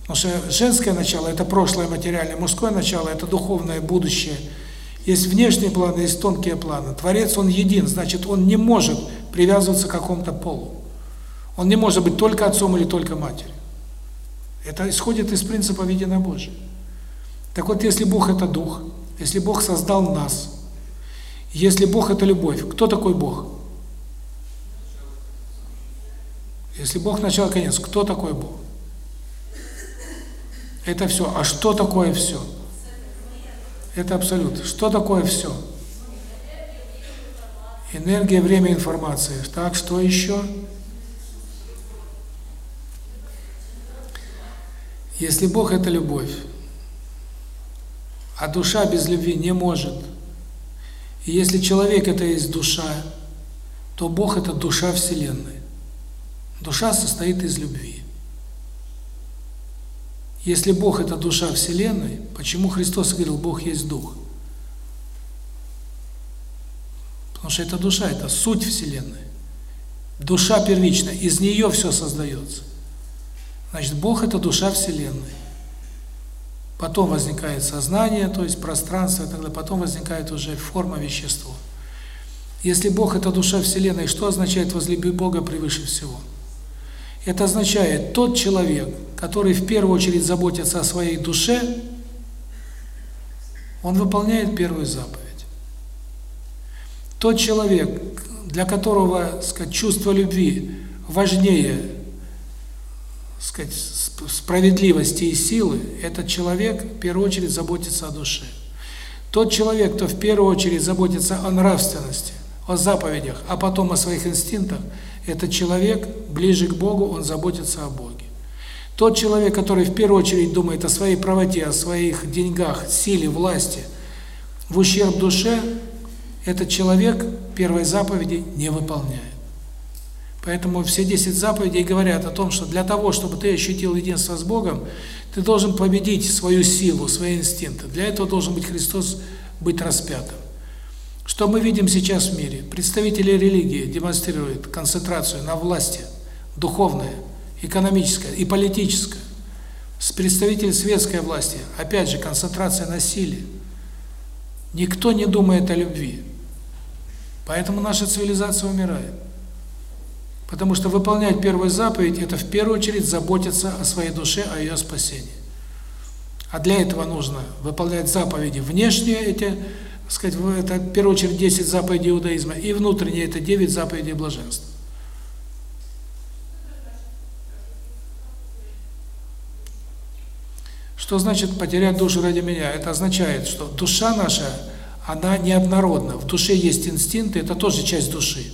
Потому что женское начало – это прошлое материальное, мужское начало – это духовное будущее. Есть внешние планы, есть тонкие планы. Творец, он един, значит, он не может привязываться к какому-то полу. Он не может быть только отцом или только матерью. Это исходит из принципа единобожия. Так вот, если Бог – это Дух, если Бог создал нас, если Бог – это любовь, кто такой Бог? Если Бог начало конец, кто такой Бог? Это все. А что такое все? Это абсолют. Что такое все? Энергия, время, информация. Так, что еще? Если Бог – это любовь, а душа без любви не может, и если человек – это есть душа, то Бог – это душа Вселенной. Душа состоит из любви. Если Бог – это душа Вселенной, почему Христос говорил, Бог есть Дух? Потому что это душа, это суть Вселенной. Душа первичная, из нее все создается. Значит, Бог – это душа Вселенной. Потом возникает сознание, то есть пространство, и так далее. потом возникает уже форма вещества. Если Бог – это душа Вселенной, что означает возлюби Бога превыше всего? Это означает, тот человек, который в первую очередь заботится о своей душе, он выполняет первую заповедь. Тот человек, для которого, сказать, чувство любви важнее, сказать, справедливости и силы, этот человек в первую очередь заботится о душе. Тот человек, кто в первую очередь заботится о нравственности, о заповедях, а потом о своих инстинктах – этот человек ближе к Богу, он заботится о Боге. Тот человек, который в первую очередь думает о своей правоте, о своих деньгах, силе, власти, в ущерб душе, этот человек первой заповеди не выполняет. Поэтому все 10 заповедей говорят о том, что для того, чтобы ты ощутил единство с Богом, ты должен победить свою силу, свои инстинкты. Для этого должен быть Христос быть распятым. Что мы видим сейчас в мире? Представители религии демонстрируют концентрацию на власти, духовная, экономическая и политическая. С представителей светской власти, опять же, концентрация на силе. Никто не думает о любви. Поэтому наша цивилизация умирает. Потому что выполнять первую заповедь – это в первую очередь заботиться о своей душе, о ее спасении. А для этого нужно выполнять заповеди внешние, эти, сказать, это в первую очередь 10 заповедей иудаизма, и внутренние – это 9 заповедей блаженства. Что значит потерять душу ради меня? Это означает, что душа наша, она неоднородна. В душе есть инстинкты, это тоже часть души.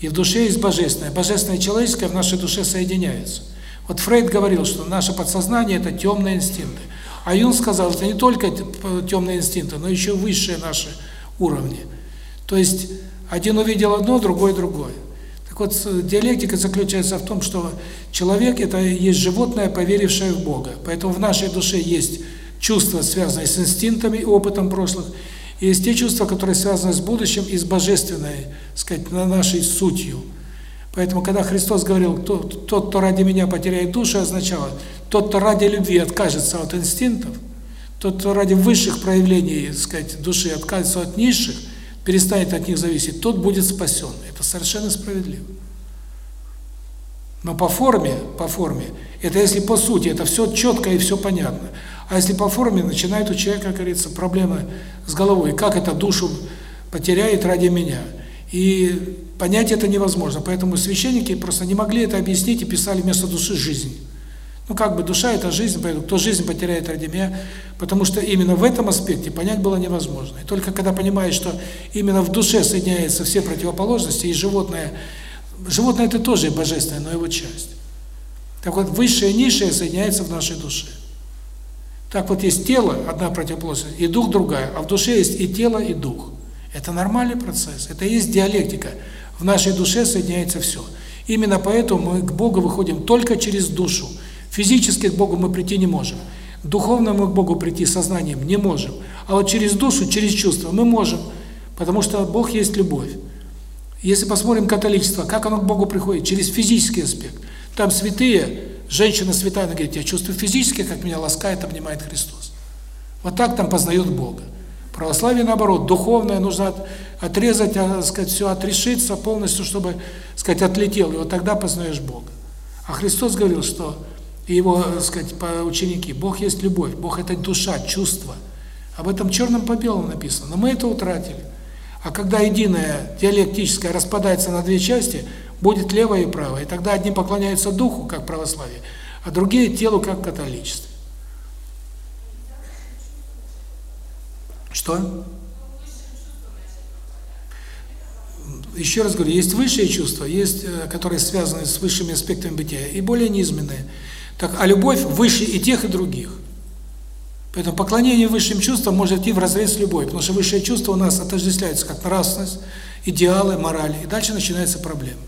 И в душе есть божественное. Божественное и человеческое в нашей душе соединяются. Вот Фрейд говорил, что наше подсознание – это темные инстинкты. А Юн сказал, это не только темные инстинкты, но еще высшие наши уровни. То есть один увидел одно, другой другое. Так вот, диалектика заключается в том, что человек – это есть животное, поверившее в Бога. Поэтому в нашей душе есть чувства, связанные с инстинктами и опытом прошлых, и есть те чувства, которые связаны с будущим и с божественной, сказать, на нашей сутью. Поэтому, когда Христос говорил, тот, кто ради меня потеряет душу, означало, тот, кто ради любви откажется от инстинктов, тот, кто ради высших проявлений, сказать, души откажется от низших, перестанет от них зависеть, тот будет спасен. Это совершенно справедливо. Но по форме, по форме, это если по сути, это все четко и все понятно. А если по форме, начинает у человека, как говорится, проблемы с головой. Как это душу потеряет ради меня? И понять это невозможно. Поэтому священники просто не могли это объяснить и писали вместо души жизнь. Ну как бы душа – это жизнь, поэтому кто жизнь потеряет ради меня, потому что именно в этом аспекте понять было невозможно. И только когда понимаешь, что именно в душе соединяются все противоположности, и животное, животное – это тоже божественное, но его часть. Так вот, высшее и низшее соединяется в нашей душе. Так вот есть тело, одна противоположность, и дух другая, а в душе есть и тело, и дух. Это нормальный процесс, это и есть диалектика. В нашей душе соединяется все. Именно поэтому мы к Богу выходим только через душу. Физически к Богу мы прийти не можем. Духовно мы к Богу прийти сознанием не можем. А вот через душу, через чувства мы можем, потому что Бог есть любовь. Если посмотрим католичество, как оно к Богу приходит? Через физический аспект. Там святые Женщина святая, она говорит, я чувствую физически, как меня ласкает, обнимает Христос. Вот так там познают Бога. Православие, наоборот, духовное, нужно от, отрезать, а, сказать, все, отрешиться полностью, чтобы, сказать, отлетел, и вот тогда познаешь Бога. А Христос говорил, что его, сказать, ученики, Бог есть любовь, Бог – это душа, чувство. Об этом черным по белому написано, но мы это утратили. А когда единое диалектическое распадается на две части – будет левое и правое. И тогда одни поклоняются духу, как православие, а другие телу, как католичество. Что? Еще раз говорю, есть высшие чувства, есть, э, которые связаны с высшими аспектами бытия, и более низменные. Так, а любовь выше и тех, и других. Поэтому поклонение высшим чувствам может идти в разрез с любовью, потому что высшие чувства у нас отождествляются как нравственность, идеалы, мораль, и дальше начинаются проблемы.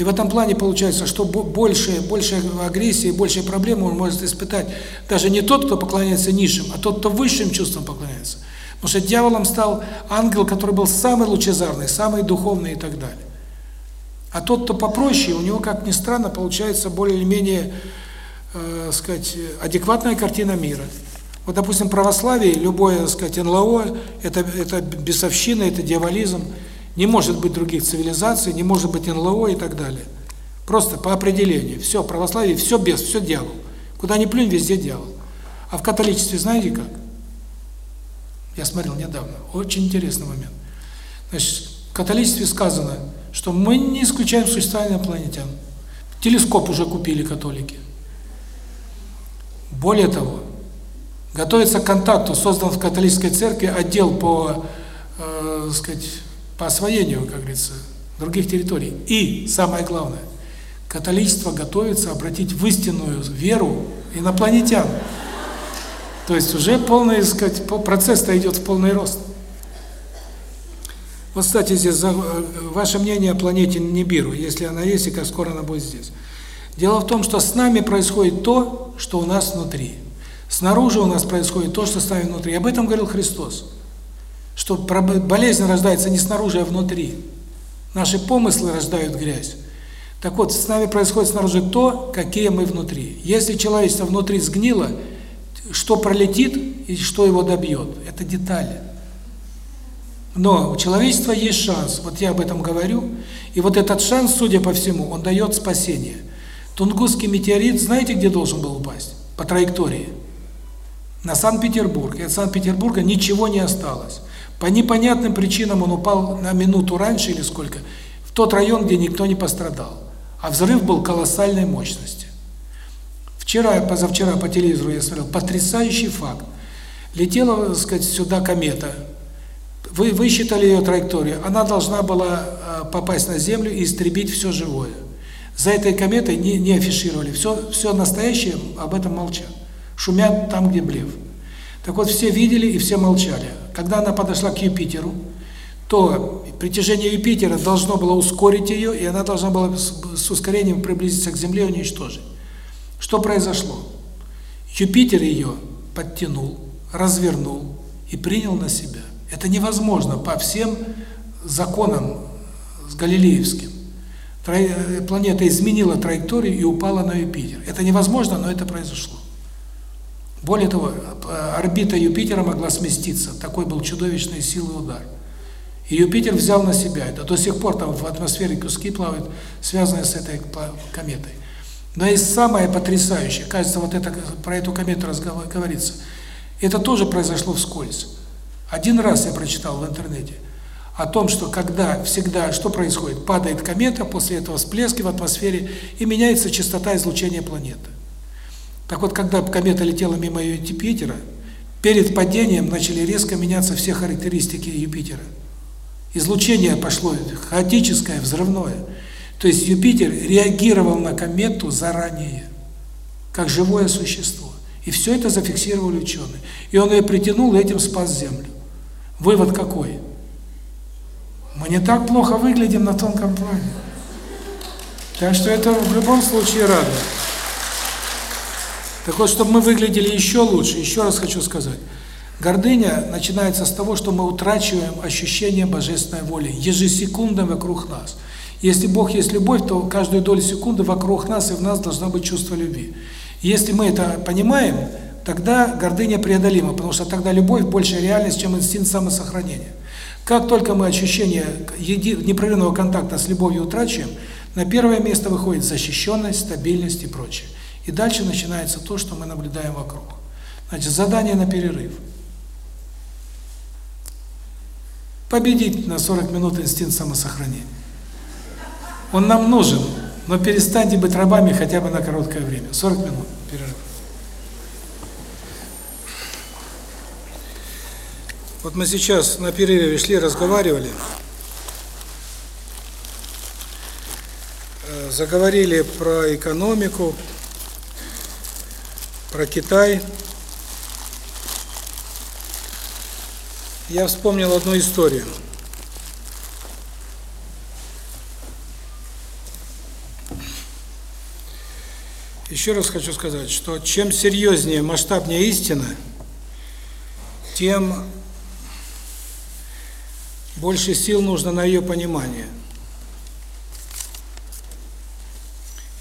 И в этом плане получается, что больше, больше агрессии, больше проблем он может испытать даже не тот, кто поклоняется низшим, а тот, кто высшим чувствам поклоняется. Потому что дьяволом стал ангел, который был самый лучезарный, самый духовный и так далее. А тот, кто попроще, у него, как ни странно, получается более или менее, э, сказать, адекватная картина мира. Вот, допустим, православие, любое, сказать, НЛО, это, это бесовщина, это дьяволизм – не может быть других цивилизаций, не может быть НЛО и так далее. Просто по определению. Все, православие, все без, все дьявол. Куда ни плюнь, везде дьявол. А в католичестве знаете как? Я смотрел недавно. Очень интересный момент. Значит, в католичестве сказано, что мы не исключаем существование инопланетян. Телескоп уже купили католики. Более того, готовится к контакту, создан в католической церкви отдел по, э, сказать, по освоению, как говорится, других территорий. И, самое главное, католичество готовится обратить в истинную веру инопланетян. То есть уже полный, сказать, процесс-то идет в полный рост. Вот, кстати, здесь э, ваше мнение о планете Нибиру, если она есть и как скоро она будет здесь. Дело в том, что с нами происходит то, что у нас внутри. Снаружи у нас происходит то, что с нами внутри. Об этом говорил Христос. Что болезнь рождается не снаружи, а внутри. Наши помыслы рождают грязь. Так вот, с нами происходит снаружи то, какие мы внутри. Если человечество внутри сгнило, что пролетит и что его добьет, это детали. Но у человечества есть шанс, вот я об этом говорю, и вот этот шанс, судя по всему, он дает спасение. Тунгусский метеорит, знаете, где должен был упасть? По траектории. На Санкт-Петербург. И от Санкт-Петербурга ничего не осталось. По непонятным причинам он упал на минуту раньше или сколько, в тот район, где никто не пострадал. А взрыв был колоссальной мощности. Вчера, позавчера по телевизору я смотрел, потрясающий факт. Летела, так сказать, сюда комета. Вы высчитали ее траекторию. Она должна была э, попасть на Землю и истребить все живое. За этой кометой не, не афишировали. Все, все настоящее об этом молчат. Шумят там, где блев. Так вот, все видели и все молчали. Когда она подошла к Юпитеру, то притяжение Юпитера должно было ускорить ее, и она должна была с ускорением приблизиться к Земле и уничтожить. Что произошло? Юпитер ее подтянул, развернул и принял на себя. Это невозможно по всем законам с галилеевским. Планета изменила траекторию и упала на Юпитер. Это невозможно, но это произошло. Более того, орбита Юпитера могла сместиться. Такой был чудовищный силы удар. И Юпитер взял на себя это. До сих пор там в атмосфере куски плавают, связанные с этой кометой. Но и самое потрясающее, кажется, вот это про эту комету говорится, это тоже произошло вскользь. Один раз я прочитал в интернете о том, что когда всегда, что происходит? Падает комета, после этого всплески в атмосфере, и меняется частота излучения планеты. Так вот, когда комета летела мимо Юпитера, перед падением начали резко меняться все характеристики Юпитера. Излучение пошло хаотическое, взрывное. То есть Юпитер реагировал на комету заранее, как живое существо. И все это зафиксировали ученые. И он ее притянул, и этим спас Землю. Вывод какой? Мы не так плохо выглядим на тонком плане. Так что это в любом случае радует. Так вот, чтобы мы выглядели еще лучше, еще раз хочу сказать. Гордыня начинается с того, что мы утрачиваем ощущение божественной воли ежесекундно вокруг нас. Если Бог есть любовь, то каждую долю секунды вокруг нас и в нас должно быть чувство любви. Если мы это понимаем, тогда гордыня преодолима, потому что тогда любовь больше реальность, чем инстинкт самосохранения. Как только мы ощущение непрерывного контакта с любовью утрачиваем, на первое место выходит защищенность, стабильность и прочее. И дальше начинается то, что мы наблюдаем вокруг. Значит, задание на перерыв. Победить на 40 минут инстинкт самосохранения. Он нам нужен, но перестаньте быть рабами хотя бы на короткое время. 40 минут перерыв. Вот мы сейчас на перерыве шли, разговаривали, э, заговорили про экономику, про Китай. Я вспомнил одну историю. Еще раз хочу сказать, что чем серьезнее, масштабнее истина, тем больше сил нужно на ее понимание.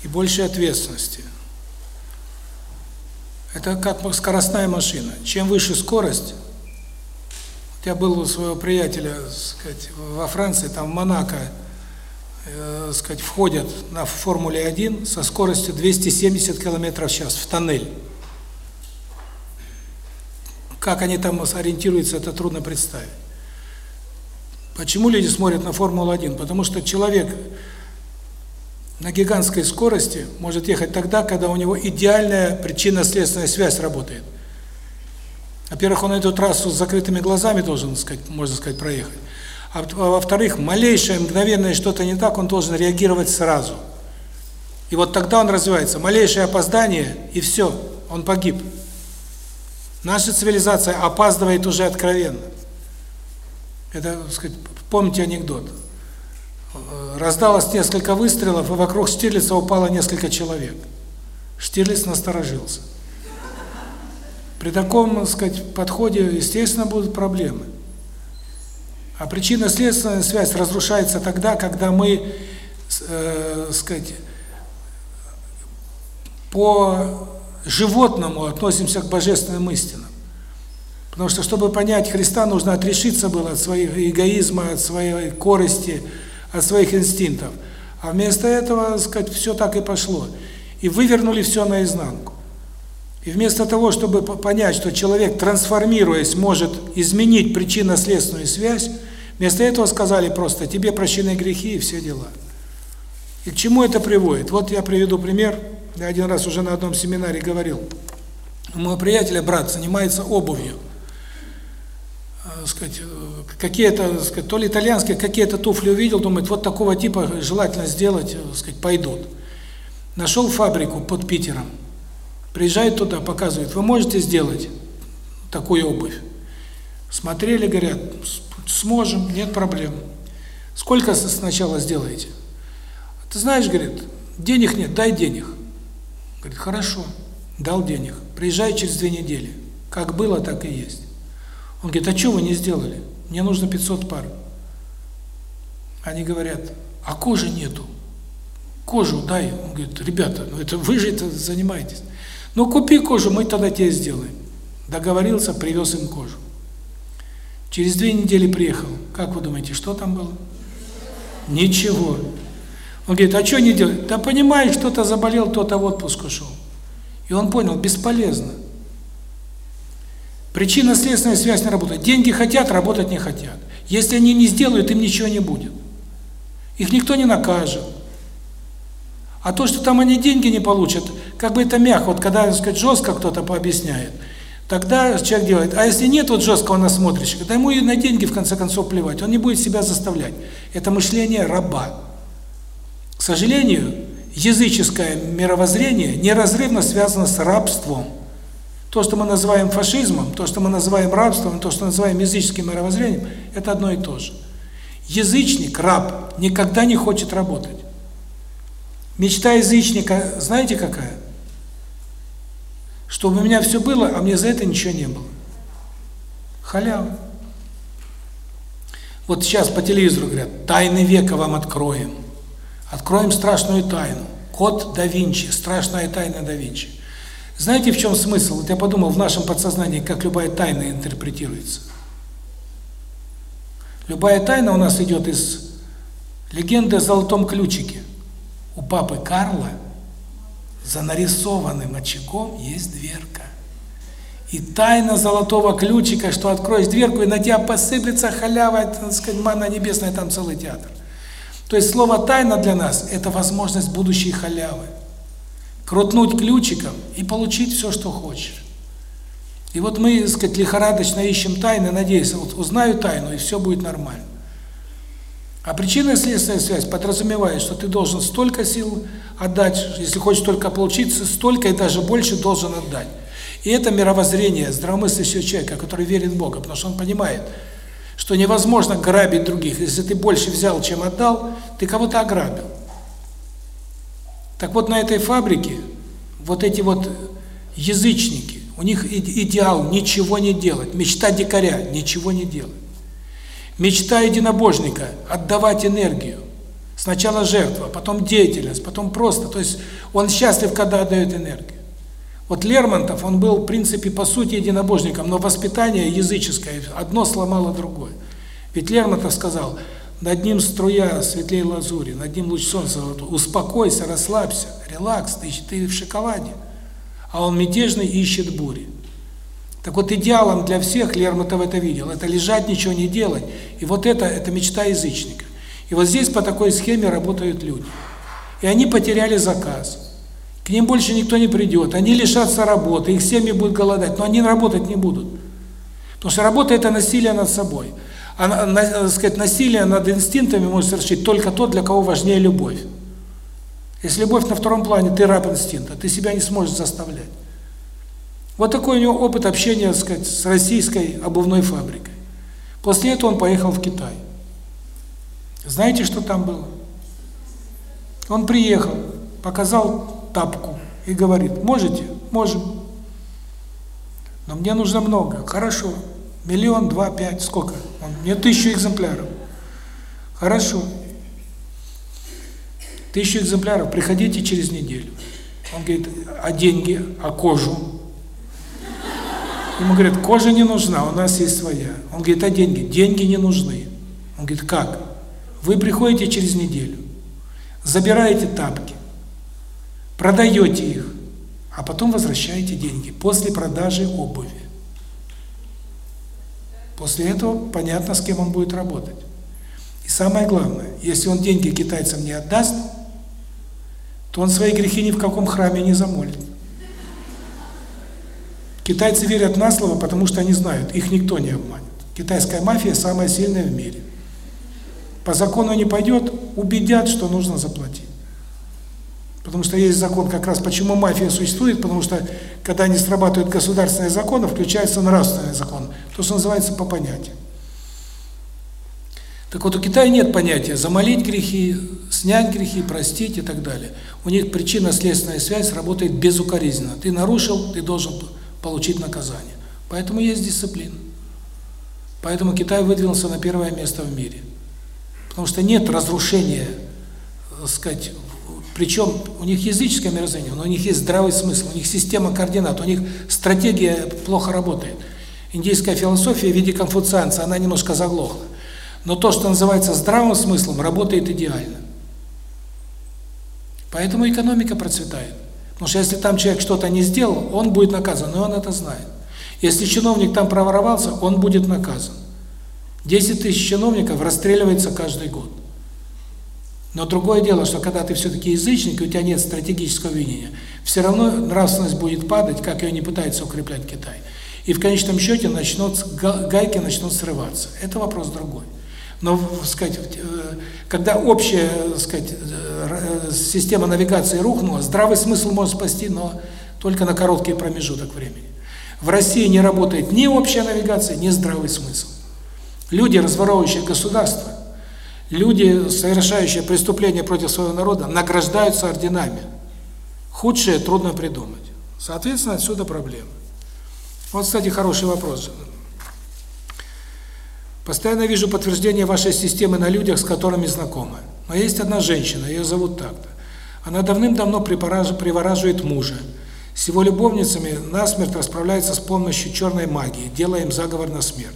И больше ответственности. Это как скоростная машина. Чем выше скорость, я был у своего приятеля, сказать, во Франции, там в Монако, э, сказать, входят на Формуле 1 со скоростью 270 км в час в тоннель. Как они там ориентируются, это трудно представить. Почему люди смотрят на Формулу-1? Потому что человек на гигантской скорости может ехать тогда, когда у него идеальная причинно-следственная связь работает. Во-первых, он эту трассу с закрытыми глазами должен, сказать, можно сказать, проехать. А, а во-вторых, малейшее, мгновенное что-то не так, он должен реагировать сразу. И вот тогда он развивается. Малейшее опоздание, и все, он погиб. Наша цивилизация опаздывает уже откровенно. Это, так сказать, помните анекдот. Раздалось несколько выстрелов, и вокруг Штирлица упало несколько человек. Штирлиц насторожился. При таком, так сказать, подходе, естественно, будут проблемы. А причинно-следственная связь разрушается тогда, когда мы, э, сказать, по животному относимся к божественным истинам. Потому что, чтобы понять Христа, нужно отрешиться было от своего эгоизма, от своей корости, от своих инстинктов. А вместо этого, так сказать, все так и пошло. И вывернули все наизнанку. И вместо того, чтобы понять, что человек, трансформируясь, может изменить причинно-следственную связь, Вместо этого сказали просто, тебе прощены грехи и все дела. И к чему это приводит? Вот я приведу пример. Я один раз уже на одном семинаре говорил. У моего приятеля брат занимается обувью. Э, сказать, э, какие-то, сказать, то ли итальянские, какие-то туфли увидел, думает, вот такого типа желательно сделать, э, сказать, пойдут. Нашел фабрику под Питером. Приезжает туда, показывает, вы можете сделать такую обувь? Смотрели, говорят, Сможем, нет проблем. Сколько сначала сделаете? Ты знаешь, говорит, денег нет, дай денег. Говорит, хорошо, дал денег. Приезжай через две недели. Как было, так и есть. Он говорит, а что вы не сделали? Мне нужно 500 пар. Они говорят, а кожи нету. Кожу дай. Он говорит, ребята, ну это вы же это занимаетесь. Ну купи кожу, мы тогда тебе сделаем. Договорился, привез им кожу. Через две недели приехал. Как вы думаете, что там было? Ничего. Он говорит, а что не делать? Да понимаешь, кто-то заболел, кто-то в отпуск ушел. И он понял, бесполезно. Причинно-следственная связь не работает. Деньги хотят, работать не хотят. Если они не сделают, им ничего не будет. Их никто не накажет. А то, что там они деньги не получат, как бы это мягко, вот когда, так сказать, жестко кто-то пообъясняет – Тогда человек делает. А если нет вот жесткого насмотрщика, то ему и на деньги в конце концов плевать. Он не будет себя заставлять. Это мышление раба. К сожалению, языческое мировоззрение неразрывно связано с рабством. То, что мы называем фашизмом, то, что мы называем рабством, то, что называем языческим мировоззрением, это одно и то же. Язычник, раб, никогда не хочет работать. Мечта язычника, знаете какая? Чтобы у меня все было, а мне за это ничего не было. Халява. Вот сейчас по телевизору говорят, тайны века вам откроем. Откроем страшную тайну. Код да Винчи, страшная тайна да Винчи. Знаете, в чем смысл? Вот я подумал, в нашем подсознании, как любая тайна интерпретируется. Любая тайна у нас идет из легенды о золотом ключике. У папы Карла за нарисованным очагом есть дверка. И тайна золотого ключика, что откроешь дверку, и на тебя посыплется халява, так сказать, манна небесная, там целый театр. То есть слово «тайна» для нас – это возможность будущей халявы. Крутнуть ключиком и получить все, что хочешь. И вот мы, так сказать, лихорадочно ищем тайны, надеясь, вот узнаю тайну, и все будет нормально. А причинно-следственная связь подразумевает, что ты должен столько сил отдать, если хочешь только получиться, столько и даже больше должен отдать. И это мировоззрение здравомыслящего человека, который верит в Бога, потому что он понимает, что невозможно грабить других. Если ты больше взял, чем отдал, ты кого-то ограбил. Так вот, на этой фабрике вот эти вот язычники, у них идеал ничего не делать, мечта дикаря ничего не делать. Мечта единобожника – отдавать энергию. Сначала жертва, потом деятельность, потом просто. То есть он счастлив, когда отдает энергию. Вот Лермонтов, он был, в принципе, по сути единобожником, но воспитание языческое одно сломало другое. Ведь Лермонтов сказал, над ним струя светлее лазури, над ним луч солнца, успокойся, расслабься, релакс, ты, ты в шоколаде. А он мятежный ищет бури. Так вот, идеалом для всех Лермонтов это видел. Это лежать, ничего не делать. И вот это, это мечта язычника. И вот здесь по такой схеме работают люди. И они потеряли заказ. К ним больше никто не придет. Они лишатся работы, их семьи будут голодать, но они работать не будут. Потому что работа – это насилие над собой. А, на, сказать, насилие над инстинктами может совершить только тот, для кого важнее любовь. Если любовь на втором плане, ты раб инстинкта, ты себя не сможешь заставлять. Вот такой у него опыт общения, так сказать, с российской обувной фабрикой. После этого он поехал в Китай. Знаете, что там было? Он приехал, показал тапку и говорит, можете? Можем. Но мне нужно много. Хорошо. Миллион, два, пять, сколько? Мне тысячу экземпляров. Хорошо. Тысячу экземпляров, приходите через неделю. Он говорит, а деньги, а кожу? Ему говорят, кожа не нужна, у нас есть своя. Он говорит, а деньги? Деньги не нужны. Он говорит, как? Вы приходите через неделю, забираете тапки, продаете их, а потом возвращаете деньги после продажи обуви. После этого понятно, с кем он будет работать. И самое главное, если он деньги китайцам не отдаст, то он свои грехи ни в каком храме не замолит. Китайцы верят на слово, потому что они знают, их никто не обманет. Китайская мафия самая сильная в мире. По закону не пойдет, убедят, что нужно заплатить. Потому что есть закон как раз, почему мафия существует, потому что когда не срабатывают государственные законы, включается нравственный закон, то, что называется по понятиям. Так вот, у Китая нет понятия замолить грехи, снять грехи, простить и так далее. У них причинно-следственная связь работает безукоризненно. Ты нарушил, ты должен получить наказание. Поэтому есть дисциплина. Поэтому Китай выдвинулся на первое место в мире. Потому что нет разрушения, так сказать, причем у них языческое мировоззрение, но у них есть здравый смысл, у них система координат, у них стратегия плохо работает. Индийская философия в виде конфуцианца, она немножко заглохла. Но то, что называется здравым смыслом, работает идеально. Поэтому экономика процветает. Потому что если там человек что-то не сделал, он будет наказан, и он это знает. Если чиновник там проворовался, он будет наказан. 10 тысяч чиновников расстреливается каждый год. Но другое дело, что когда ты все-таки язычник, у тебя нет стратегического видения, все равно нравственность будет падать, как ее не пытается укреплять Китай. И в конечном счете начнут, гайки начнут срываться. Это вопрос другой. Но, сказать, э, когда общая, сказать, э, э, система навигации рухнула, здравый смысл может спасти, но только на короткий промежуток времени. В России не работает ни общая навигация, ни здравый смысл. Люди, разворовывающие государство, Люди, совершающие преступления против своего народа, награждаются орденами. Худшее трудно придумать. Соответственно, отсюда проблема. Вот, кстати, хороший вопрос. Постоянно вижу подтверждение вашей системы на людях, с которыми знакомы. Но есть одна женщина, ее зовут так-то. Она давным-давно привораживает мужа. С его любовницами насмерть расправляется с помощью черной магии, делая им заговор на смерть.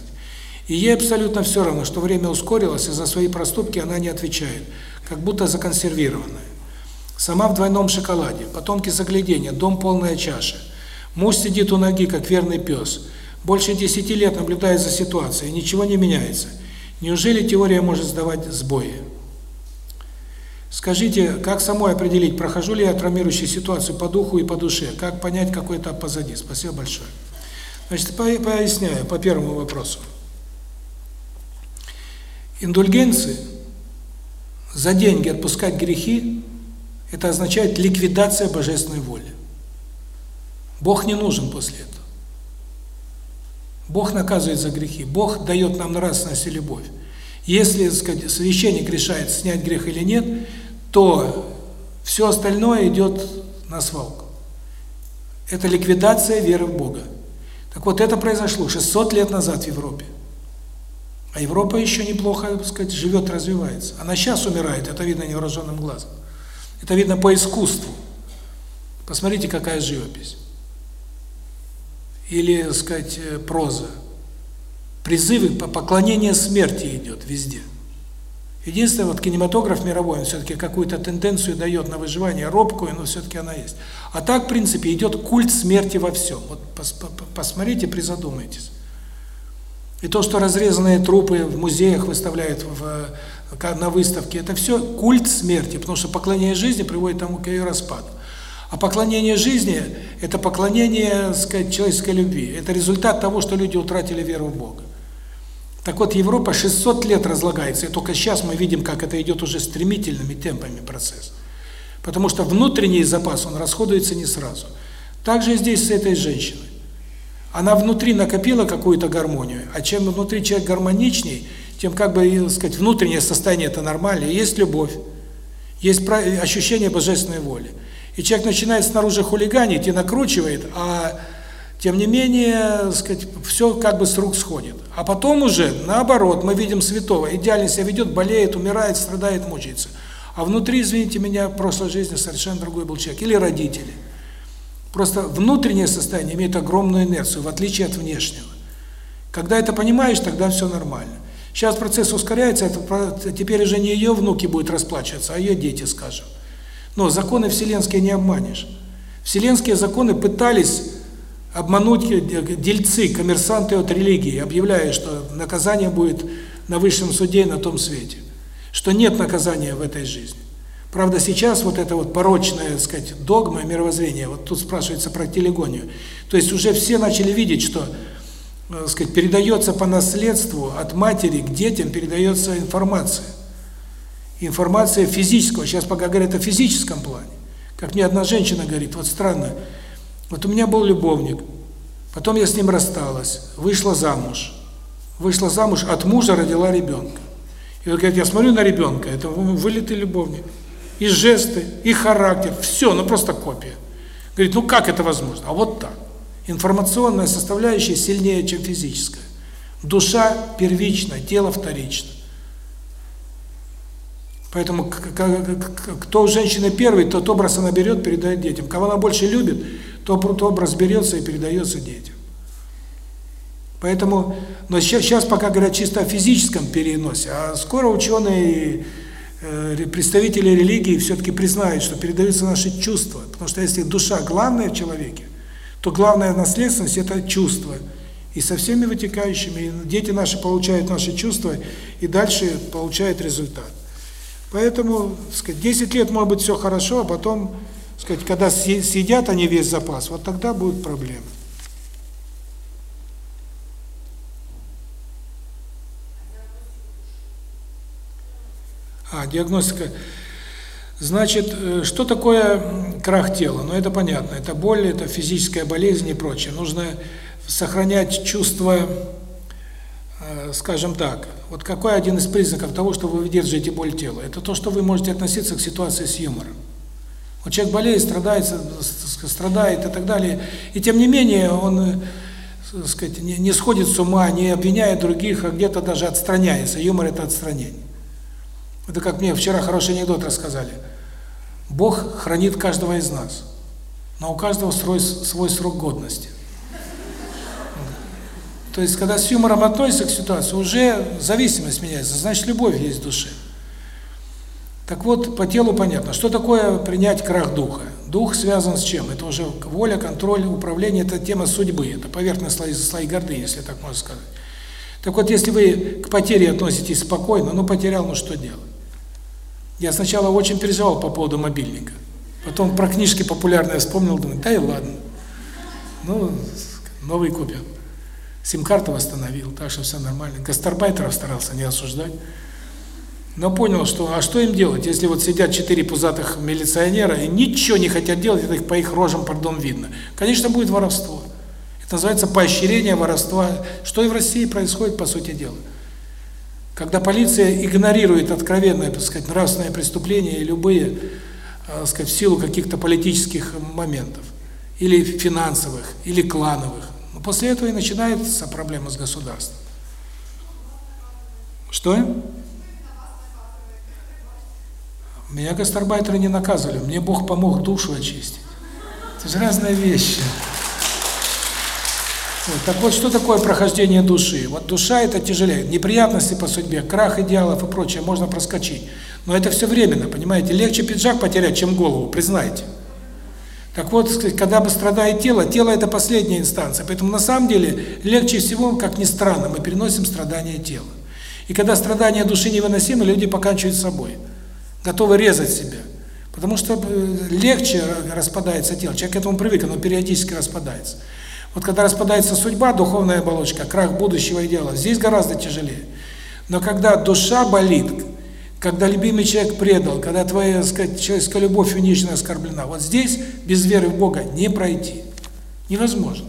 И ей абсолютно все равно, что время ускорилось, и за свои проступки она не отвечает, как будто законсервированная. Сама в двойном шоколаде, потомки заглядения, дом полная чаша. Муж сидит у ноги, как верный пес. Больше десяти лет наблюдает за ситуацией, ничего не меняется. Неужели теория может сдавать сбои? Скажите, как самой определить, прохожу ли я травмирующую ситуацию по духу и по душе? Как понять, какой этап позади? Спасибо большое. Значит, поясняю по первому вопросу. Индульгенции, за деньги отпускать грехи, это означает ликвидация божественной воли. Бог не нужен после этого. Бог наказывает за грехи. Бог дает нам нравственность и любовь. Если, так сказать, священник решает, снять грех или нет, то все остальное идет на свалку. Это ликвидация веры в Бога. Так вот, это произошло 600 лет назад в Европе. А Европа еще неплохо, так сказать, живет, развивается. Она сейчас умирает, это видно невооруженным глазом. Это видно по искусству. Посмотрите, какая живопись. Или, так сказать, э, проза. Призывы, поклонение смерти идет везде. Единственное, вот кинематограф мировой, он все-таки какую-то тенденцию дает на выживание, робкую, но все-таки она есть. А так, в принципе, идет культ смерти во всем. Вот посмотрите, призадумайтесь. И то, что разрезанные трупы в музеях выставляют в, на выставке, это все культ смерти, потому что поклонение жизни приводит тому к ее распаду. А поклонение жизни – это поклонение, сказать, человеческой любви. Это результат того, что люди утратили веру в Бога. Так вот, Европа 600 лет разлагается, и только сейчас мы видим, как это идет уже стремительными темпами процесс. Потому что внутренний запас, он расходуется не сразу. Также здесь с этой женщиной. Она внутри накопила какую-то гармонию, а чем внутри человек гармоничней, тем как бы, так сказать, внутреннее состояние это нормальное, есть любовь, есть ощущение божественной воли. И человек начинает снаружи хулиганить и накручивает, а тем не менее, сказать, все как бы с рук сходит. А потом уже, наоборот, мы видим святого, идеально себя ведет, болеет, умирает, страдает, мучается. А внутри, извините меня, в прошлой жизни совершенно другой был человек. Или родители. Просто внутреннее состояние имеет огромную инерцию, в отличие от внешнего. Когда это понимаешь, тогда все нормально. Сейчас процесс ускоряется, это теперь уже не ее внуки будут расплачиваться, а ее дети, скажем. Но законы вселенские не обманешь. Вселенские законы пытались обмануть дельцы, коммерсанты от религии, объявляя, что наказание будет на высшем суде и на том свете. Что нет наказания в этой жизни. Правда, сейчас вот это вот порочная, так сказать, догма мировоззрения, вот тут спрашивается про телегонию. То есть уже все начали видеть, что, э, так сказать, передается по наследству от матери к детям передается информация. Информация физического, сейчас пока говорят о физическом плане. Как мне одна женщина говорит, вот странно, вот у меня был любовник, потом я с ним рассталась, вышла замуж. Вышла замуж, от мужа родила ребенка. И вот говорит, я смотрю на ребенка, это вылитый любовник. И жесты, и характер, все, ну просто копия. Говорит, ну как это возможно? А вот так. Информационная составляющая сильнее, чем физическая. Душа первична, тело вторично. Поэтому кто у женщины первый, тот образ она берет, передает детям. Кого она больше любит, то образ берется и передается детям. Поэтому, но сейчас, пока говорят чисто о физическом переносе, а скоро ученые, представители религии все-таки признают, что передаются наши чувства. Потому что если душа главная в человеке, то главная наследственность – это чувства. И со всеми вытекающими, дети наши получают наши чувства, и дальше получают результат. Поэтому, сказать, 10 лет может быть все хорошо, а потом сказать, когда съедят они весь запас, вот тогда будут проблемы. А, диагностика. Значит, э, что такое крах тела? Ну, это понятно. Это боль, это физическая болезнь и прочее. Нужно сохранять чувство, э, скажем так, вот какой один из признаков того, что вы выдерживаете боль тела? Это то, что вы можете относиться к ситуации с юмором. Вот человек болеет, страдает, страдает и так далее. И тем не менее он, э, так сказать, не, не сходит с ума, не обвиняет других, а где-то даже отстраняется. Юмор – это отстранение. Это как мне вчера хороший анекдот рассказали. Бог хранит каждого из нас, но у каждого свой, свой срок годности. То есть, когда с юмором относишься к ситуации, уже зависимость меняется, значит, любовь есть в душе. Так вот, по телу понятно. Что такое принять крах духа? Дух связан с чем? Это уже воля, контроль, управление, это тема судьбы, это поверхность слои, слои горды, если так можно сказать. Так вот, если вы к потере относитесь спокойно, ну потерял, ну что делать? Я сначала очень переживал по поводу мобильника. Потом про книжки популярные вспомнил, думаю, да и ладно. Ну, новый купил. Сим-карту восстановил, так что все нормально. Гастарбайтеров старался не осуждать. Но понял, что а что им делать, если вот сидят четыре пузатых милиционера и ничего не хотят делать, это их по их рожам, пардон, видно. Конечно, будет воровство. Это называется поощрение воровства, что и в России происходит, по сути дела. Когда полиция игнорирует откровенное, так сказать, нравственное преступление и любые, так сказать, в силу каких-то политических моментов, или финансовых, или клановых, но после этого и начинается проблема с государством. Что? Меня гастарбайтеры не наказывали, мне Бог помог душу очистить. Это же разные вещи. Вот, так вот, что такое прохождение души? Вот душа это тяжелее. Неприятности по судьбе, крах идеалов и прочее можно проскочить. Но это все временно, понимаете? Легче пиджак потерять, чем голову, признайте. Так вот, когда бы страдает тело, тело это последняя инстанция. Поэтому на самом деле легче всего, как ни странно, мы переносим страдания тела. И когда страдания души невыносимы, люди поканчивают собой готовы резать себя. Потому что э, легче распадается тело. Человек к этому привык, оно периодически распадается. Вот когда распадается судьба, духовная оболочка, крах будущего идеала, здесь гораздо тяжелее. Но когда душа болит, когда любимый человек предал, когда твоя, так сказать, человеческая любовь унижена, оскорблена. Вот здесь без веры в Бога не пройти. Невозможно.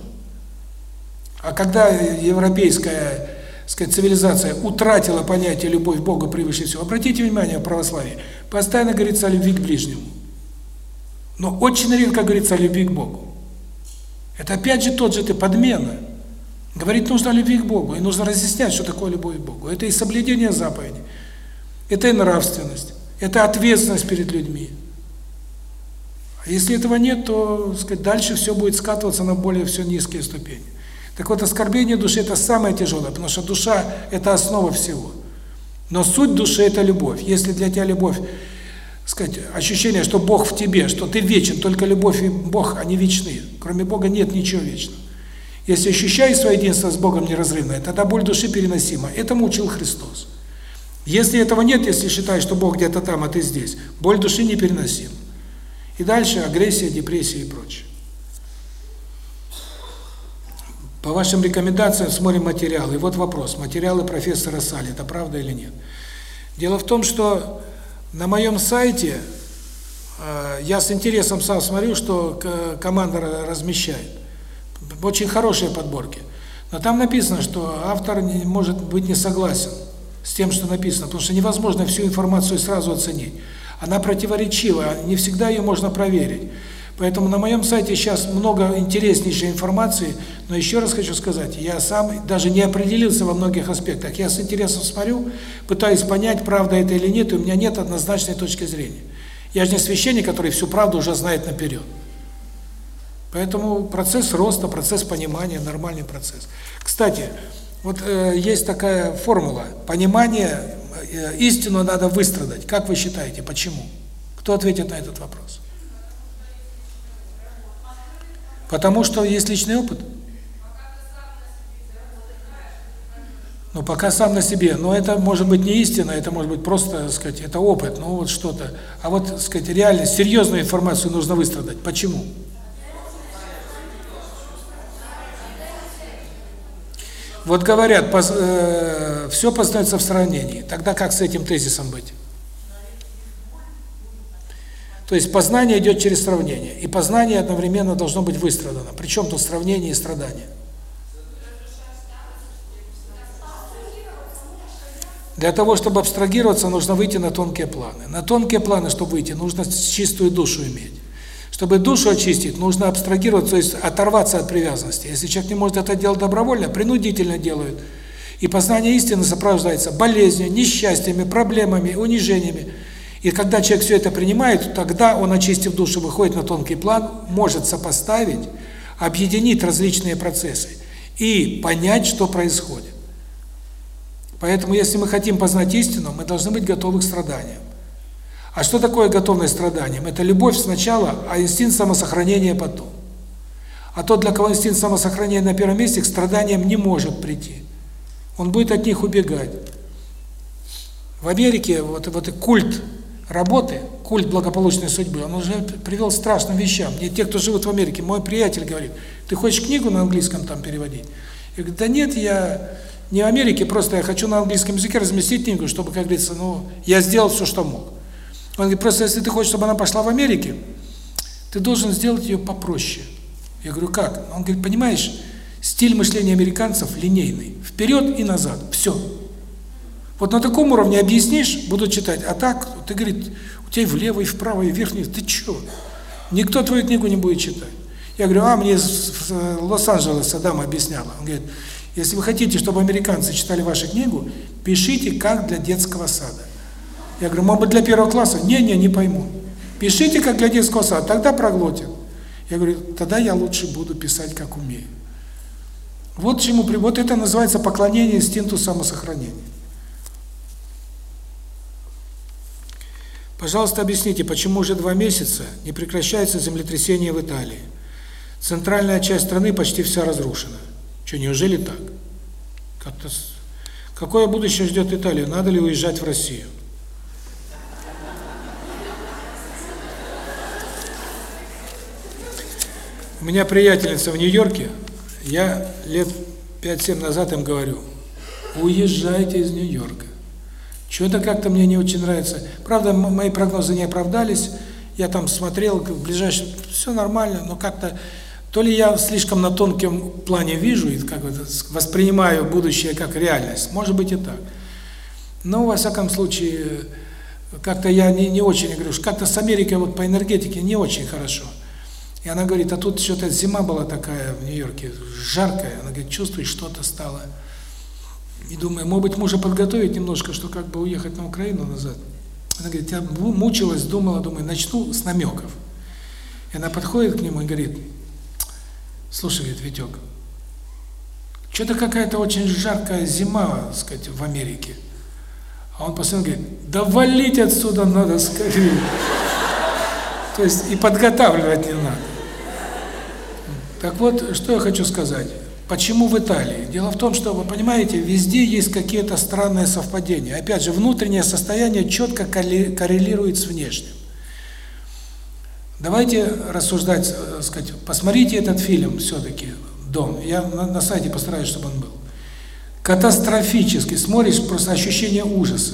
А когда европейская, так сказать, цивилизация утратила понятие любовь к Богу превыше всего, обратите внимание в православии, постоянно говорится о любви к ближнему. Но очень редко говорится о любви к Богу. Это опять же тот же ты подмена. Говорить нужно о любви к Богу, и нужно разъяснять, что такое любовь к Богу. Это и соблюдение заповедей, это и нравственность, это ответственность перед людьми. А если этого нет, то, сказать, дальше все будет скатываться на более все низкие ступени. Так вот, оскорбление души – это самое тяжелое, потому что душа – это основа всего. Но суть души – это любовь. Если для тебя любовь, сказать, ощущение, что Бог в тебе, что ты вечен, только любовь и Бог, они вечны. Кроме Бога нет ничего вечного. Если ощущаешь свое единство с Богом неразрывное, тогда боль души переносима. Этому учил Христос. Если этого нет, если считаешь, что Бог где-то там, а ты здесь, боль души непереносима. И дальше агрессия, депрессия и прочее. По вашим рекомендациям смотрим материалы. И вот вопрос. Материалы профессора Сали, это правда или нет? Дело в том, что на моем сайте э, я с интересом сам смотрю, что команда размещает. Очень хорошие подборки. Но там написано, что автор может быть не согласен с тем, что написано, потому что невозможно всю информацию сразу оценить. Она противоречива, не всегда ее можно проверить. Поэтому на моем сайте сейчас много интереснейшей информации, но еще раз хочу сказать, я сам даже не определился во многих аспектах. Я с интересом смотрю, пытаюсь понять, правда это или нет, и у меня нет однозначной точки зрения. Я же не священник, который всю правду уже знает наперед. Поэтому процесс роста, процесс понимания, нормальный процесс. Кстати, вот э, есть такая формула. Понимание, э, истину надо выстрадать. Как вы считаете, почему? Кто ответит на этот вопрос? Потому что есть личный опыт. Ну, пока сам на себе. Но это может быть не истина, это может быть просто, так сказать, это опыт, ну вот что-то. А вот, так сказать, реально серьезную информацию нужно выстрадать. Почему? Вот говорят, э, все познается в сравнении. Тогда как с этим тезисом быть? То есть познание идет через сравнение. И познание одновременно должно быть выстрадано. Причем тут сравнение и страдание? Для того, чтобы абстрагироваться, нужно выйти на тонкие планы. На тонкие планы, чтобы выйти, нужно чистую душу иметь. Чтобы душу очистить, нужно абстрагироваться, то есть оторваться от привязанности. Если человек не может это делать добровольно, принудительно делают. И познание истины сопровождается болезнью, несчастьями, проблемами, унижениями. И когда человек все это принимает, тогда он, очистив душу, выходит на тонкий план, может сопоставить, объединить различные процессы и понять, что происходит. Поэтому, если мы хотим познать истину, мы должны быть готовы к страданиям. А что такое готовность к страданиям? Это любовь сначала, а инстинкт самосохранения потом. А тот, для кого инстинкт самосохранения на первом месте, к страданиям не может прийти. Он будет от них убегать. В Америке вот, вот культ работы, культ благополучной судьбы, он уже привел к страшным вещам. Мне те, кто живут в Америке, мой приятель говорит, ты хочешь книгу на английском там переводить? Я говорю, да нет, я не в Америке, просто я хочу на английском языке разместить книгу, чтобы, как говорится, ну, я сделал все, что мог. Он говорит, просто если ты хочешь, чтобы она пошла в Америке, ты должен сделать ее попроще. Я говорю, как? Он говорит, понимаешь, стиль мышления американцев линейный. Вперед и назад. Все. Вот на таком уровне объяснишь, буду читать. А так, ты, говорит, у тебя и влево, и вправо, и вверх. Ты что? Никто твою книгу не будет читать. Я говорю, а, мне из Лос-Анджелеса дама объясняла. Он говорит, если вы хотите, чтобы американцы читали вашу книгу, пишите как для детского сада. Я говорю, может быть, для первого класса? Не-не, не пойму. Пишите, как для детского сада, тогда проглотят. Я говорю, тогда я лучше буду писать, как умею. Вот чему вот это называется поклонение инстинкту самосохранения. Пожалуйста, объясните, почему уже два месяца не прекращается землетрясение в Италии? Центральная часть страны почти вся разрушена. Что, неужели так? Какое будущее ждет Италию? Надо ли уезжать в Россию? У меня приятельница в Нью-Йорке, я лет 5-7 назад им говорю, уезжайте из Нью-Йорка. Что-то как-то мне не очень нравится. Правда, мои прогнозы не оправдались. Я там смотрел, в ближайшем все нормально, но как-то то ли я слишком на тонком плане вижу и как воспринимаю будущее как реальность. Может быть и так. Но во всяком случае как-то я не не очень говорю, как-то с Америкой вот по энергетике не очень хорошо. И она говорит: "А тут что-то зима была такая в Нью-Йорке, жаркая". Она говорит: "Чувствуешь, что-то стало". И думаю, может быть, можно подготовить немножко, что как бы уехать на Украину назад. Она говорит, я мучилась, думала, думаю, начну с намеков. И она подходит к нему и говорит, слушай, говорит, Витек, что-то какая-то очень жаркая зима, так сказать, в Америке. А он постоянно говорит, да валить отсюда надо скорее. То есть и подготавливать не надо. Так вот, что я хочу сказать. Почему в Италии? Дело в том, что, вы понимаете, везде есть какие-то странные совпадения. Опять же, внутреннее состояние четко коррелирует с внешним. Давайте рассуждать, э, сказать, посмотрите этот фильм все-таки, «Дом». Я на, на сайте постараюсь, чтобы он был. Катастрофически. Смотришь, просто ощущение ужаса.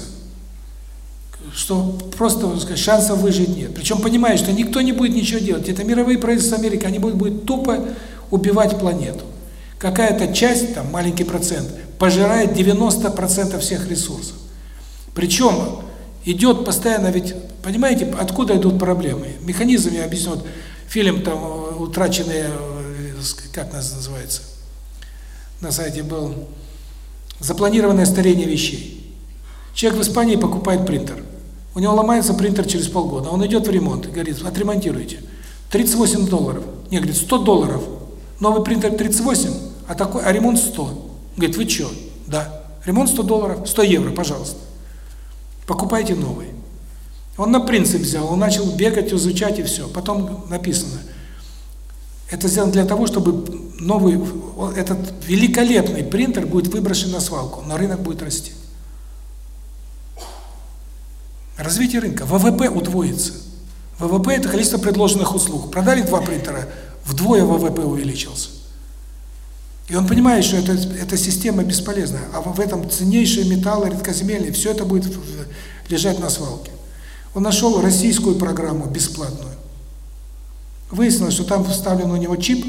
Что просто, сказать, шансов выжить нет. Причем понимаешь, что никто не будет ничего делать. Это мировые правительства Америки, они будут, будут тупо убивать планету какая-то часть, там маленький процент, пожирает 90% всех ресурсов. Причем идет постоянно, ведь, понимаете, откуда идут проблемы? Механизм, я объясню, вот фильм там «Утраченные», э, как называется, на сайте был, «Запланированное старение вещей». Человек в Испании покупает принтер. У него ломается принтер через полгода. Он идет в ремонт и говорит, отремонтируйте. 38 долларов. Не, говорит, 100 долларов. Новый принтер 38, а такой, а ремонт 100. Говорит, вы что? Да. Ремонт 100 долларов, 100 евро, пожалуйста. Покупайте новый. Он на принцип взял, он начал бегать, изучать и все. Потом написано, это сделано для того, чтобы новый, этот великолепный принтер будет выброшен на свалку, но рынок будет расти. Развитие рынка. ВВП удвоится. ВВП – это количество предложенных услуг. Продали два принтера, вдвое ВВП увеличился. И он понимает, что это, эта система бесполезна, а в этом ценнейшие металлы, редкоземельные, все это будет лежать на свалке. Он нашел российскую программу бесплатную. Выяснилось, что там вставлен у него чип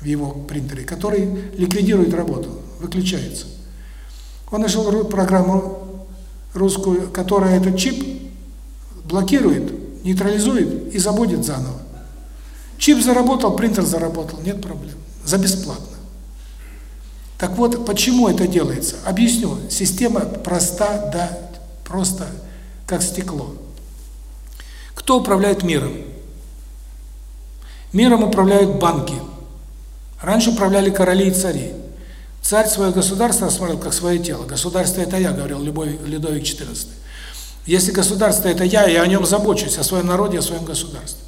в его принтере, который ликвидирует работу, выключается. Он нашел программу русскую, которая этот чип блокирует, нейтрализует и заводит заново. Чип заработал, принтер заработал, нет проблем. За бесплатно. Так вот, почему это делается? Объясню. Система проста, да, просто как стекло. Кто управляет миром? Миром управляют банки. Раньше управляли короли и цари. Царь свое государство осмотрел как свое тело. Государство – это я, говорил Людовик XIV. Если государство – это я, я о нем забочусь, о своем народе, о своем государстве.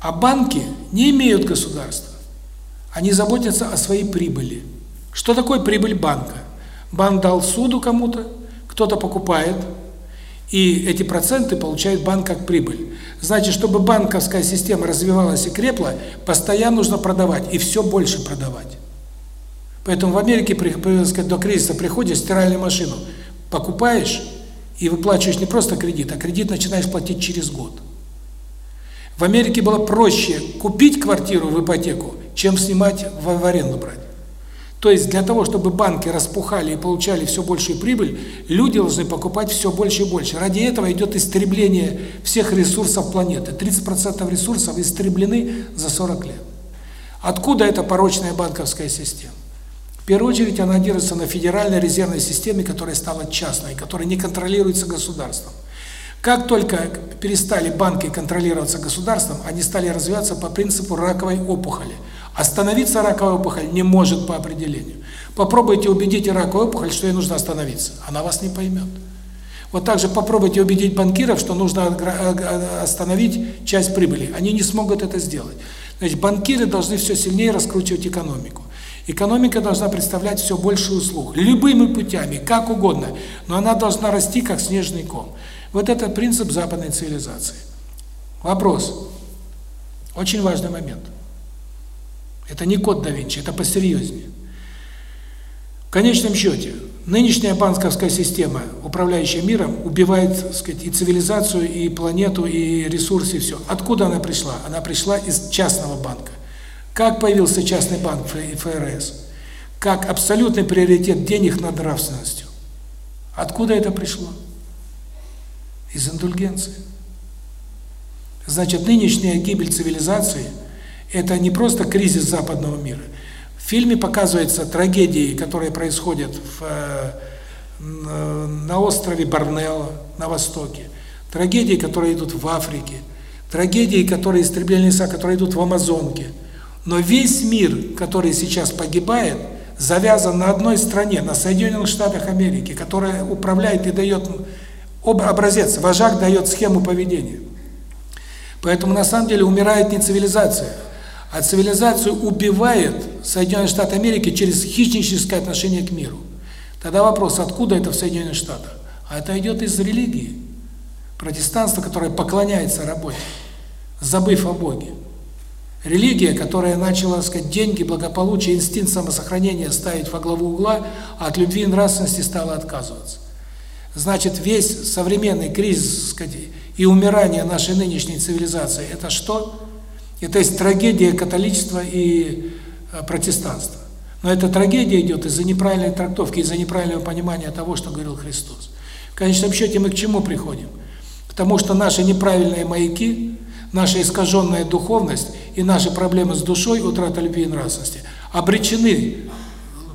А банки не имеют государства. Они заботятся о своей прибыли. Что такое прибыль банка? Банк дал суду кому-то, кто-то покупает, и эти проценты получает банк как прибыль. Значит, чтобы банковская система развивалась и крепла, постоянно нужно продавать, и все больше продавать. Поэтому в Америке при, до кризиса приходишь стиральную машину, покупаешь и выплачиваешь не просто кредит, а кредит начинаешь платить через год. В Америке было проще купить квартиру в ипотеку, чем снимать в, аренду брать. То есть для того, чтобы банки распухали и получали все большую прибыль, люди должны покупать все больше и больше. Ради этого идет истребление всех ресурсов планеты. 30% ресурсов истреблены за 40 лет. Откуда эта порочная банковская система? В первую очередь она держится на федеральной резервной системе, которая стала частной, которая не контролируется государством. Как только перестали банки контролироваться государством, они стали развиваться по принципу раковой опухоли. Остановиться раковая опухоль не может по определению. Попробуйте убедить раковую опухоль, что ей нужно остановиться. Она вас не поймет. Вот так же попробуйте убедить банкиров, что нужно остановить часть прибыли. Они не смогут это сделать. Значит, банкиры должны все сильнее раскручивать экономику. Экономика должна представлять все больше услуг. Любыми путями, как угодно. Но она должна расти, как снежный ком. Вот это принцип западной цивилизации. Вопрос. Очень важный момент. Это не код да Винчи, это посерьезнее. В конечном счете, Нынешняя банковская система, управляющая миром, убивает, так сказать, и цивилизацию, и планету, и ресурсы, и все. Откуда она пришла? Она пришла из частного банка. Как появился частный банк ФРС? Как абсолютный приоритет денег над нравственностью. Откуда это пришло? Из индульгенции. Значит, нынешняя гибель цивилизации – это не просто кризис западного мира. В фильме показываются трагедии, которые происходят в, э, на острове Борнео, на востоке, трагедии, которые идут в Африке, трагедии, которые истребляли леса, которые идут в Амазонке. Но весь мир, который сейчас погибает, завязан на одной стране, на Соединенных Штатах Америки, которая управляет и дает образец, вожак дает схему поведения. Поэтому на самом деле умирает не цивилизация, а цивилизацию убивает Соединенные Штаты Америки через хищническое отношение к миру. Тогда вопрос, откуда это в Соединенных Штатах? А это идет из религии. Протестанство, которое поклоняется работе, забыв о Боге. Религия, которая начала, так сказать, деньги, благополучие, инстинкт самосохранения ставить во главу угла, а от любви и нравственности стала отказываться. Значит, весь современный кризис, сказать, и умирание нашей нынешней цивилизации – это что? Это есть трагедия католичества и э, протестанства. Но эта трагедия идет из-за неправильной трактовки, из-за неправильного понимания того, что говорил Христос. В конечном счете мы к чему приходим? К тому, что наши неправильные маяки, наша искаженная духовность и наши проблемы с душой, утрата любви и нравственности, обречены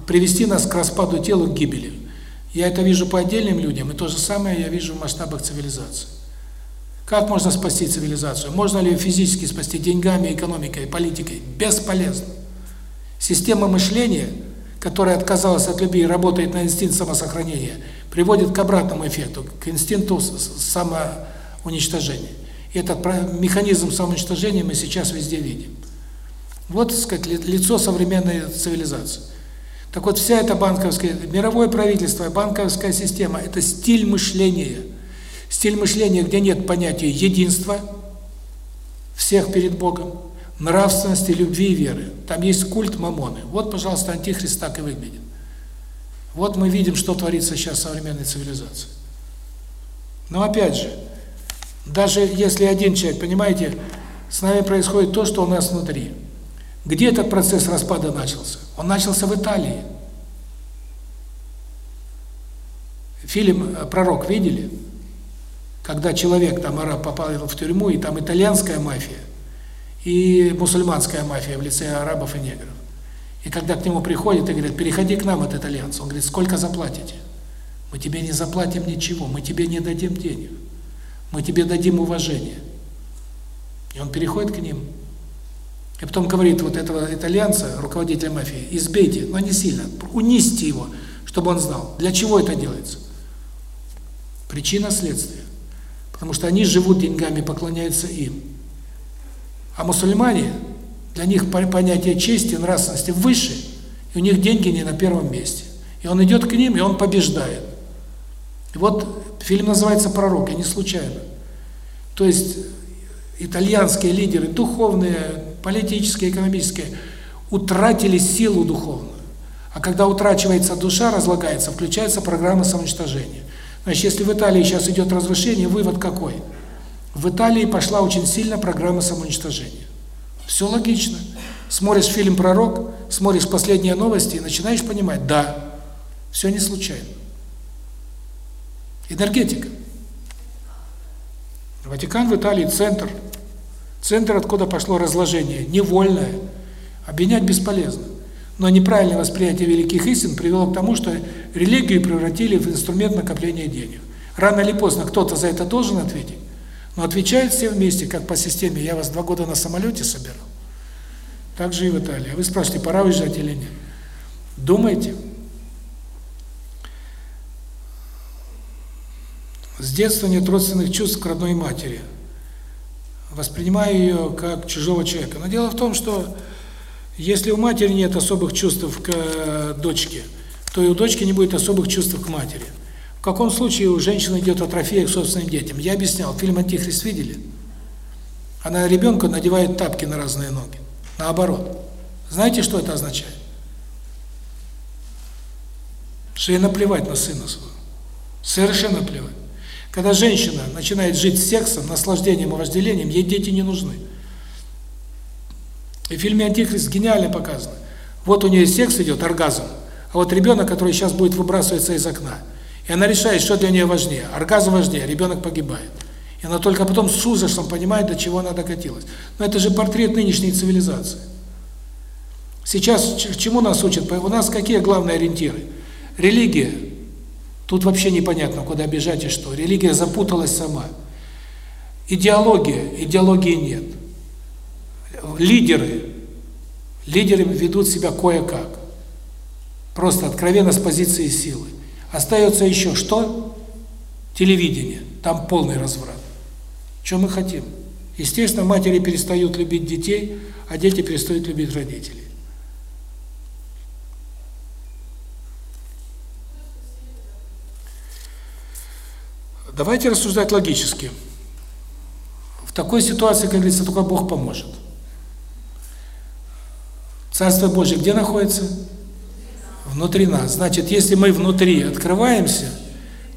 привести нас к распаду тела, к гибели. Я это вижу по отдельным людям, и то же самое я вижу в масштабах цивилизации. Как можно спасти цивилизацию? Можно ли ее физически спасти деньгами, экономикой, политикой? Бесполезно. Система мышления, которая отказалась от любви и работает на инстинкт самосохранения, приводит к обратному эффекту, к инстинкту самоуничтожения. И этот механизм самоуничтожения мы сейчас везде видим. Вот, так сказать, лицо современной цивилизации. Так вот, вся эта банковская, мировое правительство, банковская система – это стиль мышления – Стиль мышления, где нет понятия единства всех перед Богом, нравственности, любви и веры. Там есть культ мамоны. Вот, пожалуйста, антихрист так и выглядит. Вот мы видим, что творится сейчас в современной цивилизации. Но опять же, даже если один человек, понимаете, с нами происходит то, что у нас внутри. Где этот процесс распада начался? Он начался в Италии. Фильм «Пророк» видели? Когда человек, там араб, попал в тюрьму, и там итальянская мафия, и мусульманская мафия в лице арабов и негров. И когда к нему приходят и говорят, переходи к нам от итальянцев, он говорит, сколько заплатите? Мы тебе не заплатим ничего, мы тебе не дадим денег, мы тебе дадим уважение. И он переходит к ним. И потом говорит вот этого итальянца, руководителя мафии, избейте, но не сильно, унизьте его, чтобы он знал, для чего это делается. Причина следствия. Потому что они живут деньгами, поклоняются им. А мусульмане, для них понятие чести, нравственности выше, и у них деньги не на первом месте. И он идет к ним, и он побеждает. И вот фильм называется «Пророк», и не случайно. То есть итальянские лидеры, духовные, политические, экономические, утратили силу духовную. А когда утрачивается душа, разлагается, включается программа самоуничтожения. Значит, если в Италии сейчас идет разрушение, вывод какой? В Италии пошла очень сильно программа самоуничтожения. Все логично. Смотришь фильм «Пророк», смотришь последние новости и начинаешь понимать, да, все не случайно. Энергетика. Ватикан в Италии – центр. Центр, откуда пошло разложение, невольное. Обвинять бесполезно. Но неправильное восприятие великих истин привело к тому, что религию превратили в инструмент накопления денег. Рано или поздно кто-то за это должен ответить. Но отвечают все вместе, как по системе «я вас два года на самолете собирал». Так же и в Италии. А вы спрашиваете, пора уезжать или нет? Думайте. С детства нет родственных чувств к родной матери. Воспринимаю ее как чужого человека. Но дело в том, что если у матери нет особых чувств к э, дочке, то и у дочки не будет особых чувств к матери. В каком случае у женщины идет атрофия к собственным детям? Я объяснял, фильм «Антихрист» видели? Она ребенку надевает тапки на разные ноги. Наоборот. Знаете, что это означает? что ей наплевать на сына своего. Совершенно плевать. Когда женщина начинает жить сексом, наслаждением и вожделением, ей дети не нужны. И в фильме «Антихрист» гениально показано. Вот у нее секс идет, оргазм, а вот ребенок, который сейчас будет выбрасываться из окна. И она решает, что для нее важнее. Оргазм важнее, ребенок погибает. И она только потом с ужасом понимает, до чего она докатилась. Но это же портрет нынешней цивилизации. Сейчас чему нас учат? У нас какие главные ориентиры? Религия. Тут вообще непонятно, куда бежать и что. Религия запуталась сама. Идеология. Идеологии нет. Лидеры. Лидеры ведут себя кое-как. Просто откровенно с позиции силы. Остается еще что? Телевидение. Там полный разврат. Что мы хотим? Естественно, матери перестают любить детей, а дети перестают любить родителей. Давайте рассуждать логически. В такой ситуации, как говорится, только Бог поможет. Царство Божье где находится? Внутри нас. Значит, если мы внутри открываемся,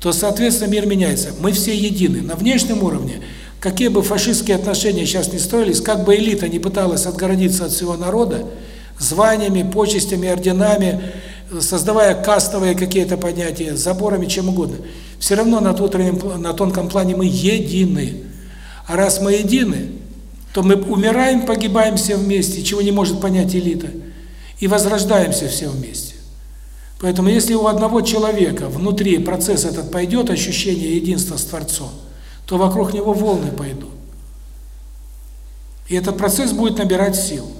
то, соответственно, мир меняется. Мы все едины. На внешнем уровне, какие бы фашистские отношения сейчас не строились, как бы элита не пыталась отгородиться от всего народа, званиями, почестями, орденами, создавая кастовые какие-то понятия, заборами, чем угодно, все равно на, утреннем, на тонком плане мы едины. А раз мы едины, то мы умираем, погибаем все вместе, чего не может понять элита, и возрождаемся все вместе. Поэтому если у одного человека внутри процесс этот пойдет, ощущение единства с Творцом, то вокруг него волны пойдут. И этот процесс будет набирать силу.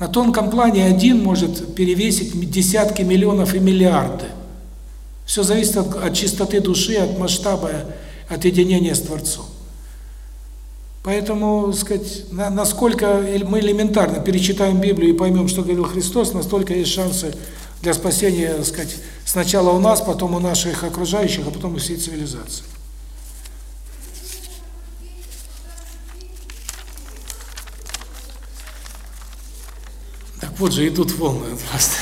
На тонком плане один может перевесить десятки миллионов и миллиарды. Все зависит от, от чистоты души, от масштаба, от единения с Творцом. Поэтому, сказать, на, насколько мы элементарно перечитаем Библию и поймем, что говорил Христос, настолько есть шансы для спасения, сказать, сначала у нас, потом у наших окружающих, а потом у всей цивилизации. Так вот же идут волны просто.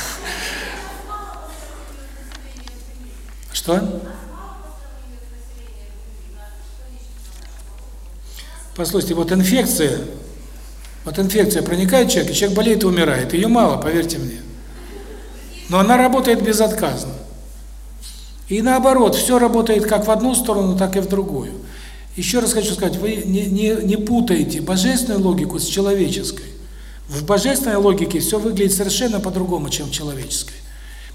Что? Послушайте, вот инфекция, вот инфекция проникает в человека, человек болеет и умирает. Ее мало, поверьте мне. Но она работает безотказно. И наоборот, все работает как в одну сторону, так и в другую. Еще раз хочу сказать, вы не, не, не путаете божественную логику с человеческой. В божественной логике все выглядит совершенно по-другому, чем в человеческой.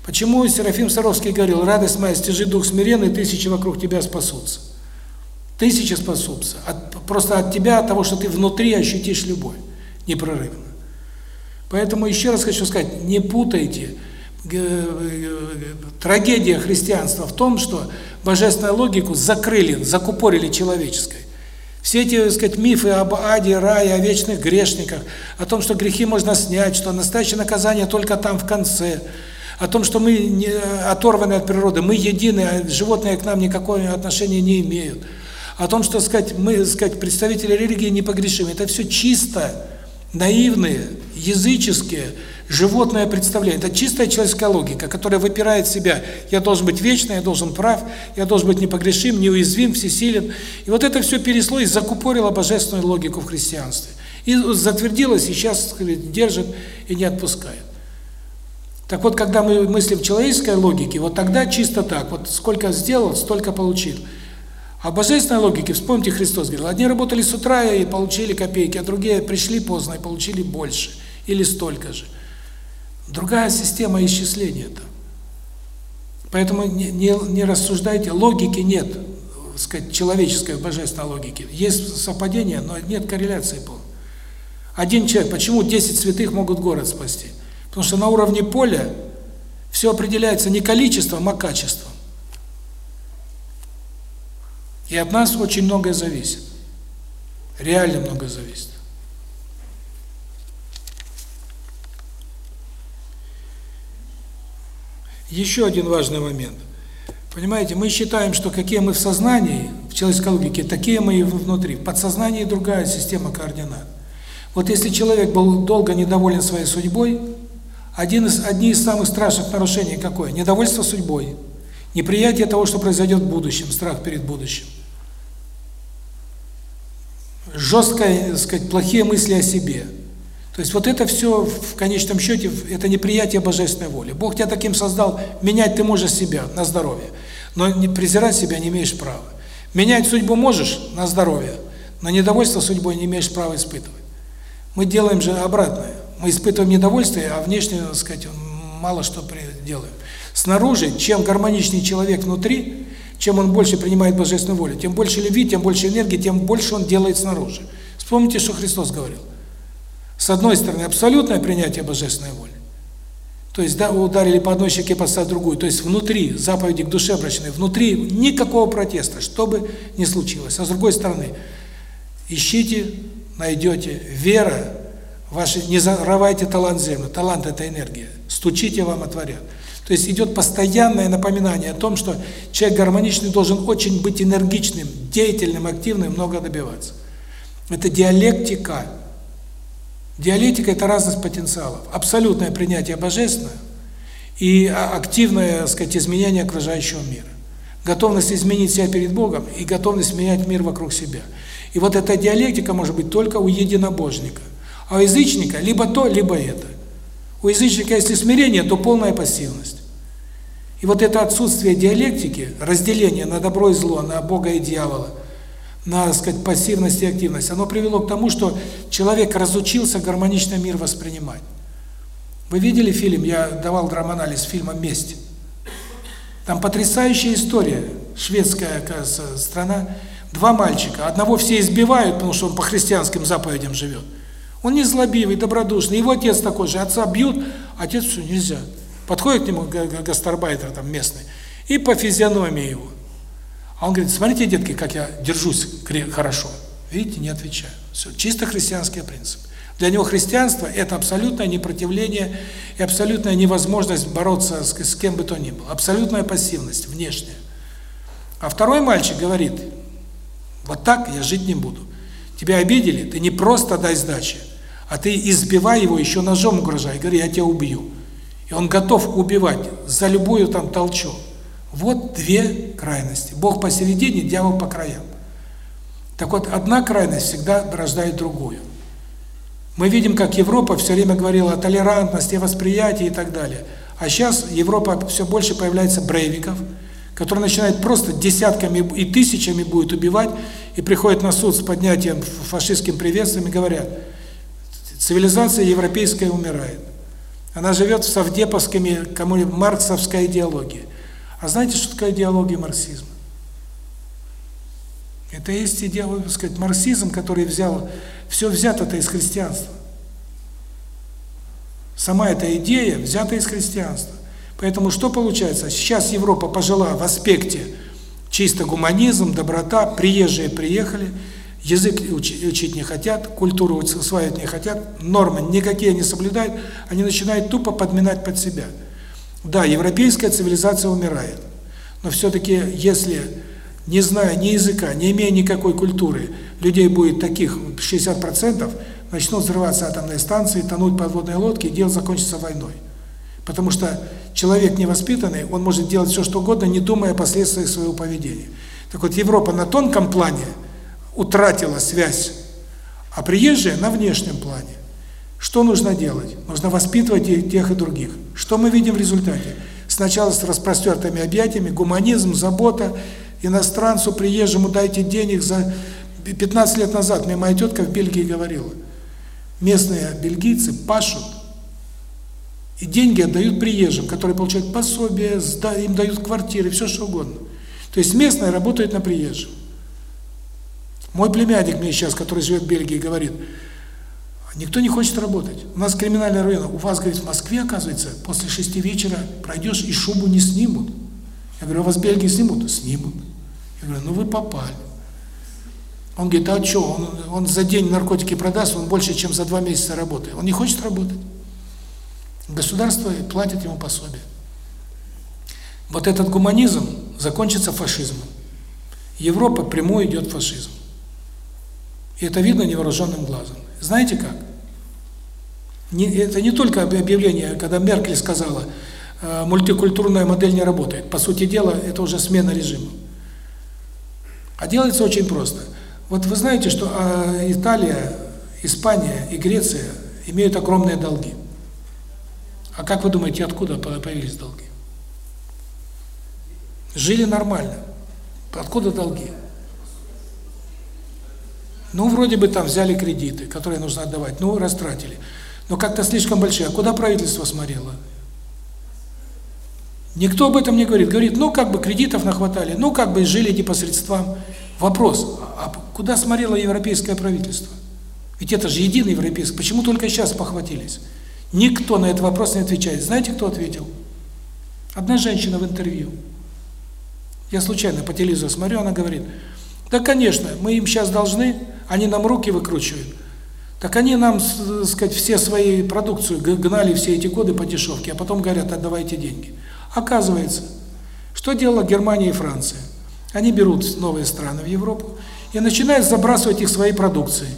Почему Серафим Саровский говорил, радость моя, стяжи дух смиренный, тысячи вокруг тебя спасутся. Тысячи спасутся. От, просто от тебя, от того, что ты внутри ощутишь любовь непрерывно. Поэтому еще раз хочу сказать, не путайте. Трагедия христианства в том, что божественную логику закрыли, закупорили человеческой. Все эти, так сказать, мифы об аде, рае, о вечных грешниках, о том, что грехи можно снять, что настоящее наказание только там в конце – о том, что мы не оторваны от природы, мы едины, а животные к нам никакого отношения не имеют. О том, что, сказать, мы, сказать, представители религии непогрешимы. Это все чисто наивные, языческие, животное представление. Это чистая человеческая логика, которая выпирает себя. Я должен быть вечный, я должен прав, я должен быть непогрешим, неуязвим, всесилен. И вот это все пересло и закупорило божественную логику в христианстве. И затвердилось, и сейчас сказать, держит и не отпускает. Так вот, когда мы мыслим в человеческой логике, вот тогда чисто так, вот сколько сделал, столько получил. А в божественной логике, вспомните, Христос говорил, одни работали с утра и получили копейки, а другие пришли поздно и получили больше, или столько же. Другая система исчисления там. Поэтому не, не, не рассуждайте, логики нет, сказать, человеческой, божественной логики. Есть совпадение, но нет корреляции полной. Один человек, почему 10 святых могут город спасти? Потому что на уровне поля все определяется не количеством, а качеством. И от нас очень многое зависит. Реально многое зависит. Еще один важный момент. Понимаете, мы считаем, что какие мы в сознании, в человеческой логике, такие мы и внутри. В подсознании другая система координат. Вот если человек был долго недоволен своей судьбой, Один из, одни из самых страшных нарушений какое? Недовольство судьбой, неприятие того, что произойдет в будущем, страх перед будущим. Жесткое, так сказать, плохие мысли о себе. То есть вот это все в конечном счете, это неприятие божественной воли. Бог тебя таким создал, менять ты можешь себя на здоровье, но не презирать себя не имеешь права. Менять судьбу можешь на здоровье, но недовольство судьбой не имеешь права испытывать. Мы делаем же обратное. Мы испытываем недовольствие, а внешне, так сказать, мало что делаем. Снаружи, чем гармоничнее человек внутри, чем он больше принимает божественную волю, тем больше любви, тем больше энергии, тем больше он делает снаружи. Вспомните, что Христос говорил. С одной стороны, абсолютное принятие божественной воли. То есть да, ударили по одной щеке, поставить другую. То есть внутри, заповеди к душе обращены, внутри никакого протеста, что бы ни случилось. А с другой стороны, ищите, найдете. Вера, ваши, не зарывайте талант в землю. Талант – это энергия. Стучите, вам отворят. То есть идет постоянное напоминание о том, что человек гармоничный должен очень быть энергичным, деятельным, активным, много добиваться. Это диалектика. Диалектика – это разность потенциалов. Абсолютное принятие божественного и активное, так сказать, изменение окружающего мира. Готовность изменить себя перед Богом и готовность менять мир вокруг себя. И вот эта диалектика может быть только у единобожника. А у язычника либо то, либо это. У язычника, если смирение, то полная пассивность. И вот это отсутствие диалектики, разделение на добро и зло, на Бога и дьявола, на, так сказать, пассивность и активность, оно привело к тому, что человек разучился гармонично мир воспринимать. Вы видели фильм, я давал драманализ фильма «Месть». Там потрясающая история, шведская, кажется, страна, два мальчика, одного все избивают, потому что он по христианским заповедям живет. Он не злобивый, добродушный, его отец такой же, отца бьют, отец все, нельзя. Подходит к нему гастарбайтер там местный, и по физиономии его. А он говорит, смотрите, детки, как я держусь хорошо. Видите, не отвечаю. Все, чисто христианский принцип. Для него христианство – это абсолютное непротивление и абсолютная невозможность бороться с, с кем бы то ни было. Абсолютная пассивность внешняя. А второй мальчик говорит, вот так я жить не буду. Тебя обидели, ты не просто дай сдачи, а ты избивай его, еще ножом угрожай, говори, я тебя убью. И он готов убивать за любую там толчок. Вот две крайности. Бог посередине, дьявол по краям. Так вот, одна крайность всегда рождает другую. Мы видим, как Европа все время говорила о толерантности, восприятии и так далее. А сейчас Европа все больше появляется брейвиков, которые начинают просто десятками и тысячами будет убивать, и приходят на суд с поднятием фашистским приветствием и говорят, цивилизация европейская умирает. Она живет в совдеповскими, кому марксовской идеологии. А знаете, что такое идеология марксизма? Это есть идеология, сказать, марксизм, который взял, все взято-то из христианства. Сама эта идея взята из христианства. Поэтому что получается? Сейчас Европа пожила в аспекте чисто гуманизм, доброта, приезжие приехали, язык учить не хотят, культуру усваивать не хотят, нормы никакие не соблюдают, они начинают тупо подминать под себя. Да, европейская цивилизация умирает, но все-таки если, не зная ни языка, не имея никакой культуры, людей будет таких 60%, начнут взрываться атомные станции, тонуть подводные лодки, и дело закончится войной. Потому что человек невоспитанный, он может делать все, что угодно, не думая о последствиях своего поведения. Так вот, Европа на тонком плане утратила связь, а приезжие на внешнем плане. Что нужно делать? Нужно воспитывать и тех, и других. Что мы видим в результате? Сначала с распростертыми объятиями, гуманизм, забота, иностранцу, приезжему дайте денег за... 15 лет назад мне моя тетка в Бельгии говорила, местные бельгийцы пашут, и деньги отдают приезжим, которые получают пособие, им дают квартиры, все что угодно. То есть местные работают на приезжих. Мой племянник мне сейчас, который живет в Бельгии, говорит, никто не хочет работать. У нас криминальный район. У вас, говорит, в Москве, оказывается, после шести вечера пройдешь и шубу не снимут. Я говорю, а вас в Бельгии снимут? Снимут. Я говорю, ну вы попали. Он говорит, а что, он, он за день наркотики продаст, он больше, чем за два месяца работает. Он не хочет работать. Государство платит ему пособие. Вот этот гуманизм закончится фашизмом. Европа прямой идет фашизм. И это видно невооруженным глазом. Знаете как? Не, это не только объявление, когда Меркель сказала, э, мультикультурная модель не работает. По сути дела, это уже смена режима. А делается очень просто. Вот вы знаете, что э, Италия, Испания и Греция имеют огромные долги. А как вы думаете, откуда появились долги? Жили нормально. Откуда долги? Ну, вроде бы там взяли кредиты, которые нужно отдавать, ну, растратили. Но как-то слишком большие. А куда правительство смотрело? Никто об этом не говорит. Говорит, ну, как бы кредитов нахватали, ну, как бы жили не по средствам. Вопрос, а куда смотрело европейское правительство? Ведь это же единый европейский. Почему только сейчас похватились? Никто на этот вопрос не отвечает. Знаете, кто ответил? Одна женщина в интервью. Я случайно по телевизору смотрю, она говорит, да, конечно, мы им сейчас должны, они нам руки выкручивают. Так они нам, так сказать, все свои продукцию гнали все эти годы по дешевке, а потом говорят, отдавайте деньги. Оказывается, что делала Германия и Франция? Они берут новые страны в Европу и начинают забрасывать их своей продукцией.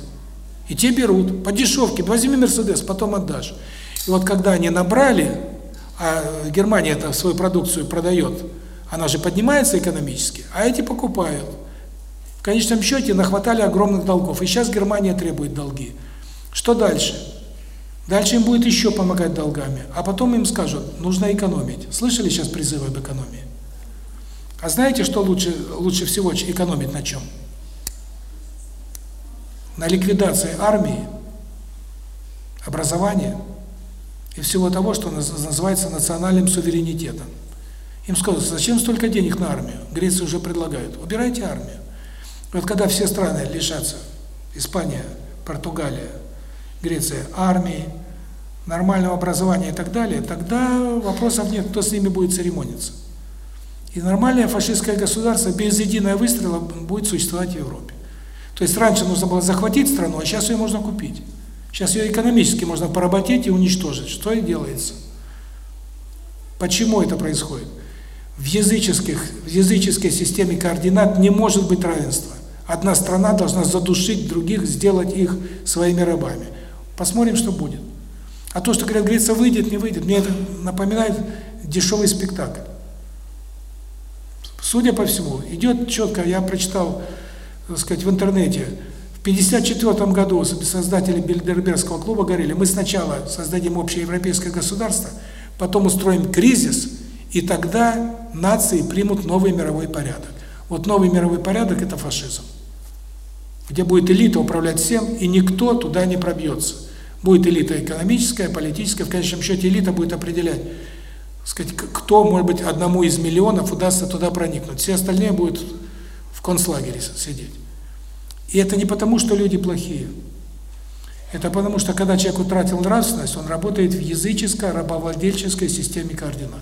И те берут по дешевке, возьми Мерседес, потом отдашь. И вот когда они набрали, а Германия это свою продукцию продает, она же поднимается экономически, а эти покупают. Конечном счете нахватали огромных долгов. И сейчас Германия требует долги. Что дальше? Дальше им будет еще помогать долгами. А потом им скажут, нужно экономить. Слышали сейчас призывы об экономии? А знаете, что лучше, лучше всего экономить на чем? На ликвидации армии, образования и всего того, что называется национальным суверенитетом. Им скажут, зачем столько денег на армию? Греция уже предлагают. Убирайте армию. Вот когда все страны лишатся, Испания, Португалия, Греция, армии, нормального образования и так далее, тогда вопросов нет, кто с ними будет церемониться. И нормальное фашистское государство без единого выстрела будет существовать в Европе. То есть раньше нужно было захватить страну, а сейчас ее можно купить. Сейчас ее экономически можно поработить и уничтожить. Что и делается. Почему это происходит? В языческих, в языческой системе координат не может быть равенства. Одна страна должна задушить других, сделать их своими рабами. Посмотрим, что будет. А то, что говорят, Греция выйдет, не выйдет, мне это напоминает дешевый спектакль. Судя по всему, идет четко, я прочитал, так сказать, в интернете, в 1954 году создатели Бильдербергского клуба говорили, мы сначала создадим общее европейское государство, потом устроим кризис, и тогда нации примут новый мировой порядок. Вот новый мировой порядок – это фашизм. Где будет элита управлять всем, и никто туда не пробьется. Будет элита экономическая, политическая, в конечном счете элита будет определять, сказать, кто, может быть, одному из миллионов удастся туда проникнуть. Все остальные будут в концлагере сидеть. И это не потому, что люди плохие. Это потому, что когда человек утратил нравственность, он работает в языческой, рабовладельческой системе координат.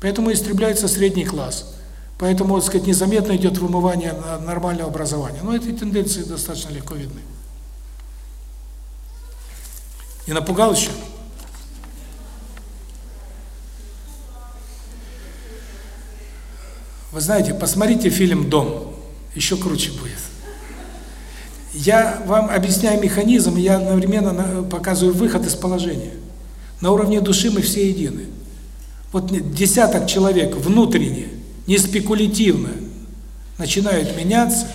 Поэтому истребляется средний класс. Поэтому, так сказать, незаметно идет вымывание нормального образования. Но эти тенденции достаточно легко видны. Не напугал еще? Вы знаете, посмотрите фильм «Дом», еще круче будет. Я вам объясняю механизм, я одновременно показываю выход из положения. На уровне души мы все едины. Вот десяток человек внутренне, не спекулятивно начинают меняться,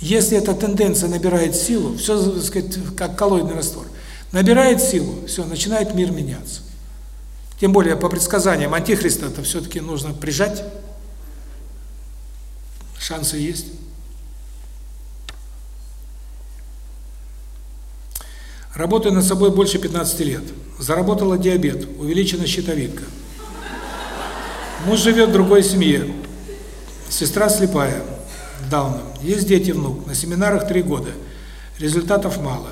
если эта тенденция набирает силу, все, так сказать, как коллоидный раствор, набирает силу, все, начинает мир меняться. Тем более, по предсказаниям Антихриста это все-таки нужно прижать, шансы есть. Работаю над собой больше 15 лет. Заработала диабет, увеличена щитовидка. Муж живет в другой семье. Сестра слепая, Дауном. Есть дети, внук. На семинарах три года. Результатов мало.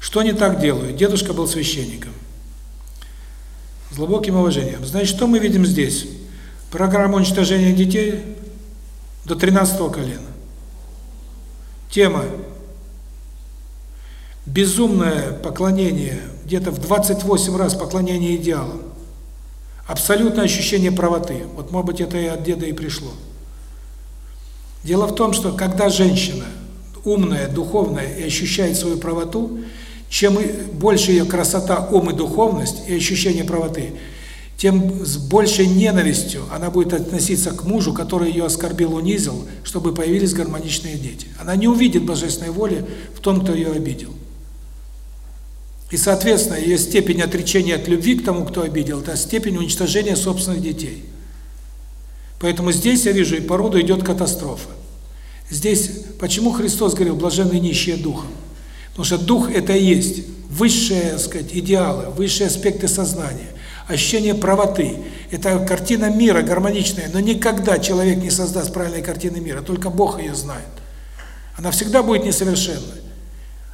Что не так делаю? Дедушка был священником. С глубоким уважением. Значит, что мы видим здесь? Программа уничтожения детей до 13 колена. Тема безумное поклонение, где-то в 28 раз поклонение идеалам. Абсолютное ощущение правоты. Вот, может быть, это и от деда и пришло. Дело в том, что когда женщина умная, духовная и ощущает свою правоту, чем больше ее красота, ум и духовность, и ощущение правоты, тем с большей ненавистью она будет относиться к мужу, который ее оскорбил, унизил, чтобы появились гармоничные дети. Она не увидит божественной воли в том, кто ее обидел. И, соответственно, ее степень отречения от любви к тому, кто обидел, это степень уничтожения собственных детей. Поэтому здесь, я вижу, и по роду идет катастрофа. Здесь, почему Христос говорил, блаженны нищие духом? Потому что дух – это и есть высшие, сказать, идеалы, высшие аспекты сознания, ощущение правоты. Это картина мира гармоничная, но никогда человек не создаст правильной картины мира, только Бог ее знает. Она всегда будет несовершенной.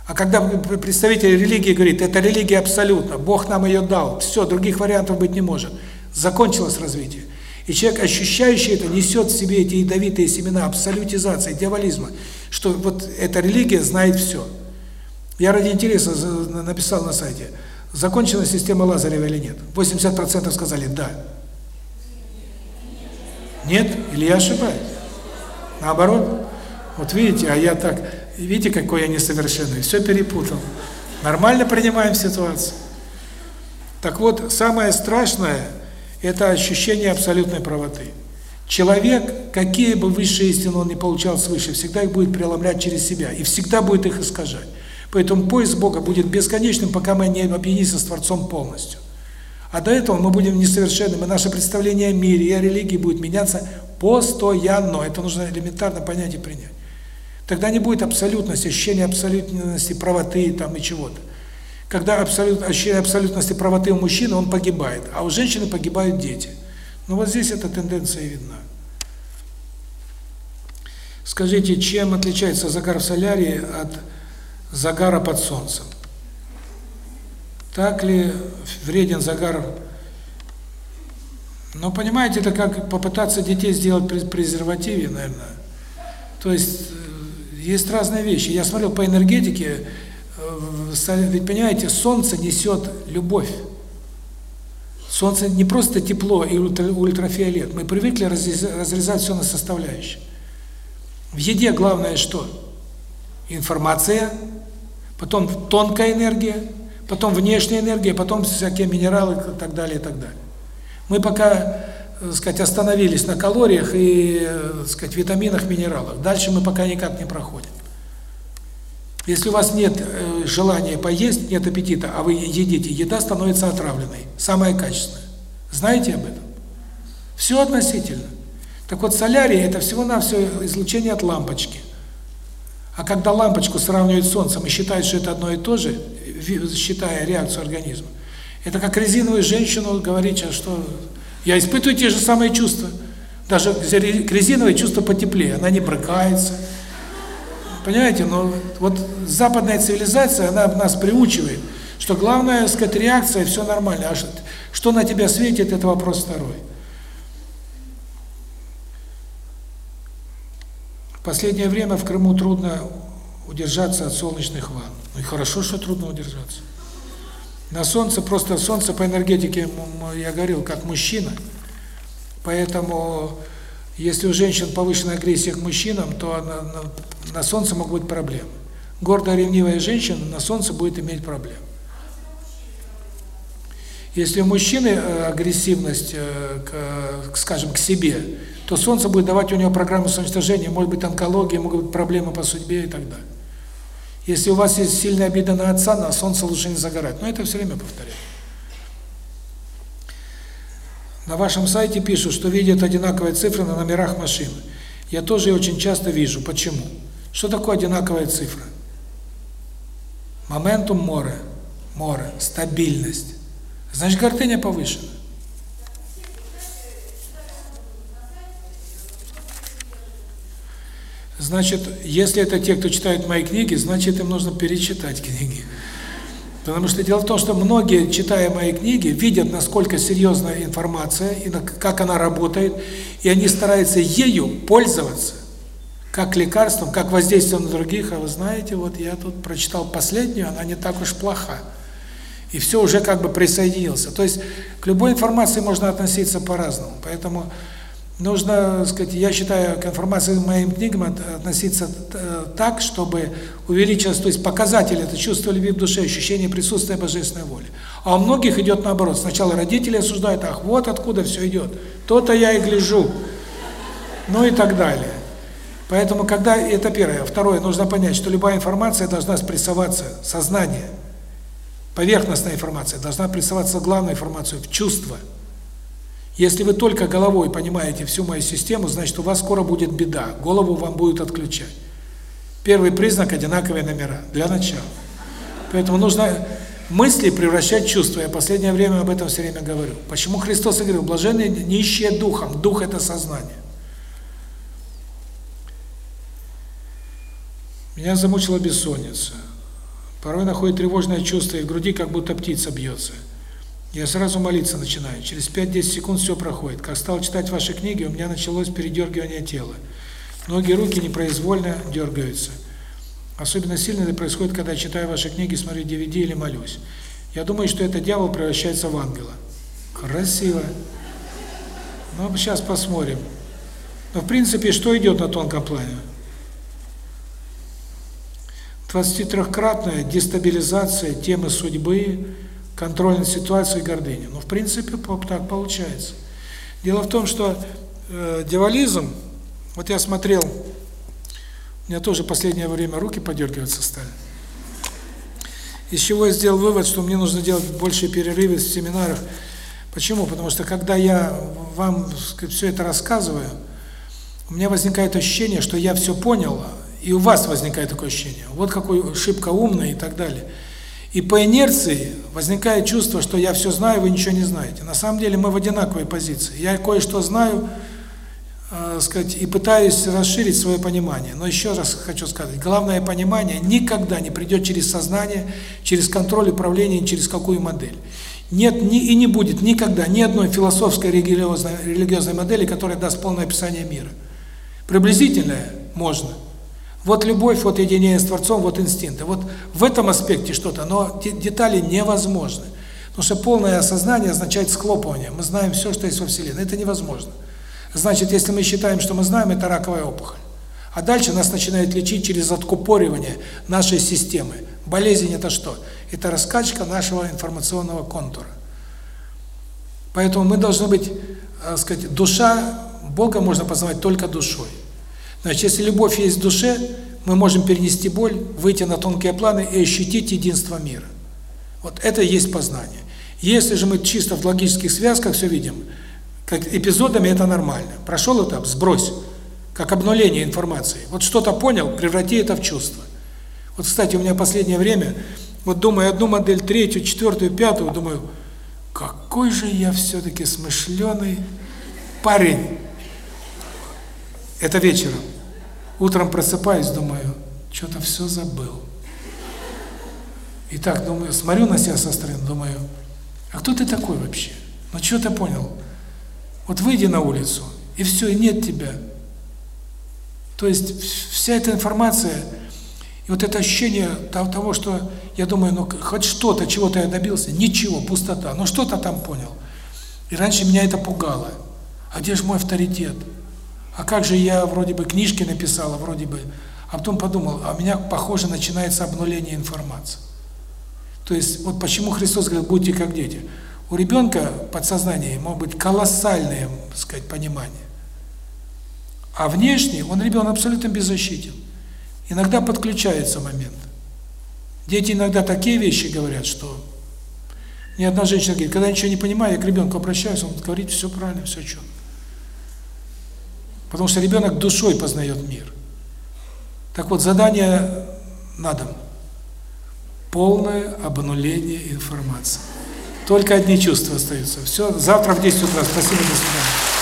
А когда представитель религии говорит, это религия абсолютно, Бог нам ее дал, все, других вариантов быть не может, закончилось развитие. И человек, ощущающий это, несет в себе эти ядовитые семена абсолютизации, дьяволизма, что вот эта религия знает все. Я ради интереса написал на сайте, закончена система Лазарева или нет. 80% сказали «да». Нет? Или я ошибаюсь? Наоборот? Вот видите, а я так... Видите, какой я несовершенный? Все перепутал. Нормально принимаем ситуацию. Так вот, самое страшное – это ощущение абсолютной правоты. Человек, какие бы высшие истины он не получал свыше, всегда их будет преломлять через себя и всегда будет их искажать. Поэтому поиск Бога будет бесконечным, пока мы не объединимся с Творцом полностью. А до этого мы будем несовершенными, и наше представление о мире и о религии будет меняться постоянно. Это нужно элементарно понять и принять. Тогда не будет абсолютности, ощущения абсолютности правоты там и чего-то. Когда абсолют, ощущение абсолютности правоты у мужчины, он погибает, а у женщины погибают дети. Ну вот здесь эта тенденция видна. Скажите, чем отличается загар в солярии от загара под солнцем? Так ли вреден загар? Ну, понимаете, это как попытаться детей сделать при презервативе, наверное. То есть есть разные вещи. Я смотрел по энергетике, э, ведь понимаете, солнце несет любовь. Солнце не просто тепло и ультрафиолет. Мы привыкли разрезать все на составляющие. В еде главное что? Информация, потом тонкая энергия, потом внешняя энергия, потом всякие минералы и так далее, и так далее. Мы пока так сказать, остановились на калориях и, так сказать, витаминах, минералах. Дальше мы пока никак не проходим. Если у вас нет э, желания поесть, нет аппетита, а вы едите, еда становится отравленной, самая качественная. Знаете об этом? Все относительно. Так вот, солярий – это всего-навсего излучение от лампочки. А когда лампочку сравнивают с Солнцем и считают, что это одно и то же, считая реакцию организма, это как резиновую женщину говорить, что я испытываю те же самые чувства. Даже к резиновой чувство потеплее, она не брыкается. Понимаете, но вот западная цивилизация, она нас приучивает, что главное, так сказать, реакция, все нормально. А что, что на тебя светит, это вопрос второй. В последнее время в Крыму трудно удержаться от солнечных ванн. Ну и хорошо, что трудно удержаться. На солнце, просто солнце по энергетике, я говорил, как мужчина. Поэтому, если у женщин повышенная агрессия к мужчинам, то на, на, на солнце могут быть проблемы. Гордая, ревнивая женщина на солнце будет иметь проблемы. Если у мужчины э, агрессивность, э, к, скажем, к себе, то солнце будет давать у него программу самоуничтожения, может быть онкология, могут быть проблемы по судьбе и так далее. Если у вас есть сильная обида на отца, на солнце лучше не загорать. Но это все время повторяю. На вашем сайте пишут, что видят одинаковые цифры на номерах машин. Я тоже очень часто вижу. Почему? Что такое одинаковая цифра? Моментум море. Море. Стабильность. Значит, гордыня повышена. Значит, если это те, кто читает мои книги, значит, им нужно перечитать книги. Потому что дело в том, что многие, читая мои книги, видят, насколько серьезная информация, и как она работает, и они стараются ею пользоваться, как лекарством, как воздействием на других. А вы знаете, вот я тут прочитал последнюю, она не так уж плоха. И все уже как бы присоединился. То есть к любой информации можно относиться по-разному. Поэтому нужно, сказать, я считаю, к информации моим книгам относиться так, чтобы увеличилось, то есть показатель это чувство любви в душе, ощущение присутствия божественной воли. А у многих идет наоборот. Сначала родители осуждают, ах, вот откуда все идет. То-то я и гляжу. Ну и так далее. Поэтому, когда, это первое. Второе, нужно понять, что любая информация должна спрессоваться, сознание, поверхностная информация должна прессоваться главную информацию, в чувство. Если вы только головой понимаете всю мою систему, значит, у вас скоро будет беда, голову вам будут отключать. Первый признак – одинаковые номера, для начала. Поэтому нужно мысли превращать в чувства. Я в последнее время об этом все время говорю. Почему Христос и говорил, блаженные нищие духом, дух – это сознание. Меня замучила бессонница. Порой находит тревожное чувство, и в груди как будто птица бьется. Я сразу молиться начинаю. Через 5-10 секунд все проходит. Как стал читать ваши книги, у меня началось передергивание тела. Ноги, руки непроизвольно дергаются. Особенно сильно это происходит, когда я читаю ваши книги, смотрю DVD или молюсь. Я думаю, что это дьявол превращается в ангела. Красиво. Ну, сейчас посмотрим. Но, в принципе, что идет на тонком плане? 23-кратная дестабилизация темы судьбы, контроль над ситуацией, гордыни. Ну, в принципе, так получается. Дело в том, что э, дьяволизм, вот я смотрел, у меня тоже последнее время руки подергиваться стали. Из чего я сделал вывод, что мне нужно делать больше перерывы в семинарах. Почему? Потому что когда я вам все это рассказываю, у меня возникает ощущение, что я все понял, и у вас возникает такое ощущение. Вот какой шибко умный и так далее. И по инерции возникает чувство, что я все знаю, вы ничего не знаете. На самом деле мы в одинаковой позиции. Я кое-что знаю, э, сказать, и пытаюсь расширить свое понимание. Но еще раз хочу сказать, главное понимание никогда не придет через сознание, через контроль управления, через какую модель. Нет ни, и не будет никогда ни одной философской религиозной, религиозной модели, которая даст полное описание мира. Приблизительное можно – вот любовь, вот единение с Творцом, вот инстинкты. Вот в этом аспекте что-то, но детали невозможны. Потому что полное осознание означает схлопывание. Мы знаем все, что есть во Вселенной. Это невозможно. Значит, если мы считаем, что мы знаем, это раковая опухоль. А дальше нас начинают лечить через откупоривание нашей системы. Болезнь – это что? Это раскачка нашего информационного контура. Поэтому мы должны быть, так э, сказать, душа, Бога можно познавать только душой. Значит, если любовь есть в душе, мы можем перенести боль, выйти на тонкие планы и ощутить единство мира. Вот это есть познание. Если же мы чисто в логических связках все видим, как эпизодами это нормально. Прошел этап, сбрось, как обнуление информации. Вот что-то понял, преврати это в чувство. Вот, кстати, у меня последнее время, вот думаю одну модель, третью, четвертую, пятую, думаю, какой же я все-таки смышленый парень. Это вечером. Утром просыпаюсь, думаю, что-то все забыл. И так, думаю, смотрю на себя со стороны, думаю, а кто ты такой вообще? Ну что ты понял? Вот выйди на улицу, и все, и нет тебя. То есть вся эта информация, и вот это ощущение того, что я думаю, ну хоть что-то, чего-то я добился, ничего, пустота, но что-то там понял. И раньше меня это пугало. А где же мой авторитет? А как же я вроде бы книжки написала, вроде бы, а потом подумал, а у меня, похоже, начинается обнуление информации. То есть, вот почему Христос говорит, будьте как дети. У ребенка подсознание может быть колоссальное, так сказать, понимание. А внешне он ребенок абсолютно беззащитен. Иногда подключается момент. Дети иногда такие вещи говорят, что... Мне одна женщина говорит, когда я ничего не понимаю, я к ребенку обращаюсь, он говорит, все правильно, все четко. Потому что ребенок душой познает мир. Так вот, задание на дом. Полное обнуление информации. Только одни чувства остаются. Все, завтра в 10 утра. Спасибо, до свидания.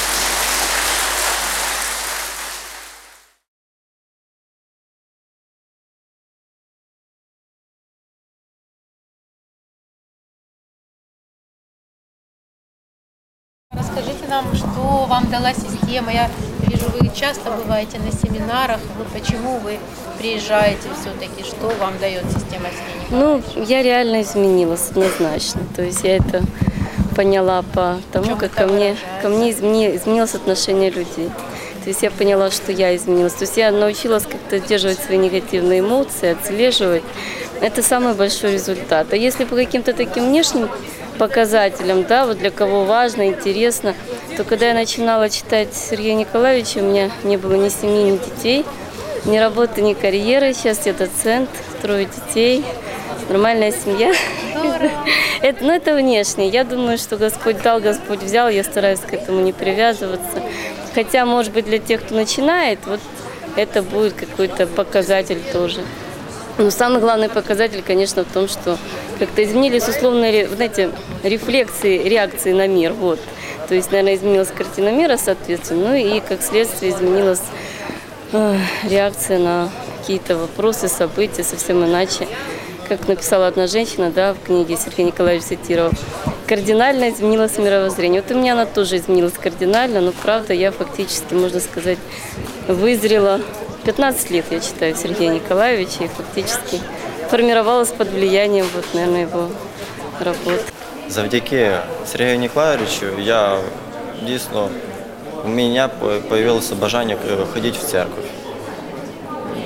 Вам дала система. Я вижу, вы часто бываете на семинарах. Вот почему вы приезжаете все-таки? Что вам дает система Сергея Ну, я реально изменилась однозначно. То есть я это поняла по тому, как ко мне, ко мне измени- изменилось отношение людей. То есть я поняла, что я изменилась. То есть я научилась как-то сдерживать свои негативные эмоции, отслеживать. Это самый большой результат. А если по каким-то таким внешним показателям, да, вот для кого важно, интересно, то когда я начинала читать Сергея Николаевича, у меня не было ни семьи, ни детей, ни работы, ни карьеры. Сейчас я доцент, трое детей, нормальная семья. Это, ну, это внешне. Я думаю, что Господь дал, Господь взял. Я стараюсь к этому не привязываться. Хотя, может быть, для тех, кто начинает, вот это будет какой-то показатель тоже. Но самый главный показатель, конечно, в том, что как-то изменились условные, знаете, рефлексы, реакции на мир. Вот. То есть, наверное, изменилась картина мира, соответственно, ну и как следствие изменилась э, реакция на какие-то вопросы, события совсем иначе. Как написала одна женщина, да, в книге Сергей Николаевич цитировал, кардинально изменилось мировоззрение. Вот у меня она тоже изменилась кардинально, но правда я фактически, можно сказать, вызрела. 15 лет я читаю Сергея Николаевича и фактически формировалась под влиянием, вот, наверное, его работ. Завдяки Сергію Ніколаєвичу я дійсно у мене з'явилося бажання е, ходити в церкву.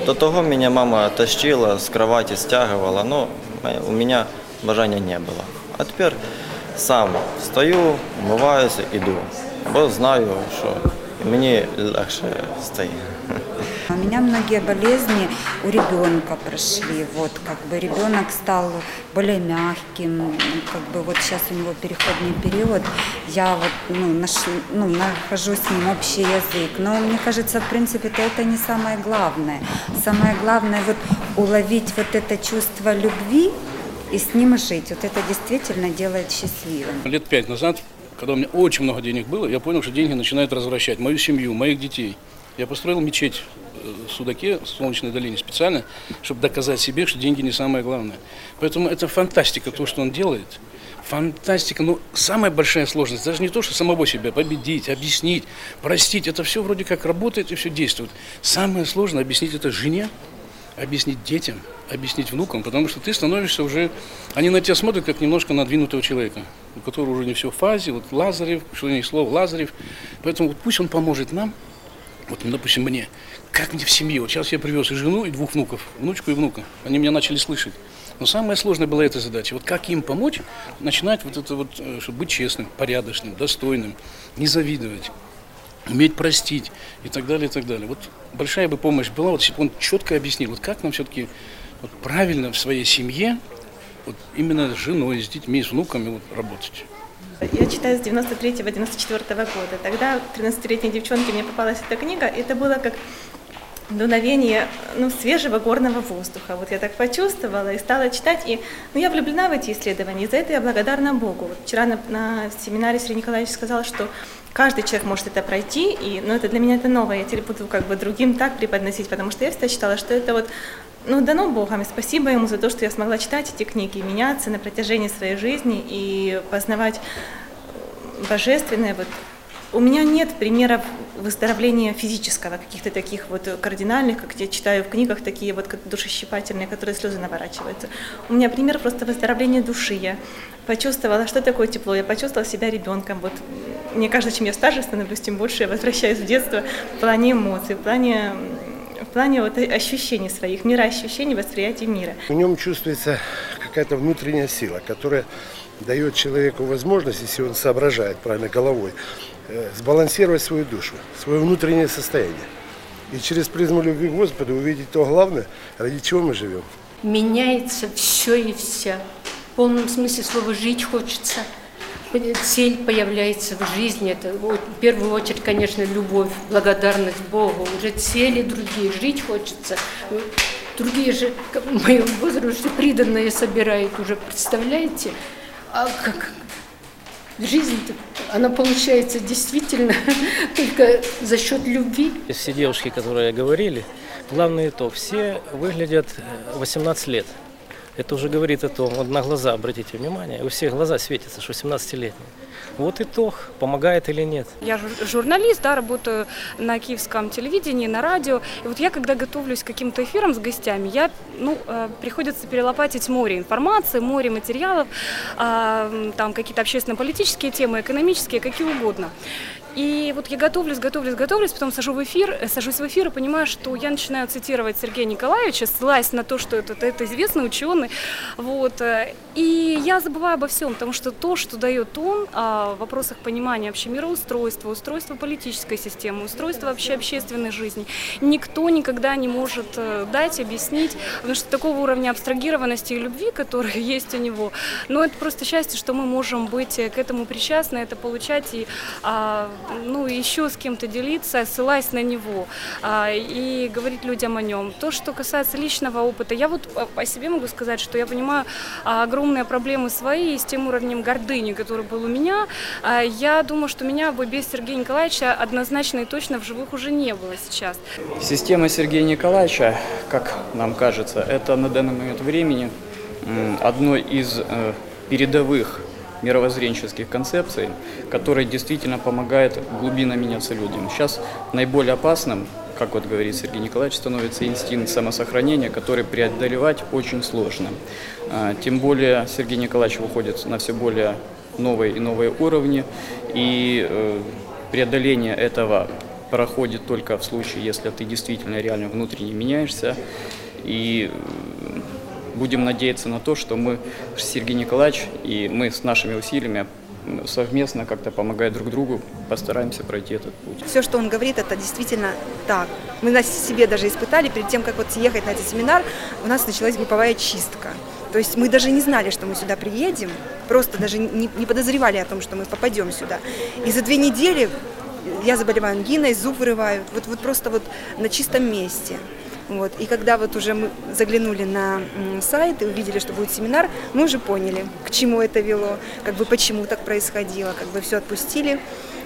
До того мене мама тащила, з кроваті стягувала, але у мене бажання не було. А тепер сам встаю, вмиваюся, іду. Бо знаю, що мені легше стає. Меня многие болезни у ребенка прошли. Вот как бы ребенок стал более мягким, как бы вот сейчас у него переходный период. Я вот ну, наш, ну, нахожу с ним общий язык. Но мне кажется, в принципе, -то это не самое главное. Самое главное вот уловить вот это чувство любви и с ним жить. Вот это действительно делает счастливым. Лет пять назад, когда у меня очень много денег было, я понял, что деньги начинают развращать мою семью, моих детей. Я построил мечеть Судаке, в Солнечной долине специально, чтобы доказать себе, что деньги не самое главное. Поэтому это фантастика, то, что он делает. Фантастика. Но самая большая сложность, даже не то, что самого себя победить, объяснить, простить. Это все вроде как работает и все действует. Самое сложное объяснить это жене, объяснить детям, объяснить внукам, потому что ты становишься уже... Они на тебя смотрят, как немножко надвинутого человека, у которого уже не все в фазе, вот Лазарев, что ни слов, Лазарев. Поэтому вот пусть он поможет нам, вот, допустим, мне, как мне в семье. Вот сейчас я привез и жену, и двух внуков, внучку и внука. Они меня начали слышать. Но самая сложная была эта задача. Вот как им помочь начинать вот это вот, э, чтобы быть честным, порядочным, достойным, не завидовать, уметь простить и так далее, и так далее. Вот большая бы помощь была, вот если бы он четко объяснил, вот как нам все-таки вот правильно в своей семье, вот именно с женой, с детьми, с внуками вот работать. Я читаю с 93-94 года. Тогда 13-летней девчонке мне попалась эта книга. Это было как дуновение ну, свежего горного воздуха. Вот я так почувствовала и стала читать. И ну, я влюблена в эти исследования, и за это я благодарна Богу. Вот вчера на, на семинаре Сергей Николаевич сказал, что каждый человек может это пройти, и, ну, это для меня это новое. Я теперь буду как бы другим так преподносить, потому что я всегда считала, что это вот ну, дано Богом, и спасибо Ему за то, что я смогла читать эти книги, меняться на протяжении своей жизни и познавать божественное. Вот. У меня нет примеров выздоровления физического, каких-то таких вот кардинальных, как я читаю в книгах, такие вот как душещипательные, которые слезы наворачиваются. У меня пример просто выздоровления души. Я почувствовала, что такое тепло, я почувствовала себя ребенком. Вот мне кажется, чем я старше становлюсь, тем больше я возвращаюсь в детство в плане эмоций, в плане в плане вот ощущений своих, мироощущений, восприятия мира. В нем чувствуется какая-то внутренняя сила, которая дает человеку возможность, если он соображает правильно головой, сбалансировать свою душу, свое внутреннее состояние. И через призму любви к Господу увидеть то главное, ради чего мы живем. Меняется все и вся. В полном смысле слова жить хочется. Цель появляется в жизни. Это в первую очередь, конечно, любовь, благодарность Богу. Уже цели другие. Жить хочется. Другие же в моем возрасте приданные собирают уже, представляете? А как жизнь она получается действительно только за счет любви. Все девушки, которые говорили, главный итог, все выглядят 18 лет. Это уже говорит о том, вот на глаза обратите внимание, у всех глаза светятся, что 17-летние. Вот итог, помогает или нет. Я жур- журналист, да, работаю на киевском телевидении, на радио. И вот я, когда готовлюсь к каким-то эфирам с гостями, я, ну, э, приходится перелопатить море информации, море материалов, а, там какие-то общественно-политические темы, экономические, какие угодно. И вот я готовлюсь, готовлюсь, готовлюсь, потом сажу в эфир, э, сажусь в эфир и понимаю, что я начинаю цитировать Сергея Николаевича, ссылаясь на то, что это, это известный ученый. Вот. э, И я забываю обо всем, потому что то, что дает он а, в вопросах понимания вообще мироустройства, устройства политической системы, устройства вообще общественной жизни, никто никогда не может э, дать, объяснить, потому что такого уровня абстрагированности и любви, который есть у него, но это просто счастье, что мы можем быть к этому причастны, это получать и а, ну, еще с кем-то делиться, ссылаясь на него а, и говорить людям о нем. То, что касается личного опыта, я вот по- себе могу сказать, что я понимаю а, огромные проблемы свои с тем уровнем гордыни, который был у меня. А, Я думаю, что меня бы без Сергея Николаевича однозначно и точно в живых уже не было сейчас. Система Сергея Николаевича, как нам кажется, это на данный момент времени одно из э, передовых мировоззренческих концепций, которая действительно помогает глубинно меняться людям. Сейчас наиболее опасным, как вот говорит Сергей Николаевич, становится инстинкт самосохранения, который преодолевать очень сложно. А, Тем более Сергей Николаевич выходит на все более новые и новые уровни, и э, преодоление этого проходит только в случае, если ты действительно реально внутренне меняешься. И э, будем надеяться на то, что мы, Сергей Николаевич, и мы с нашими усилиями совместно как-то помогая друг другу, постараемся пройти этот путь. Все, что он говорит, это действительно так. Мы на себе даже испытали, перед тем, как вот ехать на этот семинар, у нас началась групповая чистка. То есть мы даже не знали, что мы сюда приедем, просто даже не, не подозревали о том, что мы попадем сюда. И за две недели я заболеваю ангиной, зуб вырывают, вот, вот просто вот на чистом месте. Вот. И когда вот уже мы заглянули на сайт и увидели, что будет семинар, мы уже поняли, к чему это вело, как бы почему так происходило, как бы все отпустили,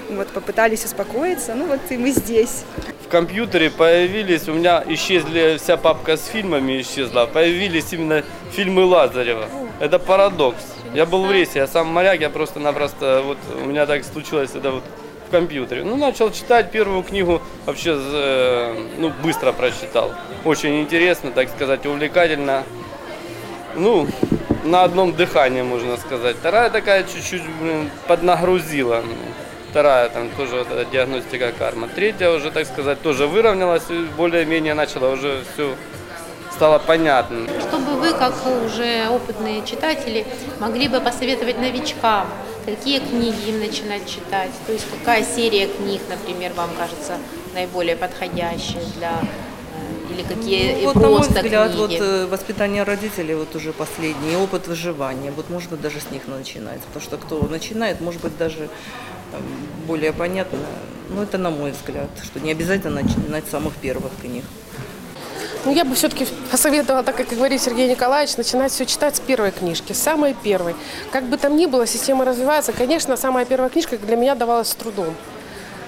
вот, попытались успокоиться, ну вот и мы здесь. В компьютере появились, у меня исчезли, вся папка с фильмами исчезла, появились именно фильмы Лазарева. Это парадокс. Я был в рейсе, я сам моряк, я просто-напросто, вот у меня так случилось, это вот компьютере. Ну, начал читать первую книгу, вообще, э, ну, быстро прочитал. Очень интересно, так сказать, увлекательно. Ну, на одном дыхании, можно сказать. Вторая такая чуть-чуть блин, поднагрузила. Вторая там тоже вот эта диагностика карма. Третья уже, так сказать, тоже выровнялась более-менее начала уже все стало понятно. Чтобы вы, как уже опытные читатели, могли бы посоветовать новичкам, какие книги им начинать читать, то есть какая серия книг, например, вам кажется наиболее подходящей для э, или какие Ну, вот, на мой просто взгляд, книги. вот э, воспитание родителей вот уже последний, опыт выживания, вот может быть даже с них начинать, потому что кто начинает, может быть даже э, более понятно, ну это на мой взгляд, что не обязательно начинать с самых первых книг. Ну, я бы все-таки посоветовала, так как и говорит Сергей Николаевич, начинать все читать с первой книжки, с самой первой. Как бы там ни было, система развивается. Конечно, самая первая книжка для меня давалась с трудом.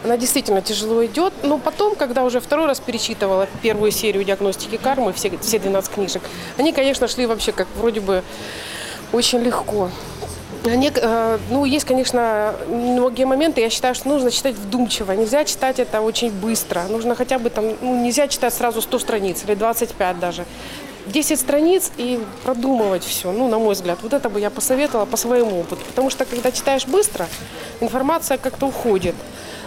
Она действительно тяжело идет, но потом, когда уже второй раз перечитывала первую серию диагностики кармы, все, все 12 книжек, они, конечно, шли вообще как вроде бы очень легко. Э, ну, есть, конечно, многие моменты, я считаю, что нужно читать вдумчиво. Нельзя читать это очень быстро. Нужно хотя бы там, ну, нельзя читать сразу 100 страниц или 25 даже. 10 страниц и продумывать все, ну, на мой взгляд. Вот это бы я посоветовала по своему опыту. Потому что, когда читаешь быстро, информация как-то уходит.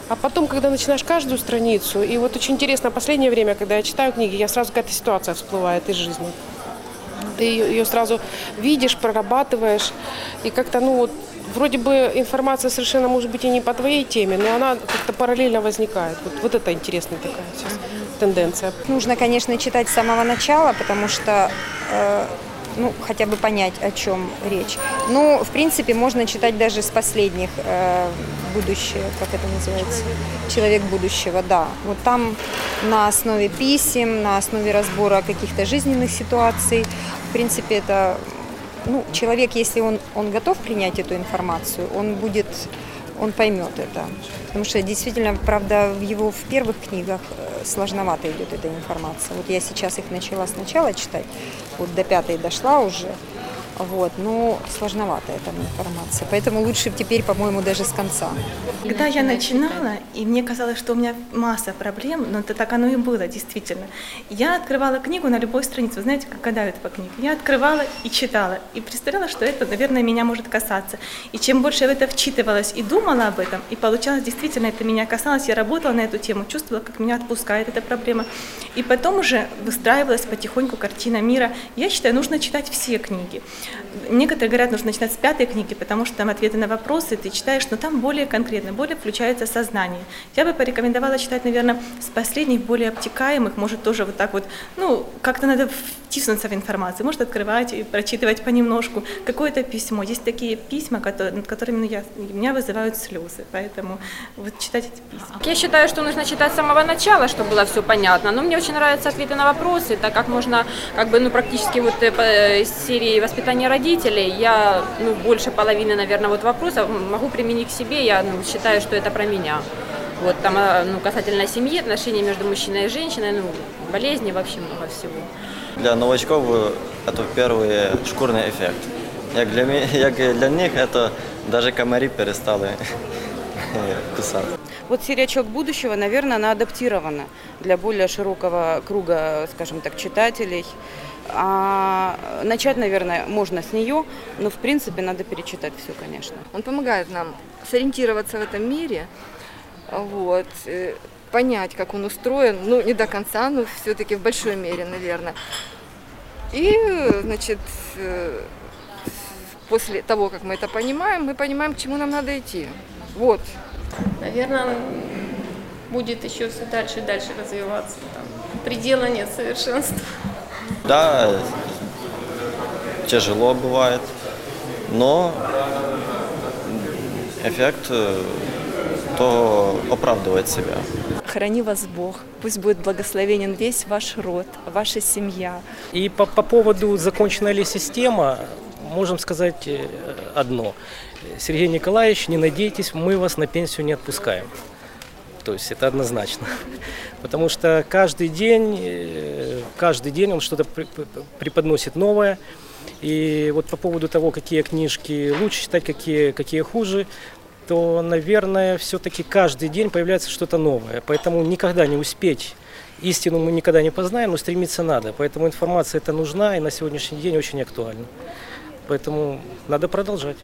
А потом, когда начинаешь каждую страницу, и вот очень интересно, последнее время, когда я читаю книги, я сразу какая-то ситуация всплывает из жизни. Ты ее, сразу видишь, прорабатываешь, и как-то, ну вот, вроде бы информация совершенно может быть и не по твоей теме, но она как-то параллельно возникает. Вот, вот это интересная такая сейчас тенденция. Нужно, конечно, читать с самого начала, потому что, э, ну, хотя бы понять, о чем речь. Ну, в принципе, можно читать даже с последних э, будущее, как это называется, человек будущего, да. Вот там на основе писем, на основе разбора каких-то жизненных ситуаций, в принципе, это, ну, человек, если он, он готов принять эту информацию, он будет он поймет это. Потому что действительно, правда, в его в первых книгах э, сложновато идет эта информация. Вот я сейчас их начала сначала читать, вот до пятой дошла уже, вот, но сложновато эта информация. Поэтому лучше теперь, по-моему, даже с конца. Когда я начинала, и мне казалось, что у меня масса проблем, но это так оно и было, действительно. Я открывала книгу на любой странице. Вы знаете, как гадают по книге? Я открывала и читала. И представляла, что это, наверное, меня может касаться. И чем больше я в это вчитывалась и думала об этом, и получалось, действительно, это меня касалось, я работала на эту тему, чувствовала, как меня отпускает эта проблема. И потом уже выстраивалась потихоньку картина мира. Я считаю, нужно читать все книги. Некоторые говорят, нужно начинать с пятой книги, потому что там ответы на вопросы ты читаешь, но там более конкретно, более включается сознание. Я бы порекомендовала читать, наверное, с последних, более обтекаемых, может тоже вот так вот, ну, как-то надо втиснуться в информацию, может открывать и прочитывать понемножку какое-то письмо. Есть такие письма, которые, над которыми ну, я, меня вызывают слезы, поэтому вот читать эти письма. Я считаю, что нужно читать с самого начала, чтобы было все понятно. Но мне очень нравятся ответы на вопросы, так как можно как бы ну практически вот э, из серии воспитания родителей я ну больше половины, наверное, вот вопросов могу применить к себе. Я ну, считаю, что это про меня. Вот там а, ну, касательно семьи, отношений между мужчиной и женщиной, ну, болезни, вообще много всего. Для новачков это первый шкурный эффект. Як для, як для них это даже комари перестали кусать. Вот серия «Человек будущего», наверное, она адаптирована для более широкого круга, скажем так, читателей. А начать, наверное, можно с нее, но в принципе надо перечитать все, конечно. Он помогает нам сориентироваться в этом мире, вот, э, понять, как он устроен, ну, не до конца, но все-таки в большой мере, наверное. И, значит, э, после того, как мы это понимаем, мы понимаем, к чему нам надо идти. Вот. Наверное, будет еще все дальше и дальше развиваться. Там предела нет совершенства. Да, тяжело бывает, но эффект э, то оправдывает себя. Храни вас Бог, пусть будет благословенен весь ваш род, ваша семья. И по, по поводу закончена ли система, можем сказать э, одно. Сергей Николаевич, не надейтесь, мы вас на пенсию не отпускаем. То есть это однозначно. Потому что каждый день, э, каждый день он что-то преподносит новое. И вот по поводу того, какие книжки лучше читать, какие, какие хуже, то, наверное, все-таки каждый день появляется что-то новое. Поэтому никогда не успеть. Истину мы никогда не познаем, но стремиться надо. Поэтому информация это нужна и на сегодняшний день очень актуальна. Поэтому надо продолжать.